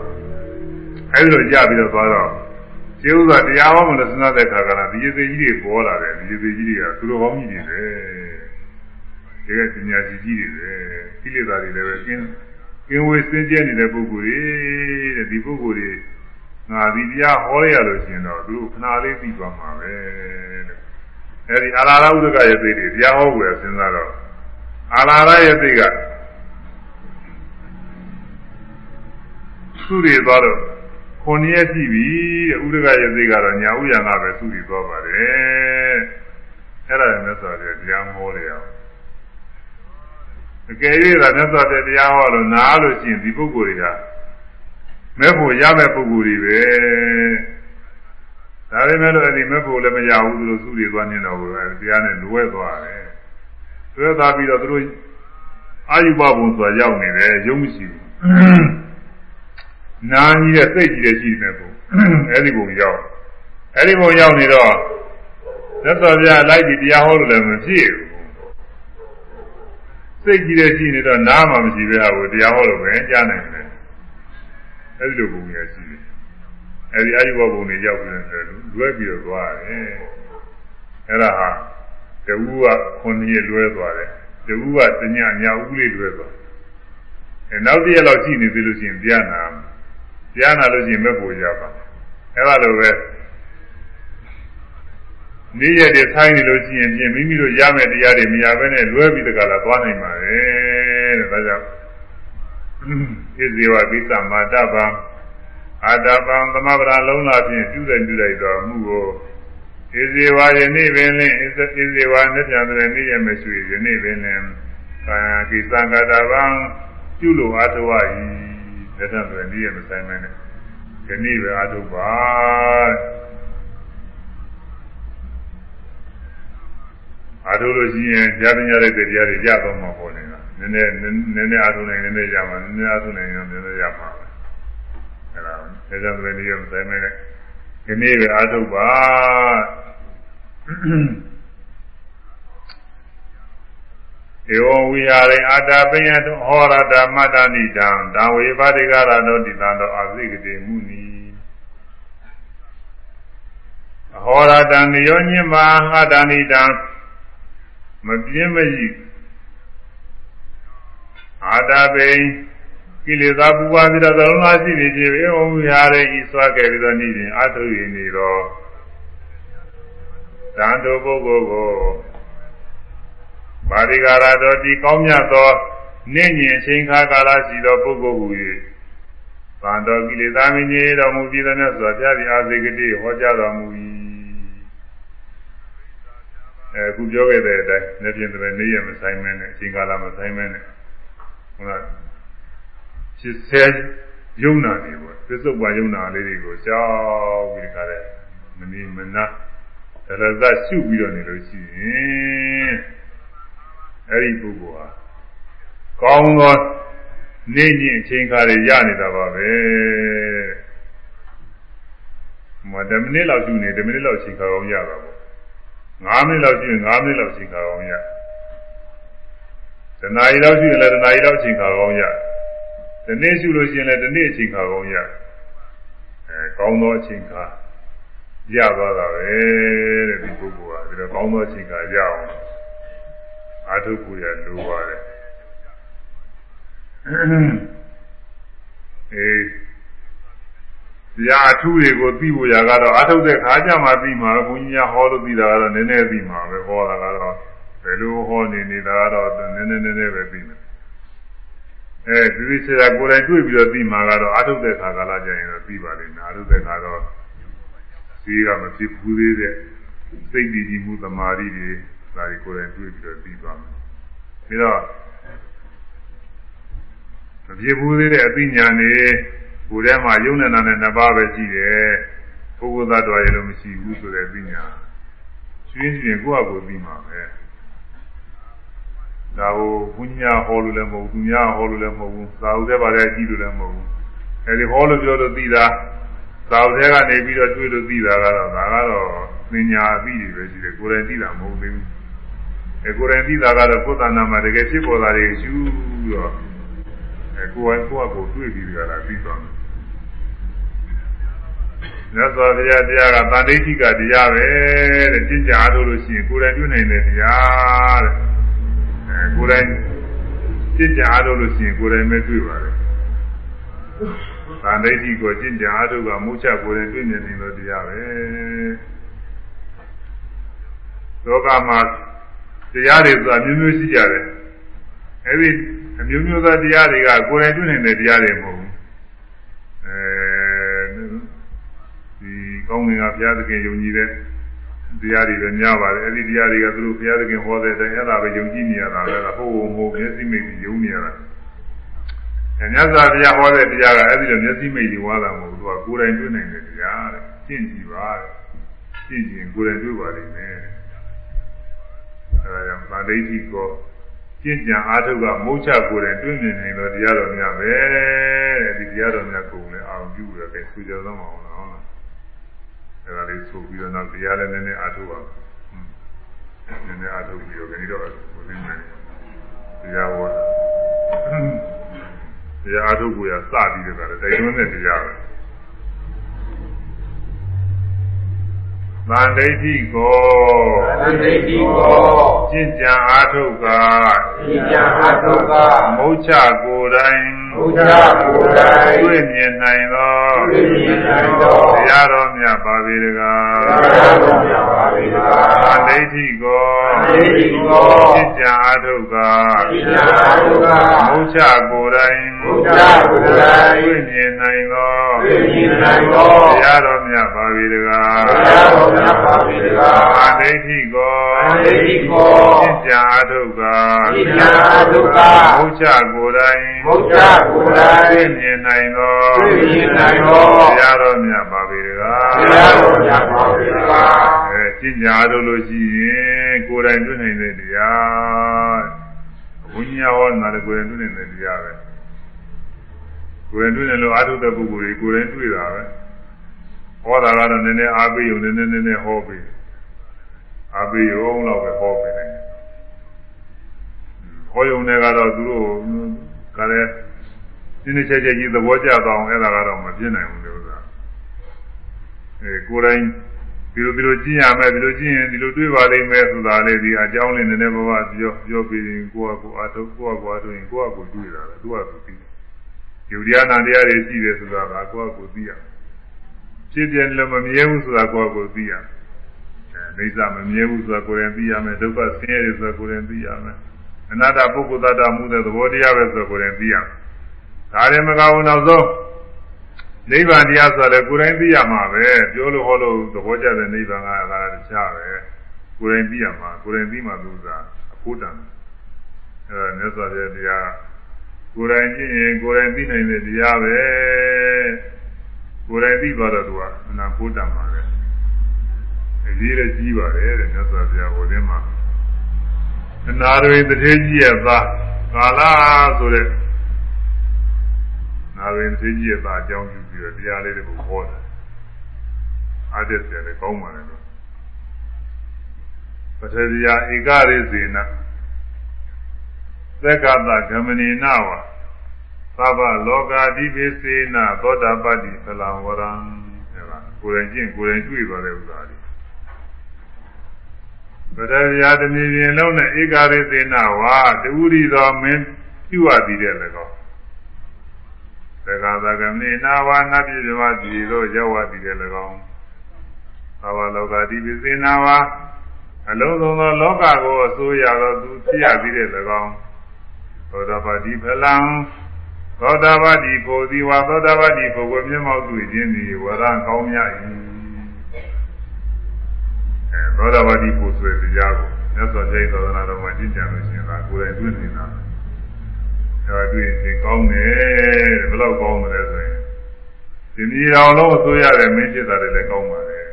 အဲဒီလိုရပြီးတော့သွားတော့ကျေဥစွာတရားဟောမလို့စဉ်းစားတဲ့အခါကလည်းဒီရေသေးကြီးတွေပေါ်လာတယ်ဒီရေသေးကြီးတွေကသူတော်ကောင်းကြီးတွေပဲဒီကပညာရှိကြီးတွေပဲကိလေသာတွေလည်းပဲကင်းကင်းဝေးစင်ကြဲနေတဲ့ပုဂ္ဂိုလ်တွေတဲ့ဒီပုဂ္ဂိုလ်တွေငါဒီတရားဟောရလို့ရှိရင်တော့သူခဏလေးပြီးသွားမှာပဲတဲ့ အဲဒီအာလာရဥဒကရဲ့သိတွေတရားဟောကိုစဉ်းစားတော့အာလာရရဲ့သိကသူတွေသွားတော့ခုနှစ်ရက်ရှိပြီတဲ့ဥဒကရဲ့သိကတော့ညာဥယံကပဲသူတွေသွားပါတယ်အဲ့ဒါလည်းဆိုတော့တရားဟောတယ်အောင်အကယ်၍သာမြတ်စွာဘုရားတရားဟောလို့နားလို့ရှိရင်ဒီပုဂ္ဂိုလ်တွေကမဲ့ဖို့ရမဲ့ပုဂ္ဂိုလ်တွေပဲ ဒါပေမဲ့လို့အဲ့ဒီမဲ့ဖို့လည်းမရဘူးသူတို့သူတွေသွားနေတော့ဘူးတရားနဲ့လွဲသွားတယ်လွဲသွားပြီးတော့သူတို့အာယုဘဘုံဆိုတာရောက်နေတယ်ရုံးမရှိဘူးနာကြီးတဲ့စိတ်ကြီးတဲ့ရှိနေပုံအဲ့ဒီဘုံရောက်အဲ့ဒီဘုံရောက်နေတော့သက်တော်ပြလိုက်ပြီးတရားဟောလို့လည်းမဖြစ်ဘူးစိတ်ကြီးတဲ့ရှိနေတော့နားမှမရှိပဲဟာကိုတရားဟောလို့ပဲကြားနိုင်တယ်အဲ့ဒီလိုပုံရရှိတယ် အဲဒီအာယုဘဘုံတွေရောက်ပြီးတယ်လွဲပြီးတော့သွားတယ်အဲ့ဒါဟာတဝူက9ရက်လွဲသွားတယ်တဝူကတညညဦးလေးလွဲသွားအဲနောက်တစ်ရက်လောက်ရှိနေသေးလို့ရှိရင်တရားနာတရားနာလို့ရှိရင်မဲ့ပူရပါအဲလိုပဲနေ့ရက်တွေဆိုင်းနေလို့ရှိရင်ပြင်မိမိတို့ရမယ့်တရားတွေမရဘဲနဲ့လွဲပြီးတကလားသွားနိုင်ပါလေတဲ့ဒါကြောင့်ဣဇေဝပိသမတဗံ အာတပံသမဗရာလုံးလာဖြင့်ပြုတယ်ပြုလိုက်တော်မူကိုဣဇေဝယနေ့ပင်လင်ဣဇေဝနဲ့ပြန်တယ်နေ့ရက်မရှိယနေ့ပင်လင်ကာကိသံကတဗံပြုလို့အထဝဤလက်ထံတွေနေ့ရက်မဆိုင်မဲနဲ့ဒီနေ့ပဲအထုပါအားထုတ်လို့ရှိရင်ကြားပညာတဲ့တရားတွေရတော့မှာပေါ့လေနည်းနည်းနည်းနည်းအားထုတ်နိုင်နည်းနည်းရမှာနည်းနည်းအားထုတ်နိုင်ရင်နည်းနည်းရမှာပဲအဲ့ ဒါဒါကြောင့်လည်းဒီရမတိုင်းမဲ့ဒီနေ့ပဲအားထုတ်ပါဧဝံဝိဟာရိအာတာပညတောဟောရတာမတ္တနိတံတံဝေပါတိကရတောတိတံတောအာသိကတိမုနီဟောရတံနိယောညမဟာတဏိတံမပြင်းမကြီးအာတာပိ ကိလေသာပူပါပြီးတော့သလုံးသားရှိနေခြင်းပဲဩဝိဟာရေဤစွာခဲ့ပြီးတော့နေ့စဉ်အထုရနေတော့တန်တုပုဂ္ဂိုလ်ကိုပါရိကာရတော်ဒီကောင်းမြတ်သောနေ့ညင်အချိန်ခါကာလရှိသောပုဂ္ဂိုလ်ဟူ၍ဗန္တော်ကိလေသာမင်းကြီးတော်မူပြီးသောမြတ်စွာဘုရားသည်အာဇေကတိဟောကြားတော်မူ၏အခုပြောခဲ့တဲ့အတိုင်းနေ့ပြင်တဲ့နေ့ရက်မဆိုင်မဲနဲ့အချိန်ကာလမဆိုင်မဲနဲ့ဟိုက ဖြစ်ဆဲယုံနာတွေပေါ့သစ္စုပ္ပါယုံနာလေးတွေကိုကြောက်ပြီးခါတဲ့မနေမနာဒရဇရှုပြီးတော့နေလို့ရှိရင်အဲ့ဒီပုဂ္ဂိုလ်ဟာကောင်းသောနေ့ညအချိန်ခါတွေရနေတာပါပဲမဒမနစ်လောက်ရှုနေဒမနစ်လောက်အချိန်ခါကောင်းရတာပေါ့9မိနစ်လောက်ရှိရင်9မိနစ်လောက်ချိန်ခါကောင်းရတနာရီလောက်ရှိရင်လည်းတနာရီလောက်ချိန်ခါကောင်းရ ဒီနေ့ရှိလို့ရှိရင်လည်းဒီနေ့ချိန်ခါကောင်းရအဲကောင်းသောအချိန်ခါရသွားတာပဲတဲ့ဒီပုဂ္ဂိုလ်ကဒီတော့ကောင်းသောအချိန်ခါရအောင်အာထုကိုရလိုပါတယ်အေးရာအထုတွေကိုသိဖို့ရကတော့အထုတ်တဲ့ခါကျမှသိမှာဘုန်းကြီးများဟောလို့သိတာကတော့နည်းနည်းသိမှာပဲဟောတာကတော့ဘယ်လိုဟောနေနေတာကတော့နည်းနည်းနည်းနည်းပဲသိမ ယ်အဲဒီဒီဆရာကိုယ်တိုင်တွေ့ပြီးတော့သိမှာကတော့အထုတ်တဲ့ခါကလာကြရင်တော့သိပါလိမ့်မယ်အထုတ်တဲ့ခါတော့ဒီကမဖြစ်ဘူးသေးတဲ့စိတ်တည်ကြည်မှုသမာဓိတွေဒါတွေကိုယ်တိုင်တွေ့ပြီးတော့သိသွားမယ်ပြီးတော့မဖြစ်ဘူးသေးတဲ့အသိဉာဏ်တွေကိုယ်ထဲမှာယုံနေတာနဲ့နှစ်ပါးပဲရှိတယ်ပုဂ္ဂိုလ်သတ္တဝါရေလို့မရှိဘူးဆိုတဲ့ပညာရှင်းရှင်းကိုယ့်အကိုသိမှာပဲ ဒါကိုဘုညာဟောလို့လည်းမဟုတ်ဘူးသူများဟောလို့လည်းမဟုတ်ဘူးသာဝတ္ထဲပါတဲ့ကြည့်လို့လည်းမဟုတ်ဘူးအဲဒီဟောလို့ပြောလို့သိတာသာဝတ္ထဲကနေပြီးတော့တွေ့လို့သိတာကတော့ဒါကတော့ပညာအသိတွေပဲရှိတယ်ကိုယ်တိုင်သိတာမဟုတ်သေးဘူးအဲကိုယ်တိုင်သိတာကတော့ကိုယ်တဏ္ဍာမှာတကယ်ဖြစ်ပေါ်တာတွေရှုတော့အဲကိုယ်ကကိုယ့်အကိုတွေ့ပြီးကြတာပြီးသွားတယ်မြတ်စွာဘုရားတရားကတန်ဋိဋ္ဌိကတရားပဲတဲ့ကျင့်ကြအားထုတ်လို့ရှိရင်ကိုယ်တိုင်တွေ့နိုင်တဲ့တရားတဲ့ အဲကိုယ်တိုင်ကျင့်ကြအားထုတ်လို့ရှိရင်ကိုယ်တိုင်ပဲတွေ့ပါတယ်တန်ဋိဋ္ဌိကိုကျင့်ကြအားထုတ်ကမုချကိုယ်တိုင်တွေ့မြင်နေတဲ့တရားပဲလောကမှာတရားတွေဆိုတာမျိုးမျိုးရှိကြတယ်အဲဒီအမျိုးမျိုးသောတရားတွေကကိုယ်တိုင်တွေ့နိုင်တဲ့တရားတွေမဟုတ်ဘူးအဲဒီကောင်းငင်ကဘုရားသခင်ယုံကြည်တဲ့ တရားတွေပဲများပါတယ်အဲဒီတရားတွေကသူတို့ဘုရားသခင်ဟောတဲ့အတိုင်းအဲ့ဒါပဲယုံကြည်နေရတာပဲဟိုဟိုဟိုမျက်စိမိတ်ယုံနေရတာအဲမြတ်စွာဘုရားဟောတဲ့တရားကအဲ့ဒီလိုမျက်စိမိတ်တွေဝါတာမဟုတ်ဘူးသူကကိုယ်တိုင်တွေ့နိုင်တဲ့တရားတဲ့ရှင်းကြည့်ပါတဲ့ရှင်းကြည့်ရင်ကိုယ်တိုင်တွေ့ပါလိမ့်မယ်အဲဒါကြောင့်ဗာဒိဋ္ဌိကောကျင့်ကြံအားထုတ်ကမုတ်ချကိုယ်တိုင်တွေ့မြင်နေလို့တရားတော်များပဲတဲ့ဒီတရားတော်များကိုယ်လည်းအောင်ပြုရတဲ့သူကြသောမှာဟုတ်လား အဲဒါလေးဆိုပြီးတော့နောက်တရားလည်းနည်းနည်းအားထုတ်ပါနည်းနည်းအားထုတ်ပြီးတော့ခဏတော့ကိုယ်လည်းမယ်တရားဟောတရားအားထုတ်ကိုရစပြီးတော့လည်းတိုင်တွန်းတဲ့တရားပဲသံဒိဋ္ဌိကိုသံဒိဋ္ဌိကိုကျရှင်းကြံအားထုတ်ကဒီကြံအထုကမုတ်ချကိုယ်တိုင် ဘုရားကိုယ်တိုင်တွေ့မြင်နိုင်သောတွေ့မြင်နိုင်သောတရားတော်မြတ်ပါပေတကားတရားတော်မြတ်ပါပေတကားအဋိဋ္ဌိကိုအဋိဋ္ဌိကိုရှင်းကြံအားထုတ်ကဒီကြံအထုကမုတ်ချကိုယ်တိုင်ဘုရားကိုယ်တိုင်တွေ့မြင်နိုင်သောတွေ့မြင်နိုင်သောတရားတော်မြတ်ပါပေတကားတရားတော်မြတ်ပါပေတကားအဋိဋ္ဌိကိုအဋိဋ္ဌိကိုရှင်းကြံအားထုတ်ကဒီကြံအထုကမုတ်ချကိုယ်တိုင်ဘုရားကိုယ်တိုင်တွေ့မြင်နိုင်သောတွေ့မြင်နိုင်သောတရားတော်မြတ်ပါပေတကားတရားတော်မြတ်ပါပေတကားအဲကျင့်ကြအားထုတ်လို့ရှိရင်ကိုယ်တိုင်တွေ့နိုင်တဲ့တရားဝိညာဉ်ဟောနာလည်းကိုယ်တိုင်တွေ့နိုင်တဲ့တရားပဲကိုယ်တိုင်တွေ့နေလို့အားထုတ်တဲ့ပုဂ္ဂိုလ်တွေကိုယ်တိုင်တွေ့တာပဲဟောတာကတော့နည်းနည်းအားပေးုံနည်းနည်းနည်းနည်းဟောပေးအားပေးရုံတော့ပဲဟောပေးတယ်ဟောရုံနဲ့ကတော့သူတို့ကလည်း ဒီနေ့ချက်ချက်ကြီးသဘောကျသွားအောင်အဲ့ဒါကတော့မဖြစ်နိုင်ဘူးလေဥစ္စာအဲကိုယ်တိုင်ဒီလိုဒီလိုကြည့်ရမယ်ဒီလိုကြည့်ရင်ဒီလိုတွေ့ပါလိမ့်မယ်ဆိုတာလေဒီအကြောင်းလေးနည်းနည်းပါးပါးပြောပြောပြီးရင်ကိုယ့်အကိုအထုပ်ကိုယ့်အကိုအထုပ်ရင်ကိုယ့်အကိုတွေ့တာလေသူကသူသိတယ်ယူရနာတရားတွေရှိတယ်ဆိုတာကကိုယ့်အကိုသိရဖြစ်ပြလည်းမမြဲဘူးဆိုတာကိုယ့်အကိုသိရအဲအိဋ္ဌမမြဲဘူးဆိုတာကိုယ်ရင်သိရမယ်ဒုက္ခဆင်းရဲတယ်ဆိုတာကိုယ်ရင်သိရမယ်အနတ္တပုဂ္ဂိုလ်တ attva မှုတဲ့သဘောတရားပဲဆိုကိုယ်ရင်သိရမယ် ဒါရင်မကဘူးနောက်ဆုံးနိဗ္ဗာန်တရားဆိုတယ်ကိုယ်တိုင်သိရမှာပဲပြောလို့ဟောလို့သဘောကျတဲ့နိဗ္ဗာန်ကလည်းတခြားပဲကိုယ်တိုင်သိရမှာကိုယ်တိုင်သိမှသူကအဖို့တန်အဲမြတ်စွာဘုရားတရားကိုယ်တိုင်ကြည့်ရင်ကိုယ်တိုင်သိနိုင်တဲ့တရားပဲကိုယ်တိုင်သိသွားတော့သူကအနာဖို့တန်ပါပဲအကြီးလည်းကြီးပါတယ်တဲ့မြတ်စွာဘုရားဟိုထဲမှာအနာတွေတထေးကြီးရဲ့သားကာလဆိုတဲ့ နာရင်သိကြီးရဲ့သားအကြောင်းပြုပြီးတော့တရားလေးတွေကိုဟောတယ်အားတက်တယ်လည်းကောင်းပါလေလို့ပထဝီယာဧကရိဇေနသက္ကတဂမဏိနဝသဗ္ဗလောကာတိပိစေနသောတာပတ္တိသလံဝရံအဲဒါကိုယ်တိုင်ကျင့်ကိုယ်တိုင်တွေ့သွားတဲ့ဥစ္စာတွေပထဝီယာတမီပြင်လုံးနဲ့ဧကရိဇေနဝတူရီသောမင်းပြုအပ်သည်တဲ့လည်းကော သက္ကသကမေနာဝနတ်ပြည်ပြမပြည်သို့ရောက်ဝသည်တဲ့၎င်းသာဝလောကတိပိစေနာဝအလုံးစုံသောလောကကိုအစိုးရသောသူဖြစ်ရသည်တဲ့၎င်းသောတာပတိဖလံသောတာပတိကိုဒီဝါသောတာပတိကိုကိုမျက်မှောက်တွေ့ခြင်းသည်ဝရကောင်းမြတ်၏အဲသောတာပတိကိုဆိုတဲ့တရားကိုမြတ်စွာဘုရားသာသနာတော်မှာကျင့်ကြံလို့ရှိရင်ဒါကိုယ်တိုင်တွေ့နေတာ အဲတွေ့ရင်ကောင်းတယ်ဘယ်လောက်ကောင်းမလဲဆိုရင်ဒီမြေတော်လုံးအစိုးရတဲ့မင်းဖြစ်တာလည်းကောင်းပါတယ်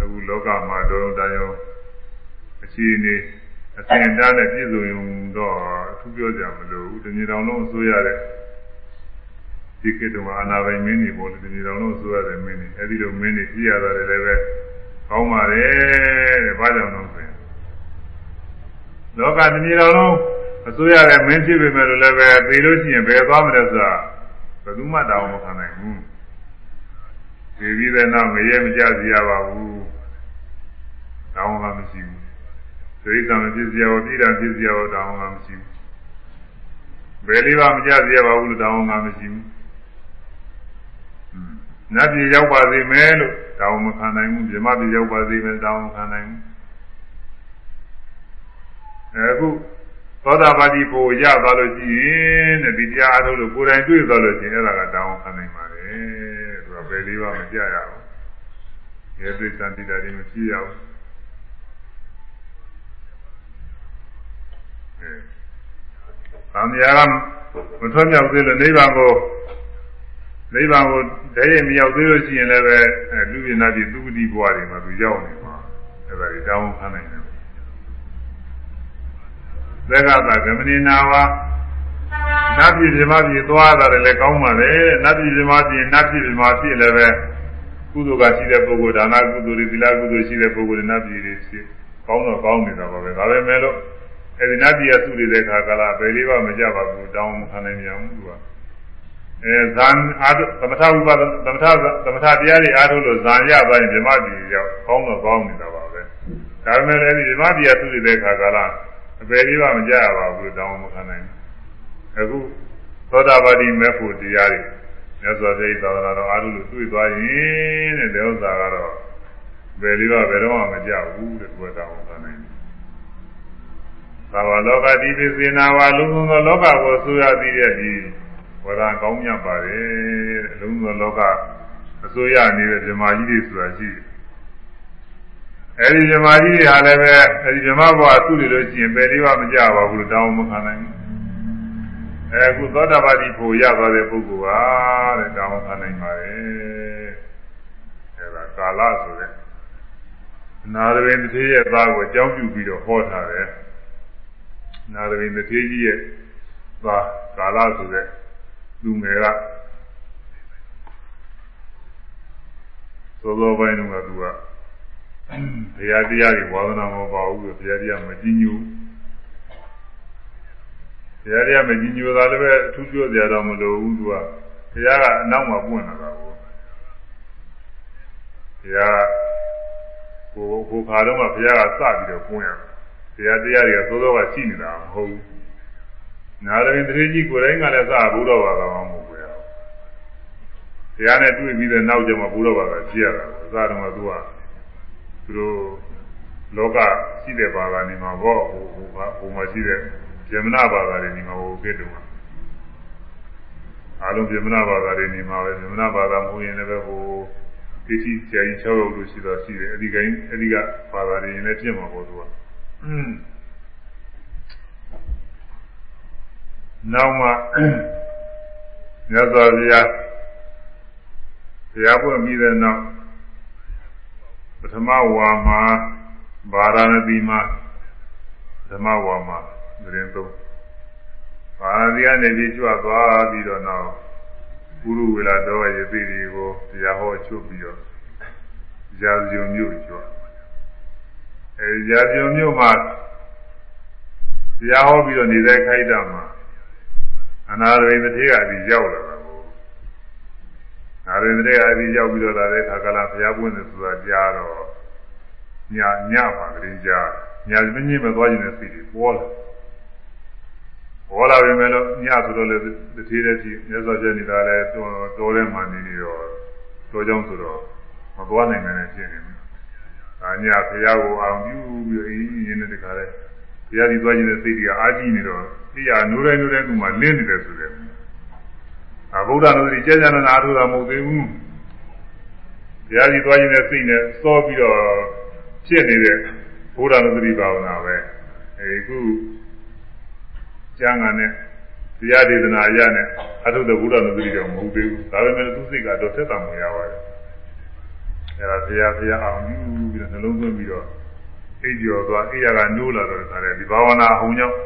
အခုလောကမှာဒုံတရားအခြေအနေအစဉ်အတန်းနဲ့ပြည့်စုံုံတော့အထူးပြောကြမလို့ဒီမြေတော်လုံးအစိုးရတဲ့ဒီကိတ္တဝအာနာပိုင်မင်းတွေပေါ်ဒီမြေတော်လုံးအစိုးရတဲ့မင်းတွေအဲဒီလိုမင်းတွေပြည့်ရတာလည်းပဲကောင်းပါတယ်တဲ့ဘာကြောင့်လဲဆိုရင်လောကဒီမြေတော်လုံး အစိုးရတဲ့မင်းဖြစ်ပေမဲ့လည်းပဲသိလို့ရှိရင်ဘယ်သွားမလဲဆိုတာဘယ်သူမှတောင်းမခံနိုင်ဘူးဒီပြီးတဲ့နောက်မရဲမကြစီရပါဘူးတောင်းမှမရှိဘူးဒိဋ္ဌာမဖြစ်စီရဘူးပြည်တာဖြစ်စီရဘူးတောင်းမှမရှိဘူးဘယ်လေးပါမကြစီရပါဘူးလို့တောင်းမှမရှိဘူးနတ်ပြည်ရောက်ပါစေမယ်လို့တောင်းမခံနိုင်ဘူးမြမပြည်ရောက်ပါစေမယ်တောင်းမခံနိုင်ဘူးအခု သောတာပတိကိုရသွားလို့ရှိရင်တဲ့ဒီတရားအားထုတ်လို့ကိုယ်တိုင်တွေ့သွားလို့ရှိရင်အဲ့ဒါကတောင်းခံနိုင်ပါတယ်သူကဘယ်လေးပါမကြရဘူးရေသိစံတိတာတွေမဖြစ်ရဘူးအဲသံဃာကမထွတ်မြောက်သေးလို့နိဗ္ဗာန်ကိုနိဗ္ဗာန်ကိုတည်းရမရောက်သေးလို့ရှိရင်လည်းပဲလူပြနာပြည်သူဂတိဘဝတွေမှာသူရောက်နေမှာအဲ့ဒါကြီးတောင်းခံနိုင်တယ် သက္ကသဂမဏိနာဝနတ်ပြည်ပြမပြည်သွားတာလည်းကောင်းပါလေနတ်ပြည်ပြမပြည်နတ်ပြည်ပြမပြည်လည်းပဲကုသိုလ်ကရှိတဲ့ပုဂ္ဂိုလ်ဒါနကုသိုလ်တွေသီလကုသိုလ်ရှိတဲ့ပုဂ္ဂိုလ်တွေနတ်ပြည်တွေရှိကောင်းတော့ကောင်းနေတာပါပဲဒါပဲမဲ့လို့အဲဒီနတ်ပြည်ရစုနေတဲ့ခါကလာဘယ်လေးပါမကြပါဘူးတောင်းမခံနိုင်ကြဘူးသူကအဲဇန်အာသမထဥပဒသမထသမထတရားတွေအားထုတ်လို့ဇန်ရသွားရင်ပြမပြည်ရောက်ကောင်းတော့ကောင်းနေတာပါပဲဒါပေမဲ့လည်းဒီဓမ္မတရားသူတဲ့ခါကာလ အပေလေးပါမကြရပါဘူးလို့တောင်းမခံနိုင်ဘူးအခုသောတာပတိမေဖို့တရားတွေမြတ်စွာဘုရားသာသနာတော်အားလုံးလို့တွေ့သွားရင်တဲ့ဒီဥစ္စာကတော့ဘယ်လေးပါဘယ်တော့မှမကြဘူးတဲ့သူကတောင်းခံနိုင်တယ်သာဝလောကတိပိစေနာဝါလုံးစုံသောလောကကိုဆိုရသည်တဲ့ဒီဝရံကောင်းမြတ်ပါတယ်တဲ့လုံးစုံသောလောကအစိုးရနေတဲ့ဇမာကြီးတွေဆိုတာရှိတယ် အဲဒီဇမာကြီးတွေဟာလည်းပဲအဲဒီဇမဘဝသူ့တွေလို့ရှိရင်ဘယ်လေးပါမကြပါဘူးလို့တောင်းမခံနိုင်ဘူးအဲအခုသောတာပတိဖို့ရသွားတဲ့ပုဂ္ဂိုလ်ပါတဲ့တောင်းခံနိုင်ပါတယ်အဲဒါကာလဆိုတဲ့နာရဝင်းတစ်သေးရဲ့သားကိုအကြောင်းပြုပြီးတော့ဟောထားတယ်နာရဝင်းတစ်သေးကြီးရဲ့သားကာလဆိုတဲ့လူငယ်ကသောသောပိုင်းတုန်းကသူက ဘုရားတရားတွေဝါသနာမပါဘူးဘုရားတရားမကြည်ညိုဘုရားတရားမကြည်ညိုတာလည်းပဲအထူးပြောကြတော့မလိုဘူးသူကဘုရားကအနောက်မှာပွင့်လာတာကိုဘုရားကိုကိုခါတော့မှဘုရားကစပြီးတော့ပွင့်ရဘုရားတရားတွေကသိုးတော့ကရှိနေတာမဟုတ်ဘူးနာရရင်တတိကြီးကိုယ်တိုင်းကလည်းစဘုရားဘာသာမဟုတ်ဘူးဘုရားနဲ့တွေ့ပြီးတဲ့နောက်ကျမှဘုရားဘာသာကြည့်ရတာအစတုန်းကသူက သူတို့လောကရှိတဲ့ဘာသာနေမှာပေါ့ဟိုဟိုဟိုမှာရှိတဲ့ပြမနာဘာသာတွေနေမှာဟိုဖြစ်တုန်းကအားလုံးပြမနာဘာသာတွေနေမှာပဲပြမနာဘာသာမဟုတ်ရင်လည်းပဲဟိုတိတိကျကျ6ရုပ်လို့ရှိတော့ရှိတယ်အဒီကိန်းအဒီကဘာသာတွေရင်လည်းပြင့်မှာပေါ့သူကနောက်မှမြတ်စွာဘုရားဘုရားပွင့်ပြီးတဲ့နောက်ပ ထမဝါမှာဗာရာဏသီမှာပထမဝါမှာသတင်းသုံးဗာရာဏသီကနေပြီးကြွသွားပြီးတော့နောက်ကုရုဝေလာတော်ရဲ့ပြည်တွေကိုတရားဟောချုပ်ပြီးတော့ရာဇုံမြို့ကြွအဲရာဇုံမြို့မှာတရားဟောပြီးတော့နေတဲ့ခိုက်တာမှာအနာရိမထေရအဒီရောက်လာတာကို နာရိမထေရအဒီရောက်ပြီးတော့လာတဲ့ခါကလာဘုရားပွင့်တယ်ဆိုတာကြားတော့ညာညပါကလေးကြားညာမင်းကြီးမသွားခြင်းနဲ့စိတ်တွေပေါ်လာပေါ်လာပြီမဲ့လို့ညဆိုတော့လေတတိတဲ့ကြည့်မြတ်စွာဘုရားနေတာလဲတော်တော်ထဲမှာနေနေတော့တော်ကြောင်းဆိုတော့မသွားနိုင်မယ်ဖြစ်နေတယ်။ဒါညဘုရားကိုအောင်ပြုပြီးအင်းရင်းနဲ့တခါလဲဘုရားဒီသွားခြင်းနဲ့စိတ်တွေကအာကြည့်နေတော့အိယာနိုးတိုင်းနိုးတိုင်းကမှလင်းနေတယ်ဆိုတယ်။ အဘုရားတို့ဒီကျက်ကျန်နာထူတာမဟုတ်သေးဘူး။ဘုရားဒီသွားခြင်းနဲ့စိတ်နဲ့စောပြီးတော့ဖြစ်နေတဲ့ဘုရားနုတိဘာဝနာပဲအဲခုကျမ်းဂန်နဲ့တရားဒေသနာရနဲ့အထုတဲ့ဘုရားနုတိတော့မဟုတ်သေးဘူးဒါပေမဲ့သူစိတ်ကတော့သက်သာမရပါဘူးအဲဒါဘုရားဘုရားအောင်ယူပြီးတော့နှလုံးသွင်းပြီးတော့အိပ်ကျော်သွားအိယာကနိုးလာတော့ဒါလည်းဒီဘာဝနာအဟုန်ကြောင့်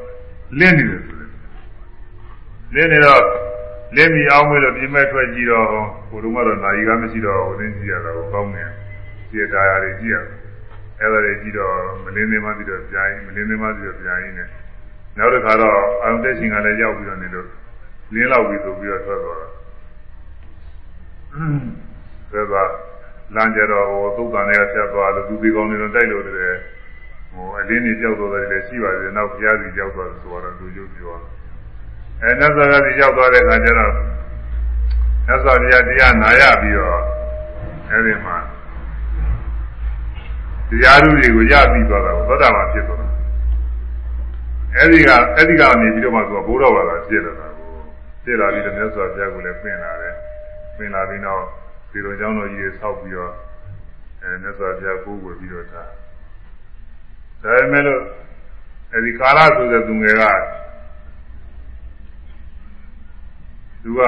လင်းနေတယ်ဆိုတယ်လင်းနေတော့ လင်းပြီးအောင်ပြီးတော့ပြင်မဲ့ထွက်ကြည့်တော့ဘုရုံကတော့နာယီကမရှိတော့ဟိုသင်းကြည့်ရတာကိုကောင်းတယ်ကြည့်တာရတယ်ကြည့်ရတယ်အဲ့ဒါတွေကြည့်တော့မလင်းသေးမှပြီးတော့ပြိုင်မလင်းသေးမှပြီးတော့ပြိုင်နေနောက်တစ်ခါတော့အာယုန်တက်ရှင်ကလည်းရောက်ပြီးတော့နေလို့လင်းလောက်ပြီးဆိုပြီးတော့ထွက်သွားတာဒါကလမ်းကြတော့ဟိုသုတ်တန်တွေကဖြတ်သွားလို့သူဒီကောင်းနေတော့တိုက်လို့တည်းဟိုအလင်းတွေကြောက်သွားတယ်လည်းရှိပါသေးတယ်နောက်ဘုရားစီကြောက်သွားတယ်ဆိုတော့သူရုပ်ပြော အဲနတ်စွာဘုရားရောက်သွားတဲ့အခါကျတော့နတ်စွာဘုရားတရားနာရပြီးတော့အဲဒီမှာတရားဓုတွေကိုရပြီးသွားတာကိုသောတာပန်ဖြစ်သွားတာအဲဒီကအဲဒီကနေပြီးတော့မှသူကဘုရားဘာသာဖြစ်လာတာကိုဖြစ်လာပြီးတော့မြတ်စွာဘုရားကိုလည်းပြင်လာတယ်ပြင်လာပြီးတော့ဒီလိုကြောင့်တော့ကြီးတွေဆောက်ပြီးတော့အဲမြတ်စွာဘုရားကိုယ်ဝယ်ပြီးတော့ဒါဒါပေမဲ့လို့အဲဒီကာလဆိုတဲ့သူငယ်က သူက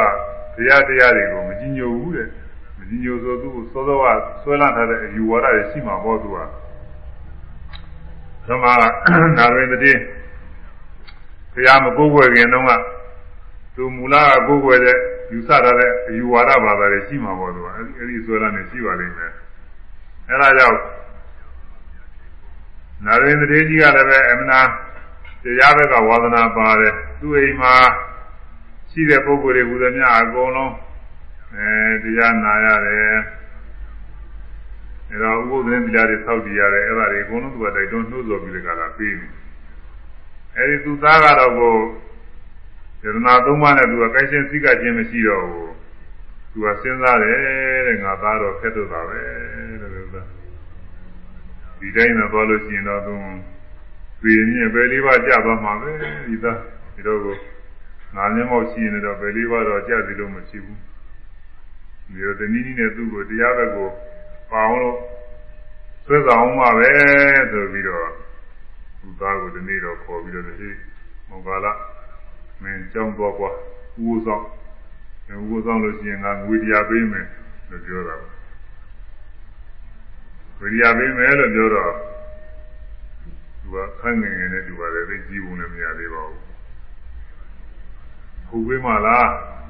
တရားတရားတွေကိုမကြည်ညိုဘူးတဲ့မကြည်ညိုဆိုသူ့စောစောကဆွဲလန့်ထားတဲ့အယူဝါဒတွေရှိမှာပေါ့သူကသမနာရင်းတဲ့တရားမကိုးကွယ်ခင်တုန်းကသူမူလကကိုးကွယ်တဲ့ယူဆထားတဲ့အယူဝါဒဘာသာတွေရှိမှာပေါ့သူကအဲဒီအဲဒီဆွဲလန့်နေရှိပါလိမ့်မယ်အဲဒါကြောင့်နာရင်းတဲ့ကြီးကလည်းပဲအမနာတရားဘက်ကဝါသနာပါတယ်သူ့အိမ်မှာ ရှိတဲ့ပုဂ္ဂိုလ်တွေဘုရားများအကုန်လုံးအဲတရားနာရတယ်အဲတော့ဥပုသ်သတင်းတရားတွေသောက်တည်ရတယ်အဲ့ဒါတွေအကုန်လုံးသူကတိုက်တွန်းနှိုးဆော်ပြီးတဲ့ကလာပေးနေအဲဒီသူသားကတော့ကိုယတနာသုံးပါးနဲ့သူကကိုင်းရှင်းစိကခြင်းမရှိတော့ဘူးသူကစဉ်းစားတယ်တဲ့ငါသားတော့ခက်တော့တာပဲတဲ့လို့သာဒီတိုင်းနဲ့သွားလို့ရှိရင်တော့သူပြည်မြင့်ပဲလေးပါးကြသွားမှာပဲဒီသားဒီတော့ကို ငါမျက်မှောက်ရှိရင်တော့ပဲလေးပါးတော့ကြသည်လို့မရှိဘူးဒီတော့တနည်းနည်းနဲ့သူ့ကိုတရားဘက်ကိုပေါအောင်လို့ဆွဲဆောင်မှာပဲဆိုပြီးတော့သူသားကိုဒီနေ့တော့ခေါ်ပြီးတော့ဒီမောင်ကာလမင်းကြောင်းတော့ကွာဥပုသောဥပုသောလို့ရှိရင်ငါငွေတရားပေးမယ်လို့ပြောတာငွေတရားပေးမယ်လို့ပြောတော့သူကခန့်ငယ်ငယ်နဲ့သူကလည်းသိကြည့်ဖို့လည်းမရသေးပါဘူး ဟုတ်ပေးမလား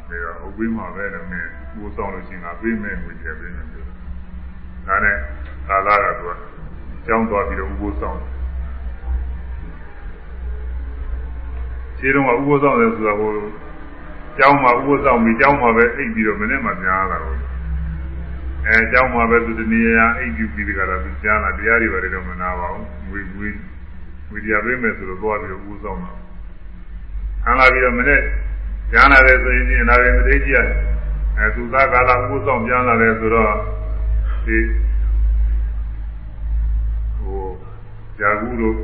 ဒါကဟုတ်ပေးမှာပဲတော့မင်းဥပုသောလို့ရှိရင်ငါပေးမယ်ငွေတရားပေးမယ်ပြောဒါနဲ့ကာလာကသူကကြောင်းသွားပြီးတော့ဥပုသောခြေတုံးကဥပုသောတယ်ဆိုတာဟိုကျောင်းမှာဥပုသောပြီးကျောင်းမှာပဲအိပ်ပြီးတော့မနေ့မှကြားလာတော့အဲကျောင်းမှာပဲသူတနည်းအားအိပ်ပြီးပြီးကြတာသူကြားလာတရားတွေဘာတွေတော့မနာပါဘူးငွေငွေငွေတရားပေးမယ်ဆိုတော့သွားပြီးတော့ဥပုသောမှာဆံလာပြီးတော့မနေ့ ကြားလာတယ်ဆိုရင်ဒီနာရီမသေးကြီးရအဲသူသားကာလဥပုသောပြန်လာတယ်ဆိုတော့ဒီဟိုဇာကူတို့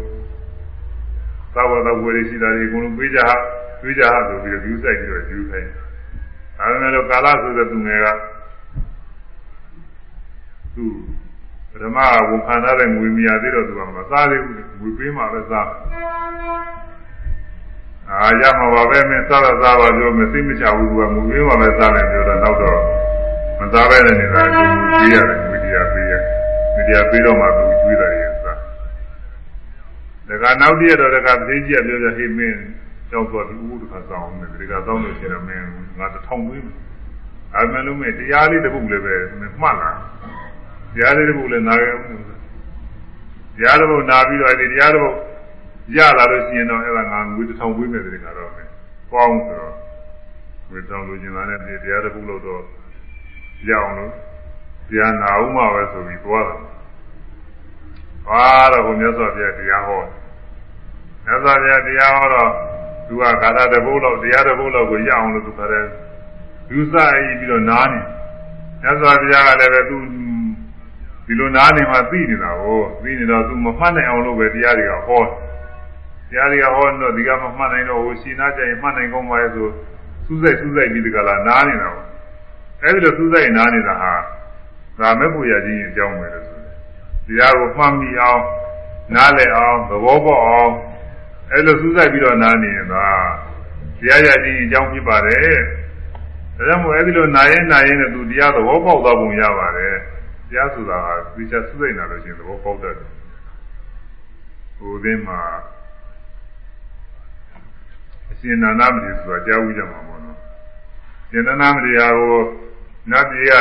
သာဝတဝေရရှိတာဒီအကုန်လုံးပေးကြဟာတွေးကြဟာဆိုပြီးတော့ယူဆိုင်ပြီးတော့ယူခိုင်းဒါပေမဲ့လို့ကာလဆိုတဲ့သူငယ်ကသူပထမဝန်ခံထားတဲ့ငွေမရသေးတော့သူကမစားသေးဘူးငွေပေးမှပဲစား အာရမှာပါပဲမင်းစားတော့စားပါပြောမသိမချဘူးသူကငွေပေးမှပဲစားတယ်ပြောတော့နောက်တော့မစားပဲနေတာသူကြီးရတယ်ငွေတရားပေးရငွေတရားပေးတော့မှသူကျွေးတယ်ရစားဒါကနောက်တည့်တော့ဒါကသိကြီးပြောပြဟေးမင်းကြောက်တော့ဒီဥဒ္ဒခဆောင်မယ်ဒီကသောင်းလို့ရှိရင်မင်းငါတထောင်သွင်းမယ်အဲမှလို့မဲ့တရားလေးတစ်ပုဒ်လည်းပဲမမှတ်လားတရားလေးတစ်ပုဒ်လည်းနားခဲ့မှုတရားတစ်ပုဒ်နာပြီးတော့ဒီတရားတစ်ပုဒ် ရလာလို့ရှိရင်တော့အဲ့ဒါငါငွေတစ်ထောင်ပေးမယ်ဒီကတော့မယ်ပေါင်းဆိုတော့ငွေထောင်လို့ကျင်လာတဲ့တရားတစ်ပုဒ်လို့တော့ရအောင်လို့တရားနာဦးမှာပဲဆိုပြီးသွားတာဘာတော့ဘုရားဆောပြတရားဟောမြတ်စွာဘုရားတရားဟောတော့သူကဂါထာတစ်ပုဒ်လောက်တရားတစ်ပုဒ်လောက်ကိုရအောင်လို့သူခါတယ်ယူဆအီးပြီးတော့နားနေမြတ်စွာဘုရားကလည်းပဲသူဒီလိုနားနေမှသိနေတာကိုသိနေတော့သူမမှတ်နိုင်အောင်လို့ပဲတရားတွေကဟောတ ရားတွေကဟောတော့ဒီကမမှတ်နိုင်တော့ဟိုရှင်နာကြရင်မှတ်နိုင်ကောင်းပါရဲ့ဆိုစူးစိုက်စူးစိုက်ပြီးဒီကလာနားနေတာပေါ့အဲဒီလိုစူးစိုက်နားနေတာဟာဒါမဲ့ပူရခြင်းအကြောင်းပဲလို့ဆိုတယ်တရားကိုမှတ်မိအောင်နားလည်အောင်သဘောပေါက်အောင်အဲလိုစူးစိုက်ပြီးတော့နားနေရင်သာတရားရခြင်းအကြောင်းဖြစ်ပါတယ်ဒါကြောင့်မို့အဲဒီလိုနာရင်နာရင်လည်းသူတရားသဘောပေါက်သွားပုံရပါတယ်တရားဆိုတာဟာသိချစူးစိုက်နာလို့ရှိရင်သဘောပေါက်တတ်တယ်ဟိုသင်းမှာအ ရှင်နာနာမတိဆိုတာကြားဦးကြမှာပေါ့နော်ရှင်နာနာမတိဟာကိုနတ်ပြည်က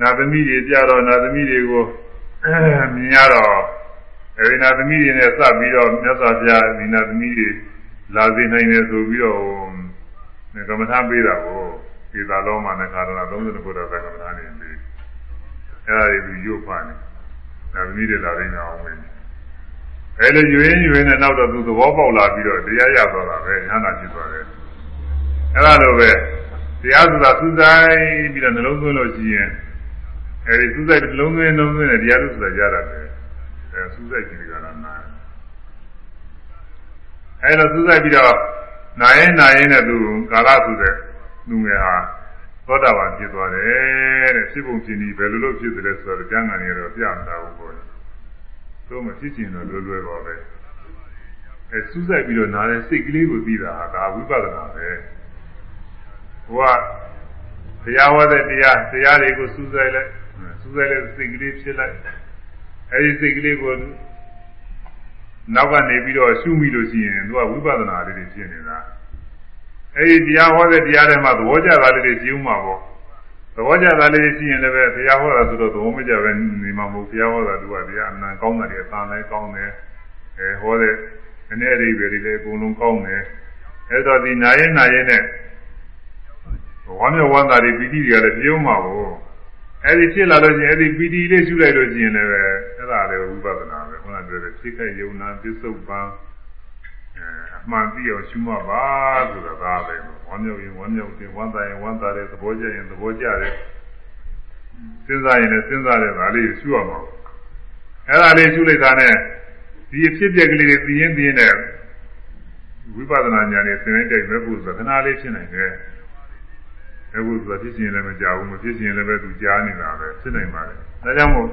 နာသမီးတွေကြတော့နာသမီးတွေကိုမြင်ရတော့အဲဒီနာသမီးတွေနဲ့စပ်ပြီးတော့မြတ်စွာဘုရားဒီနာသမီးတွေလာစေနိုင်တယ်ဆိုပြီးတော့ကမ္မထာပေးတာကိုဒီသာလုံးမှာနဲ့ခါတော့30ခုတော့ကမ္မထာနေပြီအဲဒါတွေပြီးရုပ်ပါနေနာသမီးတွေလာနေအောင်ဝင် အဲလိုယူရင်းယူရင်းနဲ့နောက်တော့သူသဘောပေါက်လာပြီးတော့တရားရသွားတာပဲဉာဏ်သာဖြစ်သွားတယ်အဲဒါလိုပဲတရားဆိုတာစူးစိုက်ပြီးတော့နှလုံးသွင်းလို့ရှိရင်အဲဒီစူးစိုက်နှလုံးသွင်းနှလုံးသွင်းနဲ့တရားလို့ဆိုတာရတာပဲအဲစူးစိုက်ကြည့်ကြတာနာအဲလိုစူးစိုက်ပြီးတော့နာရင်နာရင်နဲ့သူကာလဆိုတဲ့လူငယ်ဟာသောတာပန်ဖြစ်သွားတယ်တဲ့ဖြစ်ပုံဖြစ်နည်းဘယ်လိုလုပ်ဖြစ်တယ်ဆိုတော့ကျမ်းဂန်ရတော့ပြမတာဘူးပေါ့ တို့မဖြစ်ချင်တော့လွယ်လွယ်ပါပဲအဲစူးစိုက်ပြီးတော့နားတဲ့စိတ်ကလေးကိုသိတာဟာဒါဝိပဿနာပဲဟိုကတရားဟောတဲ့တရားတရားတွေကိုစူးစိုက်လိုက်စူးစိုက်လိုက်စိတ်ကလေးဖြစ်လိုက်အဲဒီစိတ်ကလေးကိုနောက်ကနေပြီးတော့ရှုမိလို့ရှိရင်သူကဝိပဿနာလေးတွေဖြစ်နေတာအဲဒီတရားဟောတဲ့တရားတွေမှာသဘောကျတာလေးတွေရှိဦးမှာပေါ့သ ဘောကျတာလေးတွေရှိရင်လည်းပဲတရားဟောတာဆိုတော့သဘောမကျပဲနေမှာမဟုတ်တရားဟောတာသူကတရားအမှန်ကောင်းတာတွေအတန်လည်းကောင်းတယ်အဲဟောတဲ့အနေအရိပ်တွေလည်းအကုန်လုံးကောင်းတယ်အဲတော့ဒီနာရင်နာရင်နဲ့ဝမ်းမြောက်ဝမ်းသာတွေပီတိတွေကလည်းပြုံးမှာပေါ့အဲ့ဒီဖြစ်လာလို့ရှိရင်အဲ့ဒီပီတိလေးရှုလိုက်လို့ရှိရင်လည်းအဲ့ဒါလည်းဝိပဿနာပဲခုနပြောတဲ့ဖြစ်ခဲ့ယုံနာပစ္စုပန်အဲအ မှန်သိအောင်ရှုမှတ်ပါဆိုတာဒါပဲဝမ်းမြောက်ရင်ဝမ်းမြောက်တယ်ဝမ်းသာရင်ဝမ်းသာတယ်သဘောကျရင်သဘောကျတယ်စဉ်းစားရင်လည်းစဉ်းစားတယ်ဒါလေးရှုရမှာအဲ့ဒါလေးရှုလိုက်တာနဲ့ဒီအဖြစ်အပျက်ကလေးတွေသိရင်သိရင်လည်းဝိပဿနာဉာဏ်နဲ့သင်လိုက်တဲ့မဲ့ဖို့ဆိုခဏလေးဖြစ်နိုင်တယ်အခုဆိုဖြစ်ရှင်လည်းမကြောက်ဘူးမဖြစ်ရှင်လည်းပဲသူကြားနေတာပဲဖြစ်နိုင်ပါလေဒါကြောင့်မို့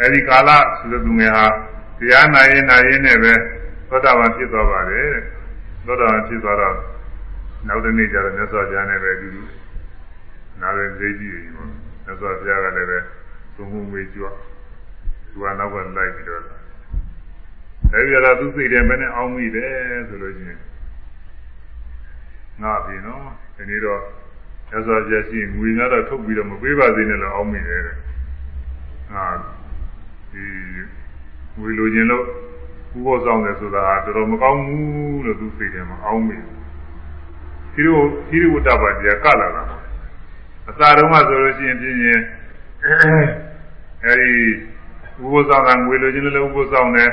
အဲဒီကာလဆိုတဲ့သူငယ်ဟာတရားနာရင်နာရင်နဲ့ပဲ သောတာပန်ဖြစ်သွားပါတယ်သောတာပန်ဖြစ်သွားတော့နောက်တစ်နေ့ကျတော့မြတ်စွာဘုရားနဲ့ပဲအတူတူနာရယ်ဈေးကြီးကြီးပေါ့မြတ်စွာဘုရားကလည်းပဲသုံးခုဝေကြွသူကနောက်ကလိုက်ပြီးတော့အဲဒီကတော့သူစိတ်ထဲမနဲ့အောင်းမိတယ်ဆိုလို့ရှိရင်ငါပြီနော်ဒီနေ့တော့ရသော်ပြရှိငွေများတော့ထုတ်ပြီးတော့မပေးပါသေးနဲ့လို့အောင်းမိတယ်တဲ့ဟာဒီငွေလိုချင်လို့ဥ ပ္ပဆောင်တယ်ဆိုတာတော်တော်မကောင်းဘူးလို့သူစိတ်ထဲမှာအောင်းမိတယ်ဒီလိုဒီလိုဝတ္တပါတရားကလာတာအစာတုံးကဆိုလို့ရှိရင်ပြင်းရင်အဲဒီဥပ္ပဆောင်ကငွေလိုချင်လို့ဥပ္ပဆောင်တယ်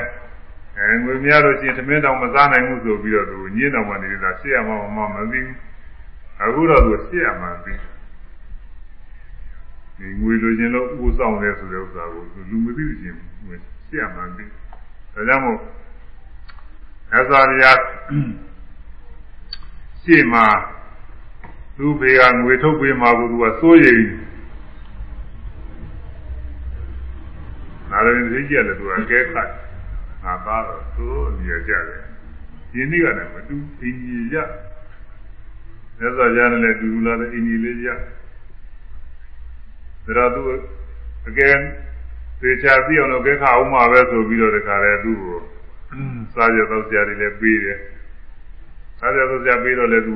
အဲငွေများလို့ရှိရင်သမင်းတောင်မစားနိုင်ဘူးဆိုပြီးတော့သူညင်းတော်မှနေတာရှေ့ရမှာမမသိဘူးအခုတော့သူရှေ့ရမှာသိဒီငွေလိုချင်လို့ဥပ္ပဆောင်တယ်ဆိုတဲ့ဥစ္စာကိုလူမသိခြင်းရှေ့ရမှာသိ ဒါကြောင့်မို့အသာရရှေ့မှာသူ့ဖေကငွေထုတ်ပေးမှာကိုသူကစိုးရိမ်နာရင်းသိကြတယ်သူကအကဲခတ်ငါသားတော့သူ့အမြဲကြတယ်ဒီနေ့ကလည်းမတူအင်းကြီးရမြတ်စွာဘုရားနဲ့တူတူလာတဲ့အင်းကြီးလေးရဒါတော့သူအကဲ သေချာသိအောင်လို့ကဲခအောင်မှာပဲဆိုပြီးတော့တခါလဲသူ့ကိုစားရတော့ဆရာတွေလည်းပေးတယ်စားရတော့ဆရာပေးတော့လည်းသူ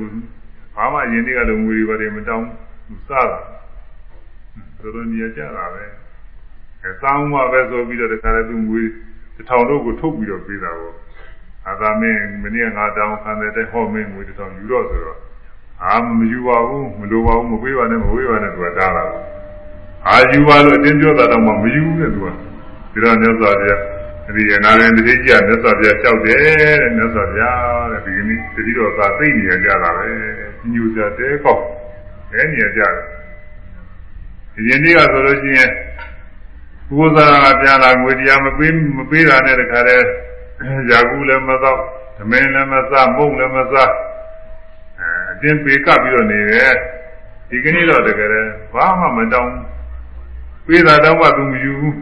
ဘာမှယင်းတွေကလည်းငွေတွေပါတယ်မတောင်းသူစားတာတော်တော်ညကြတာပဲအဲစားအောင်မှာပဲဆိုပြီးတော့တခါလဲသူငွေတစ်ထောင်တော့ကိုထုတ်ပြီးတော့ပေးတာပေါ့အာသာမင်းမနေ့ကငါတောင်းခံတဲ့ဟောမင်းငွေတစ်ထောင်ယူတော့ဆိုတော့အာမယူပါဘူးမလိုပါဘူးမပေးပါနဲ့မဝေးပါနဲ့သူကတားတာ အာယူပါလို့အတင်းပြောတာတော့မှမယူဘူးတဲ့သူကဒီတော့မြတ်စွာဘုရားဒီရနာရင်တတိကြီးကမြတ်စွာဘုရားလျှောက်တယ်တဲ့မြတ်စွာဘုရားတဲ့ဒီကနေ့တတိတော်သာသိနေရကြတာပဲညူကြတဲကောက်လဲနေရကြတယ်ဒီရင်နေ့ကဆိုလို့ရှိရင်ဘုရားကပြန်လာငွေတရားမပေးမပေးတာနဲ့တခါတည်းယာကူလည်းမတော့သမင်းလည်းမစားမုံလည်းမစားအဲအတင်းပေကပ်ပြီးတော့နေတယ်ဒီကနေ့တော့တကယ်ဘာမှမတောင်း ပေးတာတော့မှသူမယူဘူး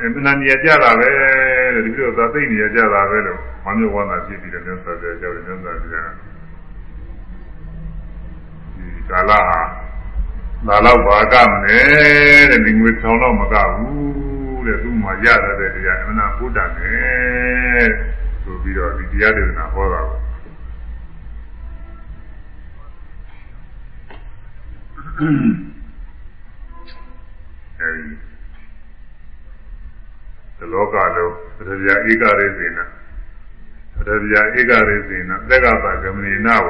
အဲမနာနေကြတာပဲတဲ့ဒီလိုသာသိနေကြတာပဲလို့မမျိုးဝမ်းသာဖြစ်ပြီးတော့မြတ်စွာဘုရားကြောက်တယ်မြတ်စွာဘုရားဒီကာလဟာလာတော့ဘာကမလဲတဲ့ဒီငွေထောင်တော့မကဘူးတဲ့သူ့မှာရတဲ့တရားအမှန်ဘုဒ္ဓနဲ့ဆိုပြီးတော့ဒီတရားဒေသနာဟောတာကိုအဲ ဒီဒီလောကလုံးပထဗျာဧကရေစေနပထဗျာဧကရေစေနသက္ကပဂမနိနာဝ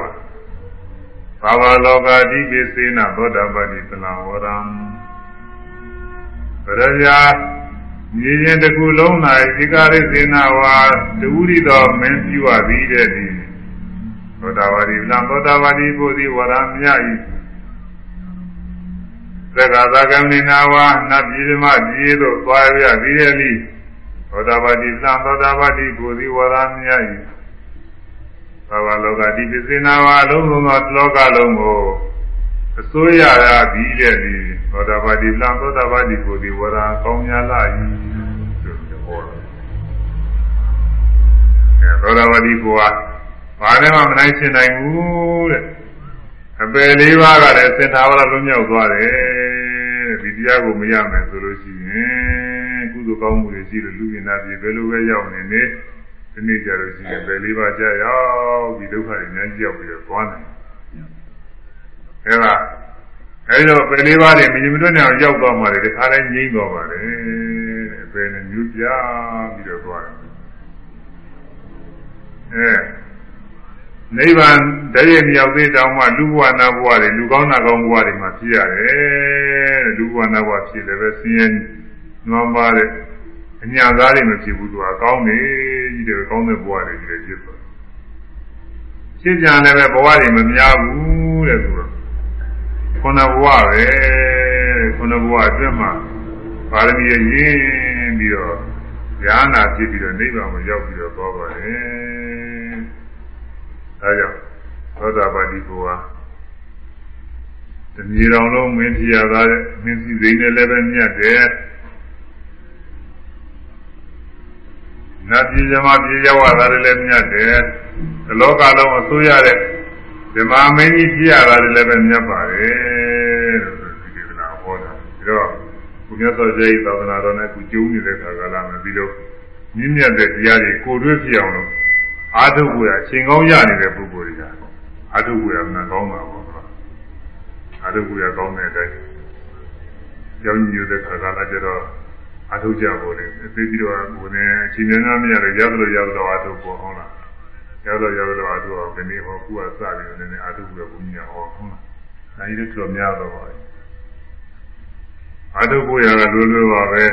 ဘာဝလောကတိပိစေနသောတာပတိသလံဝရံပထဗျာညီရင်တစ်ခုလုံး၌ဧကရေစေနဝါတူရီတော်မင်းပြုအပ်သည်တဲ့ဒီသောတာပတိလံသောတာပတိဘုရားဝရံမြတ်ဤ သက္ကသကမိနာဝနတ်ပြည်မကြီးတို့သွားရပြီးရလိသောတာပတိသံသောတာပတိဘုရားဝရမြတ်ဤဘာဝလောကတိပစ္စေနာဝအလုံးစုံသောလောကလုံးကိုအစိုးရရပြီးတဲ့ဒီသောတာပတိသံသောတာပတိဘုရားဝရကောင်းများလာ၏ဆိုပြီးဟောတယ်အဲသောတာပတိဘုရားဘာနဲ့မှမနိုင်ရှင်းနိုင်ဘူးတဲ့ အပယ်လေးပါးကလည်းစင်သာဝရလွံ့မြောက်သွားတယ်ဒီတရားကိုမရမယ်ဆိုလို့ရှိရင်ကုသိုလ်ကောင်းမှုတွေရှိလို့လူကျင်တာပြည်ဘယ်လိုပဲရောက်နေနေဒီနေ့ကြလို့ရှိရင်ပယ်လေးပါးကြာရောက်ဒီဒုက္ခတွေအများကြီးရောက်ပြီးတော့သွားနိုင်အဲဒါအဲဒီတော့ပယ်လေးပါးတွေမြင်မတွက်နေအောင်ရောက်သွားမှလည်းဒီခါတိုင်းငြိမ့်သွားပါလေအပယ်နဲ့ညူးပြပြီးတော့သွားတယ်အဲ နိဗ္ဗာန်တည်းရဲ့မြောက်သေးတောင်မှလူဘဝနာဘဝတွေလူကောင်းနာကောင်းဘဝတွေမှာဖြစ်ရတယ်လူဘဝနာဘဝဖြစ်လည်းပဲဆင်းရဲနွမ်းပါတဲ့အညာသားတွေမဖြစ်ဘူးသူကကောင်းနေကြီးတယ်ကောင်းတဲ့ဘဝတွေကြီးတယ်ဖြစ်သွားရှင်းကြတယ်ပဲဘဝတွေမများဘူးတဲ့သူကခုနဘဝပဲခုနဘဝအတွင်းမှာပါရမီရင်းပြီးတော့ဉာဏ်နာဖြစ်ပြီးတော့နိဗ္ဗာန်ကိုရောက်ပြီးတော့သွားပါတယ် အဲကြောင့်သောတာပတိဘုရားတမြေတော်လုံးမင်းထီရသားတဲ့မင်းစီစိန်နဲ့လည်းပဲမြတ်တယ်နတ်ပြည်ဇမပြည်ရောက်တာလည်းမြတ်တယ်ဒီလောကလုံးအစိုးရတဲ့ဓမ္မမင်းကြီးဖြစ်ရတာလည်းပဲမြတ်ပါတယ်လို့ဒီကေနာဟောတာပြီးတော့ဘုရားဆောကျေးသာသနာတော်နဲ့ကုကျုံနေတဲ့ခါကလာမယ်ပြီးတော့မြင့်မြတ်တဲ့တရားတွေကိုယ်တွေ့ဖြစ်အောင်လို့ အာထုပ်ကိုရအချိန်ကောင်းရနေတဲ့ပုဂ္ဂိုလ်တွေကအာထုပ်ကိုရမှန်ကောင်းတာပေါ့ကွာအာထုပ်ကိုရကောင်းတဲ့အတိုင်းကြောင်းညိုတဲ့ခါကလာကြတော့အာထုပ်ကြပေါ်တယ်သိပြီးတော့ဘုန်းနဲ့အချိန်များများမရတယ်ရသလိုရသလိုအာထုပ်ပေါ်ဟုတ်လားရသလိုရသလိုအာထုပ်အောင်ဒီနေ့ဟောခုကစပြီးတော့နည်းနည်းအာထုပ်ကိုရဘုရားဟောဟုတ်လားဒါကြီးတော့များတော့ပါအာထုပ်ကိုရကလွယ်လွယ်ပါပဲ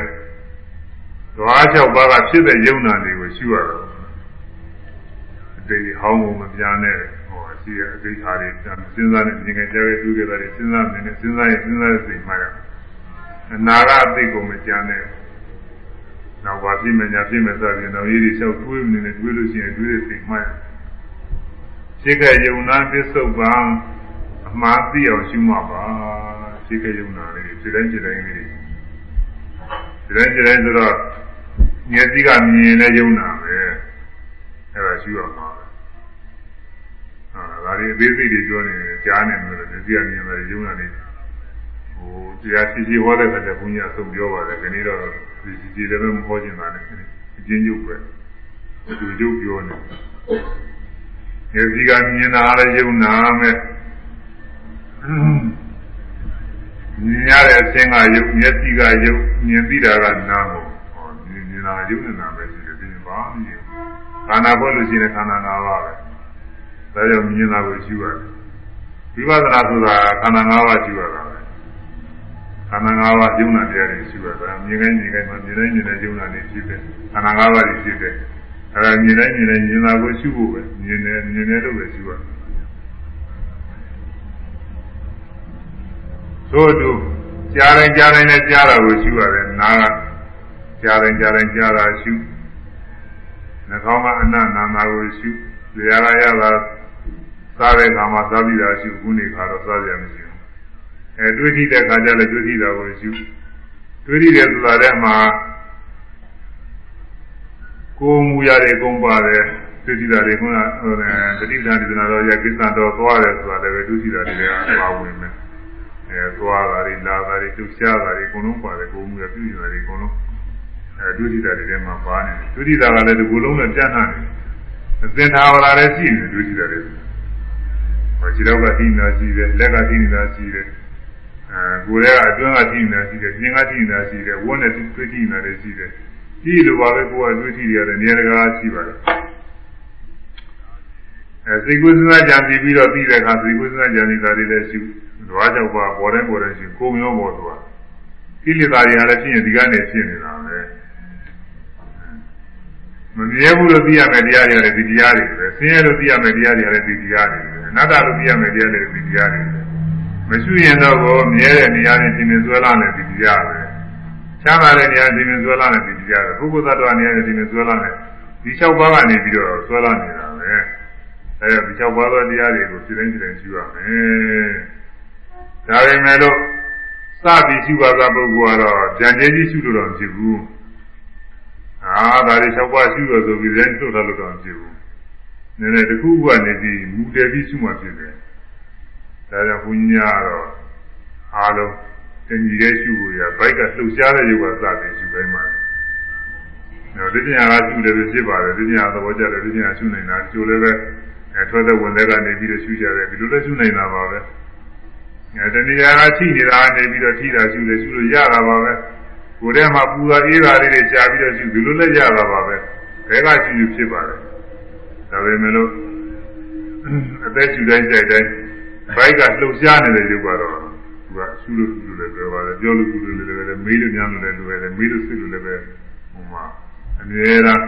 ဓဝါ၆ပါးကဖြစ်တဲ့ယုံနာတွေကိုရှုရတော့ ဒီဟောင်းကိုမပြန်နဲ့ဟောအရှိအသိခါတွေပြန်စဉ်းစားနေငငယ်ကြဲတွေ့ကြတာတွေစဉ်းစားနေနေစဉ်းစားရင်စဉ်းစားတဲ့စိတ်မှရအနာကအသိကိုမကြံနဲ့နောက်ပါပြိမညာပြိမစပြင်တော့ရေးတွေလျှောက်တွေးနေနေတွေးလို့ရှိရင်တွေးတဲ့စိတ်မှရရှိခဲ့ယုံနာပစ္စုပန်အမှားသိအောင်ရှုမှပါရှိခဲ့ယုံနာလေးဒီတိုင်းဒီတိုင်းလေးဒီတိုင်းဒီတိုင်းဆိုတော့မျက်စိကမြင်လဲယုံနာပဲ အဲ့ဒါရှိရမှာပဲဟာဒါတွေအသေးစိတ်တွေပြောနေတယ်ကြားနေတယ်မျက်စိကမြင်လဲယုံနာနေဟိုတရားရှိရှိဟောတဲ့ခါကျဘုန်းကြီးအဆုံးပြောပါတယ်ခဏတော့ဒီဒီလည်းမဟောချင်ပါနဲ့အချင်းချုပ်ပဲသူကျုပ်ပြောနေမျက်စိကမြင်တာလည်းယုံနာမယ်မြင်ရတဲ့အခြင်းကယုတ်မျက်စိကယုတ်မြင်သိတာကနာကိုဟောမြင်နေတာယုတ်နေတာပဲရှိတယ်ဒီဘာမှမယူ ခန္ဓာဖွဲ့လို့ရှိရင်ခန္ဓာ၅ပါးပဲဒါကြောင့်မြင်တာကိုရှုရတယ်ဝိပဿနာဆိုတာခန္ဓာ၅ပါးရှုရတာပဲခန္ဓာ၅ပါးယုံနာတရားတွေရှုရတာမြင်တိုင်းမြင်တိုင်းမှာမြင်တိုင်းမြင်တိုင်းယုံနာတွေရှိတယ်ခန္ဓာ၅ပါးတွေရှိတယ်အဲဒါမြင်တိုင်းမြင်တိုင်းမြင်တာကိုရှုဖို့ပဲမြင်တယ်မြင်တယ်လို့ပဲရှုရတယ်သို့တူကြားတိုင်းကြားတိုင်းနဲ့ကြားတာကိုရှုရတယ်နားကကြားတိုင်းကြားတိုင်းကြားတာရှု နှာခေါင်းကအနနာနာကိုရှုလျာကရတာစားတဲ့ခါမှာစားပြီးတာရှုခုနေခါတော့စားရမရှိဘူးအဲတွေးကြည့်တဲ့ခါကျလည်းတွေးကြည့်တာကိုရှုတွေးကြည့်တယ်ဆိုတာတဲ့မှာကိုယ်မူရတဲ့ကုန်းပါတယ်တွေးကြည့်တာတွေခုနဟိုတတိပ္ပံဒီနာတော်ရကိစ္စတော်သွားတယ်ဆိုတာလည်းပဲတွေးကြည့်တာတွေကပါဝင်မယ်အဲသွားတာတွေလာတာတွေလှုပ်ရှားတာတွေအကုန်လုံးပါတယ်ကိုယ်မှုရပြုနေတာတွေအကုန်လုံး အဲဒုတိယတွေထဲမှာပါနေတယ်ဒုတိယကလည်းဒီကိုယ်လုံးနဲ့ပြန့်နှံ့နေတယ်သင်္ထာဝရလည်းရှိနေဒုတိယတွေဟောခြေတော့ကထိနေတာရှိတယ်လက်ကထိနေတာရှိတယ်အဲကိုယ်ရဲ့အတွင်းကထိနေတာရှိတယ်ပြင်ကထိနေတာရှိတယ်ဝန်းနဲ့တွေ့ထိနေတာတွေရှိတယ်ဒီလိုပါပဲကိုယ်ကတွေ့ထိရတယ်နေရာတကာရှိပါတယ်အဲစိတ်ကူးစဉ်းစားကြံပြီးတော့ပြီးတဲ့အခါစိတ်ကူးစဉ်းစားကြံနေတာတွေလည်းရှိဓဝါကြောက်ပါပေါ်တိုင်းပေါ်တိုင်းရှိကိုယ်ရောပေါ်သွားကိလေသာတွေလည်းဖြစ်ရင်ဒီကနေဖြစ်နေတာပဲ မမြဲဘူးလို့သိရမယ်တရားတွေလည်းဒီတရားတွေပဲဆင်းရဲလို့သိရမယ်တရားတွေလည်းဒီတရားတွေပဲအနတ္တလို့သိရမယ်တရားတွေလည်းဒီတရားတွေပဲမရှိရင်တော့ကိုမြဲတဲ့နေရာနဲ့ရှင်နေဆွဲလာတဲ့ဒီတရားပဲချမ်းသာတဲ့နေရာရှင်နေဆွဲလာတဲ့ဒီတရားပဲပုဂ္ဂိုလ်သတ္တဝါနေရာနဲ့ရှင်နေဆွဲလာတဲ့ဒီ၆ပါးကနေပြီးတော့ဆွဲလာနေတာပဲအဲဒါဒီ၆ပါးသောတရားတွေကိုစိတ်တိုင်းစိတ်တိုင်းရှိရမယ်ဒါပေမဲ့လို့စပြီးရှိပါကပုဂ္ဂိုလ်ကတော့ဉာဏ်ကြီးကြီးရှိလို့တော့မဖြစ်ဘူး အာဒါတွေ၆ပါးရှိလို့ဆိုပြီးလည်းထုတ်ထားလို့တော့မဖြစ်ဘူးနည်းနည်းတစ်ခုခုကနေပြီးမူတည်ပြီးရှိမှဖြစ်တယ်ဒါကြောင့်ဘုညာတော့အားလုံးတင်ကြီးတဲ့ရှိဖို့ရဘိုက်ကလှုပ်ရှားတဲ့ရုပ်ကစပြီးရှိတိုင်းမှာနော်ဒီညာကရှိတယ်ဖြစ်ပါတယ်ဒီညာသဘောကျတယ်ဒီညာရှိနေတာကျိုးလည်းပဲအဲထွက်တဲ့ဝင်တဲ့ကနေပြီးတော့ရှိကြတယ်ဒီလိုလည်းရှိနေတာပါပဲအဲတဏှာကရှိနေတာနေပြီးတော့ထိတာရှိတယ်ရှိလို့ရတာပါပဲ ကိုယ်ထဲမှာပူတာအေးတာလေးတွေကြာပြီးတော့ရှိဒီလိုလည်းရတာပါပဲဘဲကရှိယူဖြစ်ပါတယ်ဒါပေမဲ့လို့အသက်ရှူတိုင်းကြိုက်တိုင်းဘိုက်ကလှုပ်ရှားနေတဲ့ရုပ်ကတော့သူကရှူလို့ရှူလို့လည်းပြောပါတယ်ပြောလို့ရှူလို့လည်းပဲမေးလို့များလို့လည်းလိုရတယ်မေးလို့စိတ်လို့လည်းပဲဟိုမှာအမြဲတမ်း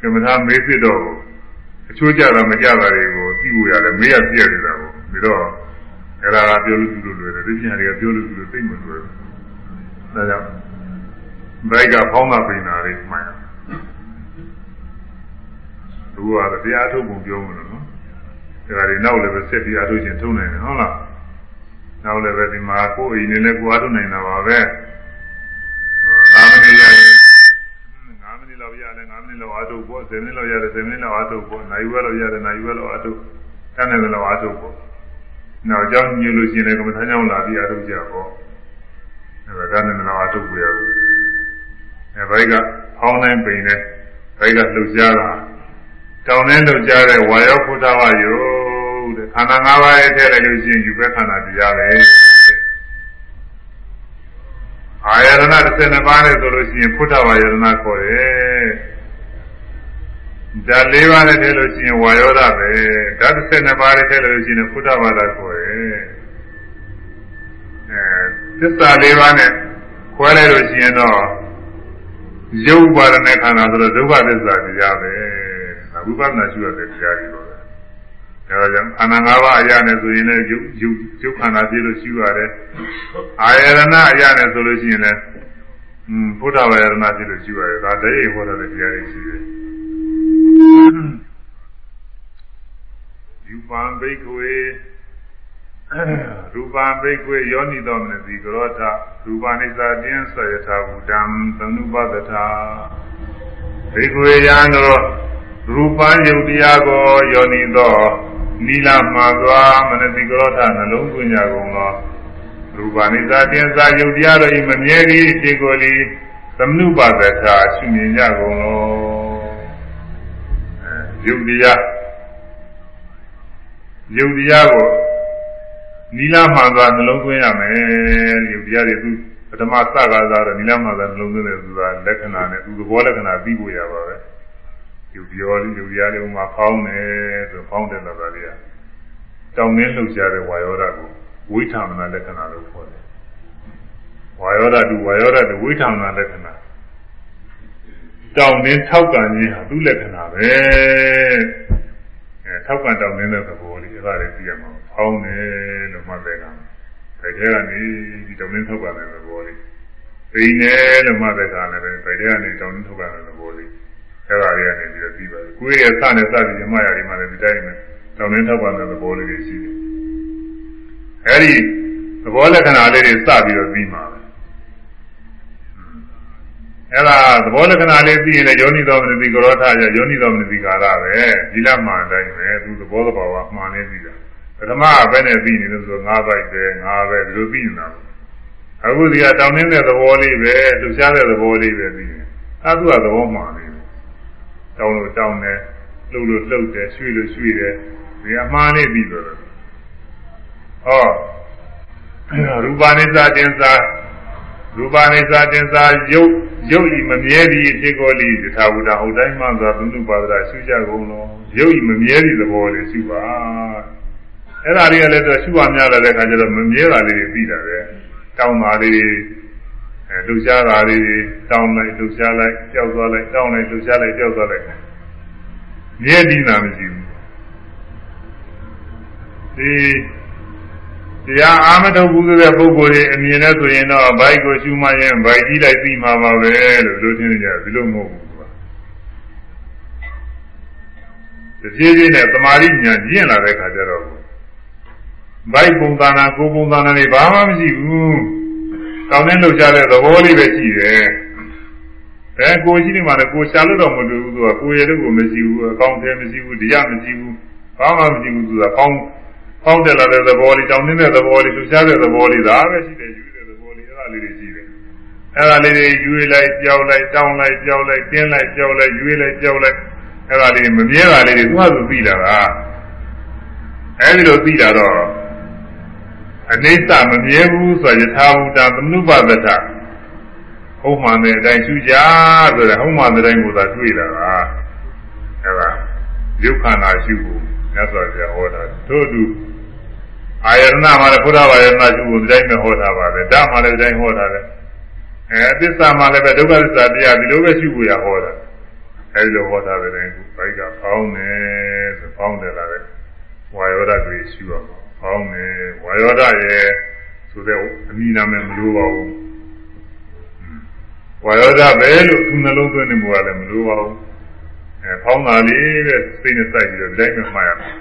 ကမ္မထာမေးစစ်တော့အချိုးကြတာမကြတာတွေကိုသိဖို့ရတယ်မေးရပြည့်နေတာကိုပြီးတော့အဲ့ဒါကပြောလို့ရှူလို့လွယ်တယ်ဒီပြန်တွေကပြောလို့ရှူလို့သိမလွယ်ဘူးဒါကြောင့် ဘိုက်ကဖောင်းတာပိန်တာလေးမှန်ရသူကတော့တရားထုတ်ပုံပြောမှာနော်ဒါကြတွေနောက်လည်းပဲဆက်ပြီးအားထုတ်ခြင်းထုံနိုင်တယ်ဟုတ်လားနောက်လည်းပဲဒီမှာကိုယ်အိမ်နဲ့လည်းကိုယ်အားထုတ်နိုင်တာပါပဲ9မိနစ်ရရင်9မိနစ်လောက်ရတယ်9မိနစ်လောက်အားထုတ်ဖို့10မိနစ်လောက်ရတယ်10မိနစ်လောက်အားထုတ်ဖို့နိုင်ဝဲလောက်ရတယ်နိုင်ဝဲလောက်အားထုတ်တန်းတယ်လောက်အားထုတ်ဖို့နောက်ကြောင်းညွှန်လို့ရှိရင်လည်းကမ္ဘာထမ်းကြောင်းလာပြီးအားထုတ်ကြပေါ့အဲဒါတန်းတယ်လောက်အားထုတ်ပြရဘူး အဲဘိုက်ကဖောင်းတိုင်းပိန်နဲ့ဘိုက်ကလှုပ်ရှားတာတောင်းနှင်းလှုပ်ရှားတဲ့ဝါယောဖုဒ္ဓဝါယောတဲ့ခန္ဓာ၅ပါးရဲ့ထဲလိုက်လို့ရှိရင်ယူပဲခန္ဓာတရားပဲအာယရဏ12ပါးနဲ့ဆိုလို့ရှိရင်ဖုဒ္ဓဝါယရဏခေါ်တယ်ဓာတ်၄ပါးနဲ့ထဲလို့ရှိရင်ဝါယောဓပဲဓာတ်12ပါးနဲ့ထဲလို့ရှိရင်ဖုဒ္ဓဝါဒခေါ်တယ်အဲသစ္စာ၄ပါးနဲ့ခွဲလိုက်လို့ရှိရင်တော့ ရုပ်ပါဒနဲ့ခန္ဓာဆိုတော့ဒုက္ခသစ္စာတရားပဲဝိပဿနာရှိရတဲ့တရားတွေပေါ့။ဒါကြောင့်ခန္ဓာ၅ပါးအရာနဲ့ဆိုရင်လည်းယုတ်ယုတ်ယုတ်ခန္ဓာပြည့်လို့ရှိရတယ်။အာယရဏအရာနဲ့ဆိုလို့ရှိရင်လည်းอืมဘုဒ္ဓဝါယရဏပြည့်လို့ရှိရတယ်။ဒါတည်းရေဟောတဲ့တရားတွေရှိတယ်။ယူပံဘိက္ခဝေ ရူပံဘိက္ခဝေယောနိတော်မနတိကရောထရူပနိစ္စတင်းဆွေယထာဘုဒ္ဓံသနုပတ္ထာဘိက္ခဝေယံတော်ရူပံယုတ်တရားကိုယောနိသောနီလာမှသွားမနတိကရောထနှလုံးသွင်းကြကုန်သောရူပနိစ္စတင်စာယုတ်တရားတို့၏မမြဲသည့်အခြေကိုလီသမနုပါဒထာရှုမြင်ကြကုန်လောယုတ်တရားယုတ်တရားကို နီလာမှသွားနှလုံးသွင်းရမယ်ယုတ်တရားတွေသူပထမစကားစားတော့နီလာမှသွားနှလုံးသွင်းတယ်ဆိုတာလက္ခဏာနဲ့သူသဘောလက္ခဏာပြီးဖို့ရပါပဲယူပြောလေးယူရလေးဥမာဖောင်းတယ်ဆိုဖောင်းတယ်လို့ပြောရတောင်းနှင်းလှုပ်ရှားတဲ့ဝါယောဓာတ်ကိုဝိထာမနာလက္ခဏာလို့ခေါ်တယ်ဝါယောဓာတ်တူဝါယောဓာတ်တူဝိထာမနာလက္ခဏာတောင်းနှင်းထောက်ကန်ခြင်းဟာသူ့လက္ခဏာပဲ အဲထောက်ကန်တောင်းနှင်းတဲ့သဘောလေးအဲ့ဒါလေးသိရမှာဖောင်းတယ်လို့မှတ်တယ်ကဒါထဲကနေဒီတောင်းနှင်းထောက်ကန်တဲ့သဘောလေးသိနေလို့မှတ်တဲ့ကလည်းပဲဒါထဲကနေတောင်းနှင်းထောက်ကန်တဲ့သဘောလေးအဲ့ဒါတွေကနေပြီးတော့ပြီးပါတယ်ကိုယ်ရဲ့စနဲ့စပြီးရမရတွေမှလည်းဒီတိုင်းပဲတောင်းနှင်းထောက်ပံ့တဲ့သဘောလေးတွေရှိတယ်အဲ့ဒီသဘောလက္ခဏာလေးတွေစပြီးတော့ပြီးမှာပဲ အဲ့ဒါသဘောလက္ခဏာလေးပြီးရင်လည်းယောနိတော်မနတိကရောထရယောနိတော်မနတိကာရပဲဒီလမှန်တိုင်းပဲသူသဘောသဘာဝမှန်နေပြီလားပထမဘယ်နဲ့ပြီးနေလို့ဆိုငါးပိုက်ပဲငါးပဲဒီလိုပြီးနေတာအခုဒီကတောင်းနေတဲ့သဘောလေးပဲလှူရှားတဲ့သဘောလေးပဲပြီးတယ်အဲသူကသဘောမှန်နေတောင်းလို့တောင်းတယ်လှုပ်လို့လှုပ်တယ်ရွှေ့လို့ရွှေ့တယ်ဒီအမှားလေးပြီးတော့ဟောရူပနိစ္စတင်္စာ ရူပနိစ္စတင်္စာယုတ်ယုတ်ဤမမြဲသည့်အဖြစ်ကိုလိယထာဝုဒဟုတ်တိုင်းမှသာဘုသူပါဒရာရှုကြကုန်လို့ယုတ်ဤမမြဲသည့်သဘောလေးရှုပါအဲ့ဒါလေးကလည်းတော့ရှုပါများတဲ့အခါကျတော့မမြဲတာလေးပြီးတာပဲတောင်းတာလေးအဲလှူရှားတာလေးတောင်းလိုက်လှူရှားလိုက်ကြောက်သွားလိုက်တောင်းလိုက်လှူရှားလိုက်ကြောက်သွားလိုက်မြဲတည်တာမရှိဘူးဒီ တရားအာမထုတ်ဘူးဆိုတဲ့ပုဂ္ဂိုလ်တွေအမြင်နဲ့ဆိုရင်တော့ဘိုက်ကိုရှုမှရင်ဘိုက်ကြီးလိုက်ပြီးမှာပါပဲလို့လို့ထင်ကြတယ်ဒီလိုမဟုတ်ဘူးကွာတပြေးပြေးနဲ့တမာရိညာကျင့်လာတဲ့ခါကျတော့ဘိုက်ပုံသဏ္ဍာန်ကိုယ်ပုံသဏ္ဍာန်တွေဘာမှမရှိဘူးတောင်းနှင်းလှုပ်ရှားတဲ့သဘောလေးပဲရှိတယ်။အဲကိုရှိနေမှလည်းကိုရှာလို့တော့မလို့ဘူးသူကကိုရတဲ့ကိုမရှိဘူးအကောင့်ထဲမရှိဘူးတရားမရှိဘူးဘာမှမရှိဘူးသူကကောင်း ကောင်းတယ်လာတဲ့သဘောလေးတောင်းနှင်းတဲ့သဘောလေးလှုပ်ရှားတဲ့သဘောလေးဒါပဲရှိတယ်ယူတဲ့သဘောလေးအဲ့ဒါလေးတွေရှိတယ်။အဲ့ဒါလေးတွေယူလိုက်ကြောက်လိုက်တောင်းလိုက်ကြောက်လိုက်တင်းလိုက်ကြောက်လိုက်ယူလိုက်ကြောက်လိုက်အဲ့ဒါလေးမမြဲတာလေးတွေသူ့ဟာသူသိလာတာ။အဲဒီလိုသိလာတော့အနိစ္စမမြဲဘူးဆိုရထာဘူတာသမနုပဒတဟုတ်မှန်တဲ့အတိုင်းရှုကြဆိုတဲ့ဟုတ်မှန်တဲ့အတိုင်းကိုသာတွေ့လာတာအဲဒါယုတ်ခန္ဓာရှုဖို့မြတ်စွာဘုရားဟောတာတို့အတူ အာယရဏမှာလည်းဘုရားဘာယရဏကျူကိုဒီတိုင်းပဲဟောတာပါပဲဓမ္မလည်းဒီတိုင်းဟောတာပဲအဲအသစ္စာမှာလည်းပဲဒုက္ခသစ္စာတရားဒီလိုပဲရှိဖို့ရဟောတာအဲဒီလိုဟောတာပဲတိုင်းခုဘိုက်ကဖောင်းတယ်ဆိုဖောင်းတယ်လားပဲဝါယောဓတွေရှိရမှာဖောင်းတယ်ဝါယောဓရဲ့ဆိုတဲ့အမိနာမယ်မလိုပါဘူးဝါယောဓပဲလို့သူနှလုံးသွင်းနေမှာလည်းမလိုပါဘူးအဲဖောင်းတာလေးပဲစိတ်နဲ့စိုက်ပြီးတော့ဒီတိုင်းမှမှားရမယ်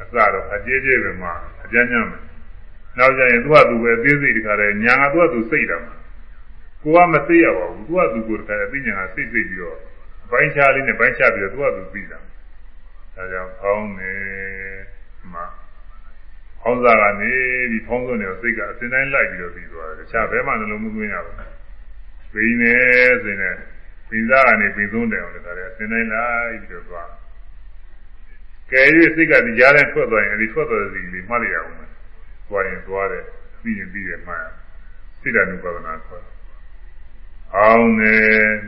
အစတော့အကျေးကျေးပဲမှာ အကျဉ်းညမ်းမယ်နောက်ကျရင်သူကသူပဲအသေးစိတ်တခါတည်းညာကသူကသူစိတ်တာမှာကိုကမသိရပါဘူးသူကသူကိုယ်တခါတည်းသိညာကစိတ်စိတ်ပြီးတော့ဘိုင်းချလေးနဲ့ဘိုင်းချပြီးတော့သူကသူသိတာဒါကြောင့်ဖောင်းနေမှာဖောင်းစားကနေပြီးဖောင်းစွန်းနေတော့စိတ်ကအစဉ်တိုင်းလိုက်ပြီးတော့ပြီးသွားတယ်တခြားဘယ်မှနှလုံးမသွင်းရဘူးဘိနေဆိုရင်ပင်စားကနေပင်ဆုံးတယ်အောင်တခါတည်းအစဉ်တိုင်းလိုက်ပြီးတော့သွား ကဲ၍စိတ်ကဒီကြားထဲထွက်သွားရင်အဲဒီထွက်သွားတဲ့စီလေးမှတ်လိုက်ရအောင်မယ်သွားရင်သွားတယ်ပြီးရင်ပြီးတယ်မှတ်ရစိတ်ဓာတ်နုပါဒနာခေါ်အောင်နေ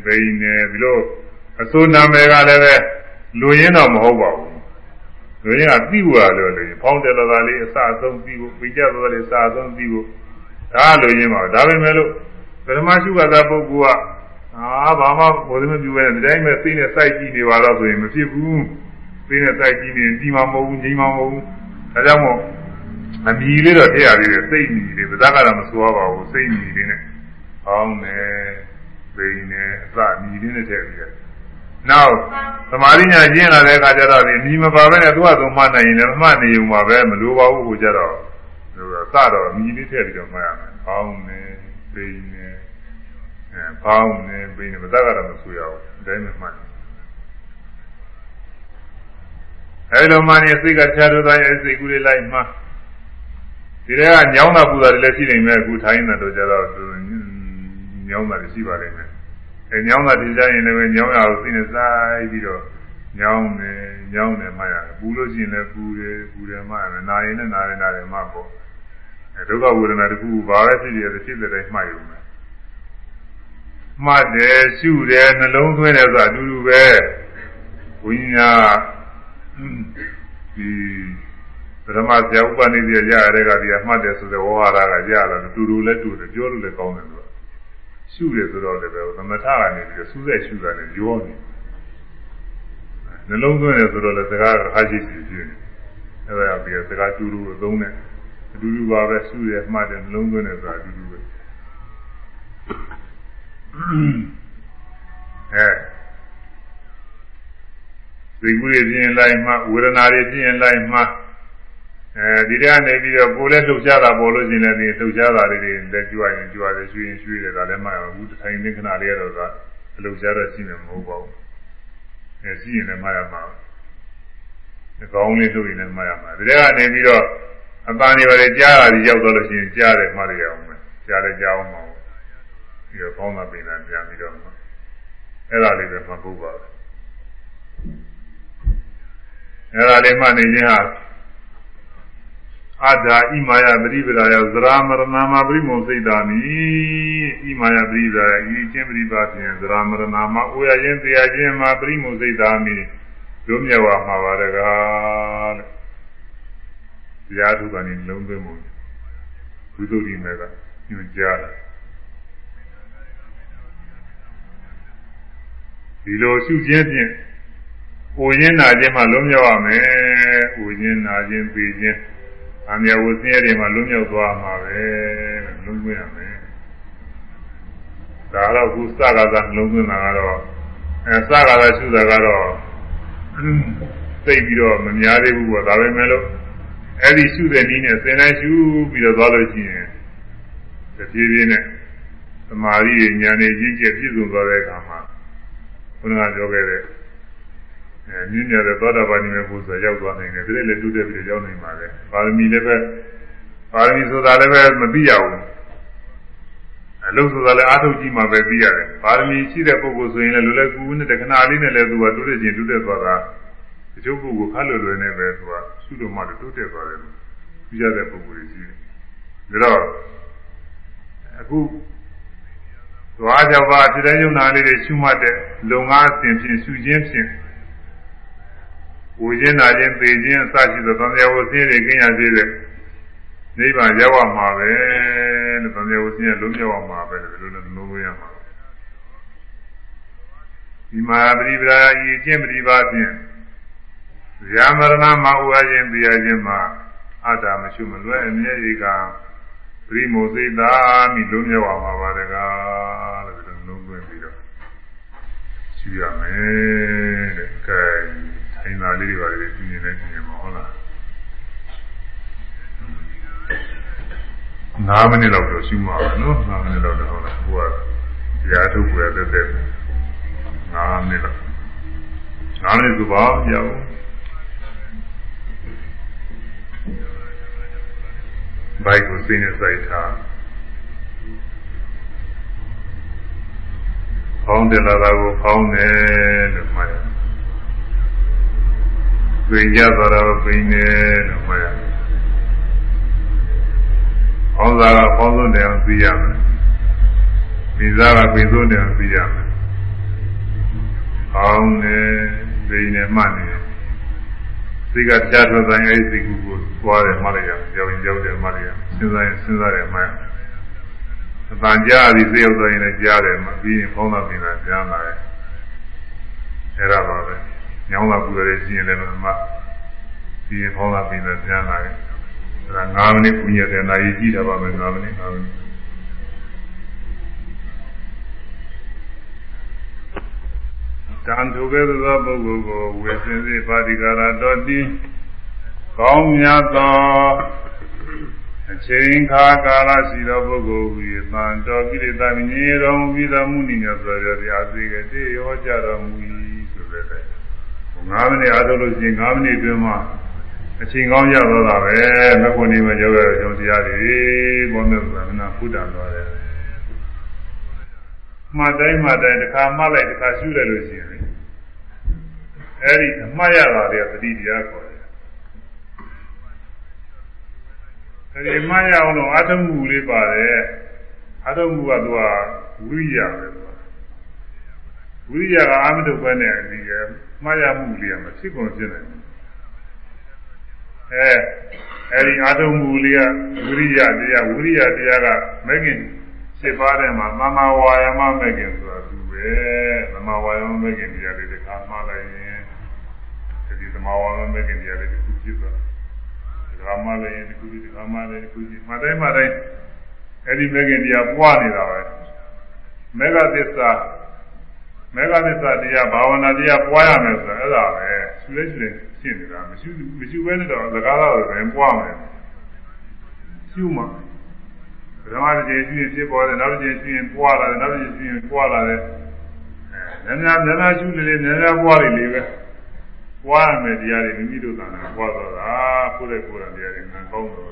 ဘိနေဒီလိုအစိုးနာမည်ကလည်းပဲလူရင်းတော့မဟုတ်ပါဘူးလူရင်းကပြီးဝါလို့လေဖောင်းတယ်တော်သားလေးအစအဆုံးပြီးဖို့ပိကြတော်သားလေးအစအဆုံးပြီးဖို့ဒါလူရင်းပါဒါပဲမဲ့လို့ပရမရှုကသာပုဂ္ဂိုလ်ကအာဘာမှဘုရားမပြုဘဲဒီတိုင်းပဲသိနေစိုက်ကြည့်နေပါတော့ဆိုရင်မဖြစ်ဘူး သိနေစိုက်ကြည့်နေဒီမှာမဟုတ်ဘူးညီမှာမဟုတ်ဘူးဒါကြောင့်မို့အမီလေးတော့ထည့်ရသေးတယ်စိတ်မီလေးဗဇက်ကတော့မစွာပါဘူးစိတ်မီလေးနဲ့ဟောင်းနေဘိန်းနေအစမီလေးနဲ့ထည့်ပြီးတယ်နောက်သမာဓိညာကျင့်လာတဲ့အခါကျတော့ဒီအမီမပါဘဲနဲ့သူ့အဆုံးမှတ်နိုင်ရင်လည်းမှတ်နေုံပါပဲမလိုပါဘူးဟိုကျတော့ဟိုစတော့အမီလေးထည့်ပြီးတော့မှတ်ရမယ်ဟောင်းနေဘိန်းနေအဲဖောင်းနေဘိန်းနေဗဇက်ကတော့မစွရဘူးအတိုင်းမှမှတ် အဲလိုမှနေစိတ်ကချရတဲ့အဲစိတ်ကူးလေးလိုက်မှဒီထဲကညောင်းတာပူတာတွေလည်းရှိနေမယ်အခုထိုင်းတဲ့တော့ကျတော့ညောင်းတာတွေရှိပါလိမ့်မယ်အဲညောင်းတာဒီကြရင်လည်းညောင်းရအောင်သိနေစားပြီးတော့ညောင်းနေညောင်းနေမှရတယ်ပူလို့ရှိရင်လည်းပူတယ်ပူတယ်မှရတယ်နာရင်လည်းနာရင်နာတယ်မှပေါ့အဲဒုက္ခဝေဒနာတခုဘာပဲဖြစ်ဖြစ်ဖြစ်တဲ့တိုင်းမှတ်ရုံပဲမှတ်တယ်ရှုတယ်နှလုံးသွင်းတယ်ဆိုတာအတူတူပဲဝိညာ ဒီပရမဇေဥပနိဒေရရတဲ့ကဒီအမှတ်တယ်ဆိုတဲ့ဝါဟာရကရလာတူတူလည်းတူတယ်ပြောလို့လည်းကောင်းတယ်လို့ရှုတယ်ဆိုတော့လည်းပဲသမထကနေပြီးစူးစိုက်ရှုတာနဲ့ရောနေနှလုံးသွင်းတယ်ဆိုတော့လည်းစကားကဟာရှိရှိဖြစ်နေအဲဒါပြီးစကားတူတူအသုံးနဲ့အတူတူပါပဲရှုရမှတ်တယ်နှလုံးသွင်းတယ်ဆိုတာအတူတူပဲအဲ စိတ်ကူးတွေပြင်းလိုက်မှဝေဒနာတွေပြင်းလိုက်မှအဲဒီတည်းကနေပြီးတော့ကိုယ်လည်းလှုပ်ရှားတာပေါ်လို့ရှိရင်လည်းဒီလှုပ်ရှားတာတွေလည်းကြွရင်ကြွတယ်ရွှေရင်ရွှေတယ်ဒါလည်းမှဘူးတထိုင်သင်္ခဏလေးတော့ကလှုပ်ရှားတော့ရှိမှာမဟုတ်ပါဘူးအဲရှိရင်လည်းမှရမှာအကောင်းလေးလှုပ်ရင်လည်းမှရမှာဒီတည်းကနေပြီးတော့အပန်းတွေပါလေကြားတာကြီးရောက်တော့လို့ရှိရင်ကြားတယ်မှရအောင်မယ်ကြားလည်းကြားအောင်မှာပြီးတော့ကောင်းတာပြင်တာပြန်ပြီးတော့အဲ့ဒါလေးပဲမှပုတ်ပါ အဲ့ဒါလေးမှနေခြင်းဟာအဒါဣမာယပရိပဒါယသရမရဏမပရိမုံစိတ်တာမိဣမာယပရိပဒါယဤချင်းပရိပါဖြင့်သရမရဏမအိုရခြင်းတရားခြင်းမှာပရိမုံစိတ်တာမိတို့မြတ်ဝါမှာပါတကားတဲ့တရားထုကနေလုံးသွင်းမှုဘုသူဒီမဲ့ကညွှန်ကြားတယ်ဒီလိုရှုခြင်းဖြင့် အိုရင်းနာခြင်းမှလုံးမြောက်ရမယ်အိုရင်းနာခြင်းပေခြင်းအမြဲဝဆင်းရဲတွေမှလုံးမြောက်သွားမှာပဲလုံးသွင်းရမယ်ဒါတော့ခုစကားကလုံးသွင်းတာကတော့အဲစကားကရှုတာကတော့သိပြီးတော့မများသေးဘူးပေါ့ဒါပဲမဲ့လို့အဲ့ဒီရှုတဲ့နည်းနဲ့သင်တိုင်းရှုပြီးတော့သွားလို့ရှိရင်တပြေးပြေးနဲ့သမာဓိဉာဏ်နဲ့ကြီးကျယ်ပြည့်စုံသွားတဲ့အခါမှာဘုရားပြောခဲ့တဲ့အဲ မြင့်မြတ်တဲ့သောတာပန်ကြီးပဲကိုယ်ဆိုရောက်သွားနိုင်တယ်ဒါလည်းတူတက်ပြီးတော့ရောက်နိုင်ပါလေပါရမီလည်းပဲပါရမီဆိုတာလည်းပဲမသိရဘူးအလုံးဆိုတာလည်းအာထုတ်ကြည့်မှပဲသိရတယ်ပါရမီရှိတဲ့ပုဂ္ဂိုလ်ဆိုရင်လည်းလူလည်းကူနဲ့တခဏလေးနဲ့လည်းသူကတူတက်ခြင်းတူတက်သွားတာတချို့ပုဂ္ဂိုလ်ခက်လွယ်လွယ်နဲ့ပဲသူကရှုလို့မှတူတက်သွားတယ်သိရတဲ့ပုဂ္ဂိုလ်တွေရှိတယ်ဒါတော့အခုသွားကြပါဒီတိုင်းယုံနာလေးတွေရှုမှတ်တဲ့လုံငါးအစဉ်ဖြင့်ရှုခြင်းဖြင့် ဝူခြင်းနာခြင်းသိခြင်းအစရှိသောသံဃာဝဆင်းရဲကင်းရစေတဲ့နိဗ္ဗာန်ရောက်မှာပဲလို့သံဃာဝဆင်းရဲလုံးရောက်မှာပဲလို့ဒီလိုနဲ့လုံးလို့ရမှာဒီမှာပရိပရာယီခြင်းပရိပါဖြင့်ဇာမရဏမဥဝါခြင်းပြရခြင်းမှာအတ္တမရှိမလွဲအမြဲဤကပရိမောစိတ်သာမိလုံးရောက်မှာပါတကားလို့ဒီလိုလုံးသွင်းပြီးတော့ရှိရမယ်တဲ့ကဲ ထိုင်လာလေးတွေပါလေပြင်းနေနေပြင်းမှာဟုတ်လား9မိနစ်လောက်တော့ရှိမှာပါနော်9မိနစ်လောက်တော့ဟုတ်လားဟိုကတရားထုတ်ွယ်တဲ့တဲ့9မိနစ်လောက်9မိနစ်ကဘာကြောက်ဘိုက်ကိုသိနေစိုက်ထားဖောင်းတယ်လာတာကိုဖောင်းတယ်လို့မှတ်ရ ပင်ကြသွားတော့ပင်နေလို့မှတ်ရဖောင်းစားကဖောင်းဆုံးတယ်အောင်သိရမယ်ပင်စားကပင်ဆုံးတယ်အောင်သိရမယ်ဖောင်းနေပင်နေမှတ်နေစိတ်ကကြားထွက်တိုင်းအဲဒီစိတ်ကူကိုသွားတယ်မှတ်လိုက်ရအောင်ရောက်ရင်ရောက်တယ်မှတ်လိုက်ရစဉ်းစားရင်စဉ်းစားတယ်မှတ်ရအတန်ကြားပြီးသိရောက်သွားရင်လည်းကြားတယ်မှပြီးရင်ဖောင်းတာပြင်တာကြားလာတယ်အဲ့ဒါပါပဲ ညောင်းတာပူရတယ်ရှိရင်လည်းမှပြီးရင်ဖောင်းတာပြင်တာကြားလာတယ်အဲ့ဒါ9မိနစ်ပူရတယ်နာရီကြည့်တာပါမယ်9မိနစ်9မိနစ်တန်ထိုကဲ့သို့သောပုဂ္ဂိုလ်ကိုဝေစင်စေပါတိကာရတော်တိကောင်းမြတ်သောအချိန်ခါကာလရှိသောပုဂ္ဂိုလ်ဟူ၍သံတော်ကိလေသာမြည်တော်မူပြီးသောမုနိမြတ်စွာဘုရားတရားစီကတိရောကြတော်မူ၏ဆိုတဲ့တဲ့ 9မိနစ်အားထုတ်လို့ရှိရင်9မိနစ်အတွင်းမှာအချိန်ကောင်းရတော့တာပဲမကွန်နေမှာရောက်ရတဲ့ကြောင့်တရားတွေဘောမေဗန္နာဖုဒ္ဒံတော်တယ်မှတ်တိုင်းမှတ်တိုင်းတစ်ခါမှတ်လိုက်တစ်ခါရှုလိုက်လို့ရှိရင်အဲ့ဒီအမှားရတာတွေကသတိတရားခေါ်တယ်အဲဒီအမှားရအောင်လို့အာထုံမှုလေးပါတယ်အာထုံမှုကသူကဝိရိယပဲသူက ဝိရိယကအာမတုပဲနဲ့ဒီကမှားရမှုလေးကမဖြစ်ကုန်ဖြစ်နိုင်ဘူးအဲအဲဒီအာထုံမှုလေးကဝိရိယတရားဝိရိယတရားကမဂ္ဂင်7ပါးထဲမှာမမဝါယမမဂ္ဂင်ဆိုတာသူပဲမမဝါယမမဂ္ဂင်တရားတွေတခါမှားလိုက်ရင်ဒီသမဝါယမမဂ္ဂင်တရားတွေတစ်ခုဖြစ်သွားတယ်ဓမ္မလည်းတစ်ခုဒီဓမ္မလည်းတစ်ခုဒီမတိုင်းမတိုင်းအဲ့ဒီမဂ္ဂင်တရားပွားနေတာပဲမေဃသစ္စာ မေဃသစ္စာတရားဘာဝနာတရားပွားရမယ်ဆိုတာအဲ့ဒါပဲရှုလဲရှုလဲဖြစ်နေတာမရှိမရှိဘဲနဲ့တော့သကားတော့ပဲပွားမယ်ရှုမှဓမ္မတစ်ချိန်ရှုရင်ဖြစ်ပေါ်တယ်နောက်တစ်ချိန်ရှုရင်ပွားလာတယ်နောက်တစ်ချိန်ရှုရင်ပွားလာတယ်အဲများများများရှုလေလေများများပွားလေလေပဲပွားရမယ်တရားတွေမိမိတို့ကလည်းပွားတော့တာကိုယ်ရဲ့ကိုယ်ရဲ့တရားတွေငါကောင်းတော့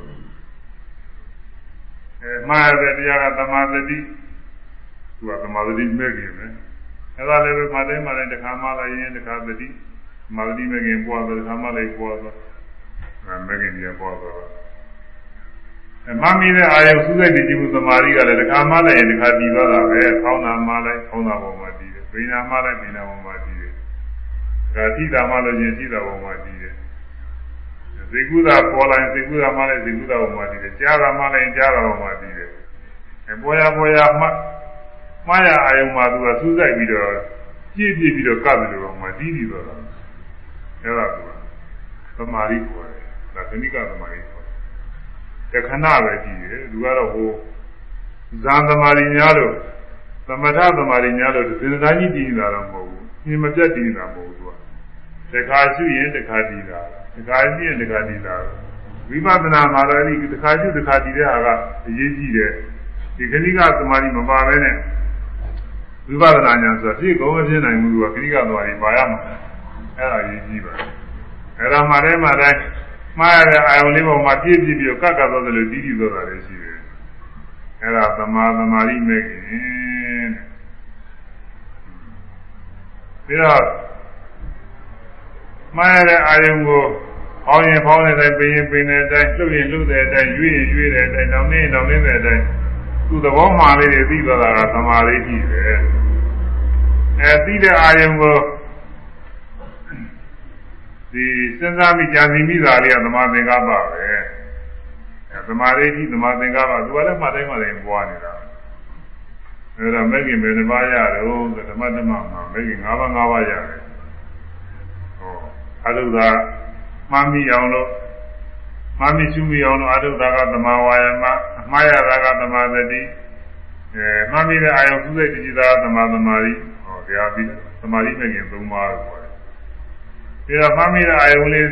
အဲမှားတဲ့တရားကသမာဓိသူကသမာဓိမဲ့ခင်ပဲ အဲဒါလည်းပဲမှတိုင်းမှတိုင်းတစ်ခါမှလိုက်ရင်တစ်ခါသတိမာဓိမဲ့ခင်ပွားတော့တစ်ခါမှလိုက်ပွားတော့အဲမဲ့ခင်တရားပွားတော့အမမီတဲ့အာယုစူးစိုက်နေကြည့်မှုသမာဓိကလည်းတစ်ခါမှလိုက်ရင်တစ်ခါပြီးသွားတာပဲခေါင်းနာမှလိုက်ခေါင်းနာပေါ်မှာတည်တယ်ပိနာမှလိုက်ပိနာပေါ်မှာတည်တယ်ဒါတိတာမှလို့ရင်တိတာပေါ်မှာတည်တယ်ဇေကုသာပေါ်လာရင်ဇေကုသာမှလည်းဇေကုသာပေါ်မှာတည်တယ်ကြားတာမှလည်းကြားတာပေါ်မှာတည်တယ်အဲပေါ်ရပေါ်ရမှ မှားရအာယုမှာသူကစူးစိုက်ပြီးတော့ပြည့်ပြည့်ပြီးတော့ကပ်ပြီးတော့မှတည်ပြီးတော့အဲ့ဒါကသမာဓိခေါ်တယ်ဒါသနိကသမာဓိခေါ်တယ်တခဏပဲကြည့်တယ်သူကတော့ဟိုဇာသမာဓိများလို့သမထသမာဓိများလို့ဒီစသားကြီးတည်နေတာတော့မဟုတ်ဘူးမြင်မပြတ်တည်နေတာမဟုတ်ဘူးသူကတခါရှိရင်တခါတည်တာတခါရှိရင်တခါတည်တာဝိပဿနာမှာတော့အဲဒီတခါရှိတခါတည်တဲ့ဟာကအရေးကြီးတယ်ဒီခဏိကသမာဓိမပါဘဲနဲ့ ဝိပဿနာဉာဏ်ဆိုတာပြည့်ကုန်မဖြစ်နိုင်ဘူးကခဏိကသမာဓိပါရမှာအဲ့ဒါရေးကြီးပါအဲ့ဒါမှလည်းမှလည်းမှားရတဲ့အာယုံလေးပေါ်မှာပြည့်ပြည့်ပြီးတော့ကတ်ကတ်သွားတယ်လို့တီးတီးသွားတာလည်းရှိတယ်အဲ့ဒါသမာသမာဓိမဲ့ခင်ပြီးတော့မှားရတဲ့အာယုံကိုဖောင်းရင်ဖောင်းတဲ့အတိုင်းပင်ရင်ပင်တဲ့အတိုင်းလှုပ်ရင်လှုပ်တဲ့အတိုင်းရွေ့ရင်ရွေ့တဲ့အတိုင်းတောင်းနေတောင်းနေတဲ့အတိုင်း သူ့သဘောမှလေးတွေသိသွားတာကသမာဓိကြီးပဲအဲသိတဲ့အာယုံကိုဒီစဉ်းစားမိကြာစီမိတာလေးကသမာသင်္ကပ္ပပဲအဲသမာဓိကြီးသမာသင်္ကပ္ပသူကလည်းမှတ်တိုင်းမှတ်တိုင်းပွားနေတာအဲဒါမဂ္ဂင်ဘယ်နှပါးရတော့ဆိုဓမ္မဓမ္မမှာမဂ္ဂင်၅ပါး၅ပါးရတယ်ဟောအတုသာမှတ်မိအောင်လို့ မှတ်မိရှုမိအောင်လို့အတုသာကသမာဝါယမအမှားရတာကသမာသတိအဲမှတ်မိတဲ့အာယုသုစိတ်တจิตာသမာသမာဓိဟောတရားပြီးသမာဓိမဂ္ဂင်၃ပါးကိုပြီးတော့မှတ်မိတဲ့အာယုံလေး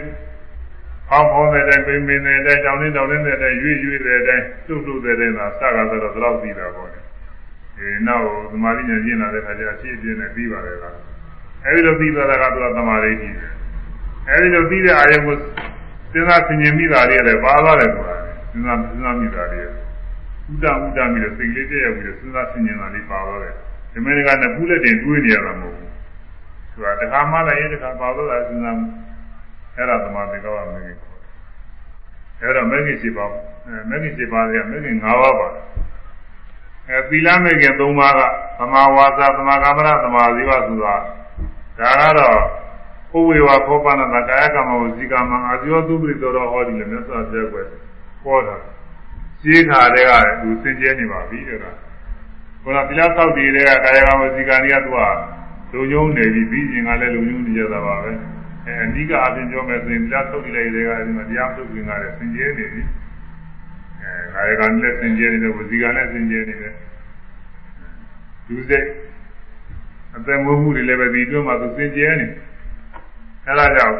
ဖောင်းဖောင်းတဲ့အတိုင်းပင်ပင်တဲ့အတိုင်းတောင်းတင်းတောင်းတင်းတဲ့အတိုင်းရွေ့ရွေ့တဲ့အတိုင်းလှုပ်လှုပ်တဲ့အတိုင်းသာစကားဆိုတော့ဒီလောက်ပြီးတာပေါ့လေဒီနောက်သမာဓိဉာဏ်ကျင့်လာတဲ့ခါကျအဖြစ်အပြင်းနဲ့ပြီးပါတယ်လားအဲဒီလိုပြီးသွားတာကတော့သမာဓိကြီးတယ်အဲဒီလိုပြီးတဲ့အာယုံကို စဉ်းစားဆင်ခြင်မိတာလေးလည်းပါသွားတယ်ဆိုတာစဉ်းစားစဉ်းစားမိတာလေးဥဒ္ဒဥဒ္ဒမိလို့စိတ်လေးတည့်ရောက်ပြီးတော့စဉ်းစားဆင်ခြင်တာလေးပါသွားတယ်ဒီမေကနဲ့ပူးလက်တင်တွေးနေရတာမဟုတ်ဘူးဆိုတာတခါမှလည်းရင်တခါပါတော့တာစဉ်းစားအဲ့ဒါသမာဓိကောင်းမယ်ခေါ်အဲ့တော့မဂ္ဂင်7ပါးအဲမဂ္ဂင်7ပါးကမဂ္ဂင်5ပါးပါအဲသီလမဂ္ဂင်3ပါးကသမာဝါစာသမာကမ္မရသမာဇီဝဆိုတာဒါကတော့ ဥဝေဝခောပနာကာယကမ္မဝဇီကမအာဇီဝသုပရိတော်တော်ဟောဒီလည်းမြတ်စွာဘုရားကဟောတာရှင်းခါတဲ့ကသူသင်ကျဲနေပါပြီတဲ့ကဟိုကသီလသောက်တည်တဲ့ကကာယကမ္မဝဇီကနိယသူကလုံညုံနေပြီပြီးရင်ကလည်းလုံညုံနေကြတာပါပဲအဲအဓိကအပြင်ပြောမယ်ဆိုရင်တရားထုတ်လိုက်တဲ့ကဒီမှာတရားထုတ်ခြင်းကလည်းသင်ကျဲနေပြီအဲကာယကံနဲ့သင်ကျဲနေတယ်ဝစီကံနဲ့သင်ကျဲနေတယ်လူစိတ်အသက်မွေးမှုတွေလည်းပဲဒီအတွင်းမှာသူသင်ကျဲနေ အဲဒါကြောင့်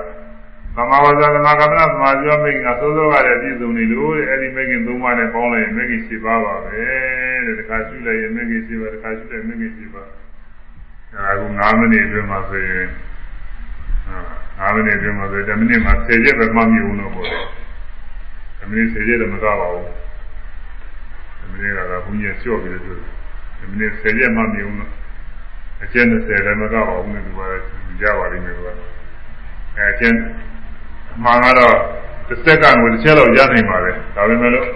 သမာဝဇ္ဇသမာကမ္မနာသမာဇောမိတ်ကသိုးသောကလည်းပြည့်စုံနေလို့တဲ့အဲဒီမိတ်ခင်သုံးပါးနဲ့ပေါင်းလိုက်ရင်မိတ်ခင်7ပါးပါပဲတဲ့တခါရှုလိုက်ရင်မိတ်ခင်7ပါးတခါရှုလိုက်မိတ်ခင်7ပါးအဲဒါက9မိနစ်အတွင်းမှာဆိုရင်9မိနစ်အတွင်းမှာဆို10မိနစ်မှာ10ချက်ပဲမှတ်မိအောင်လို့ပေါ့10မိနစ်10ချက်တော့မကပါဘူး10မိနစ်ကတော့ဘုန်းကြီးကျော့ပြီးလို့10မိနစ်10ချက်မှတ်မိအောင်လို့အကျဉ်း30လည်းမကပါဘူးနဲ့ဒီမှာကြပါလိမ့်မယ်ကွာ အဲအကျဉ်းမှန်ကတော့တစ်စက္ကန့်ကိုတစ်ချက်လောက်ရနိုင်ပါပဲဒါပေမဲ့လို့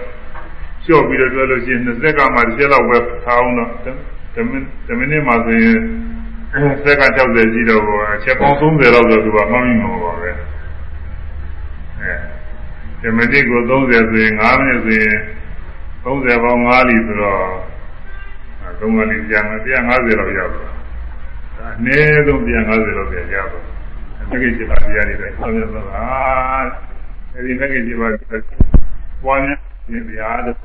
ကျော့ပြီးတော့တွဲလို့ရှိရင်20စက္ကန့်မှတစ်ချက်လောက်ပဲထားအောင်တော့10မိနစ်မှဆိုရင်စက်က60ရှိတော့အချက်ပေါင်း30လောက်ဆိုသူကမှတ်မိမှာပါပဲအဲ10မိနစ်ကို30ဆိုရင်9မိနစ်ဆိုရင်30ပေါင်း5လီဆိုတော့3လီပြန်150လောက်ရောက်သွားအနည်းဆုံး150လောက်ပြန်ရောက်သွား မဂ္ဂင်7ပါးတရားတွေပဲဆောင်းရသွားတာအဲဒီမဂ္ဂင်7ပါးပွားများဒီတရားတို့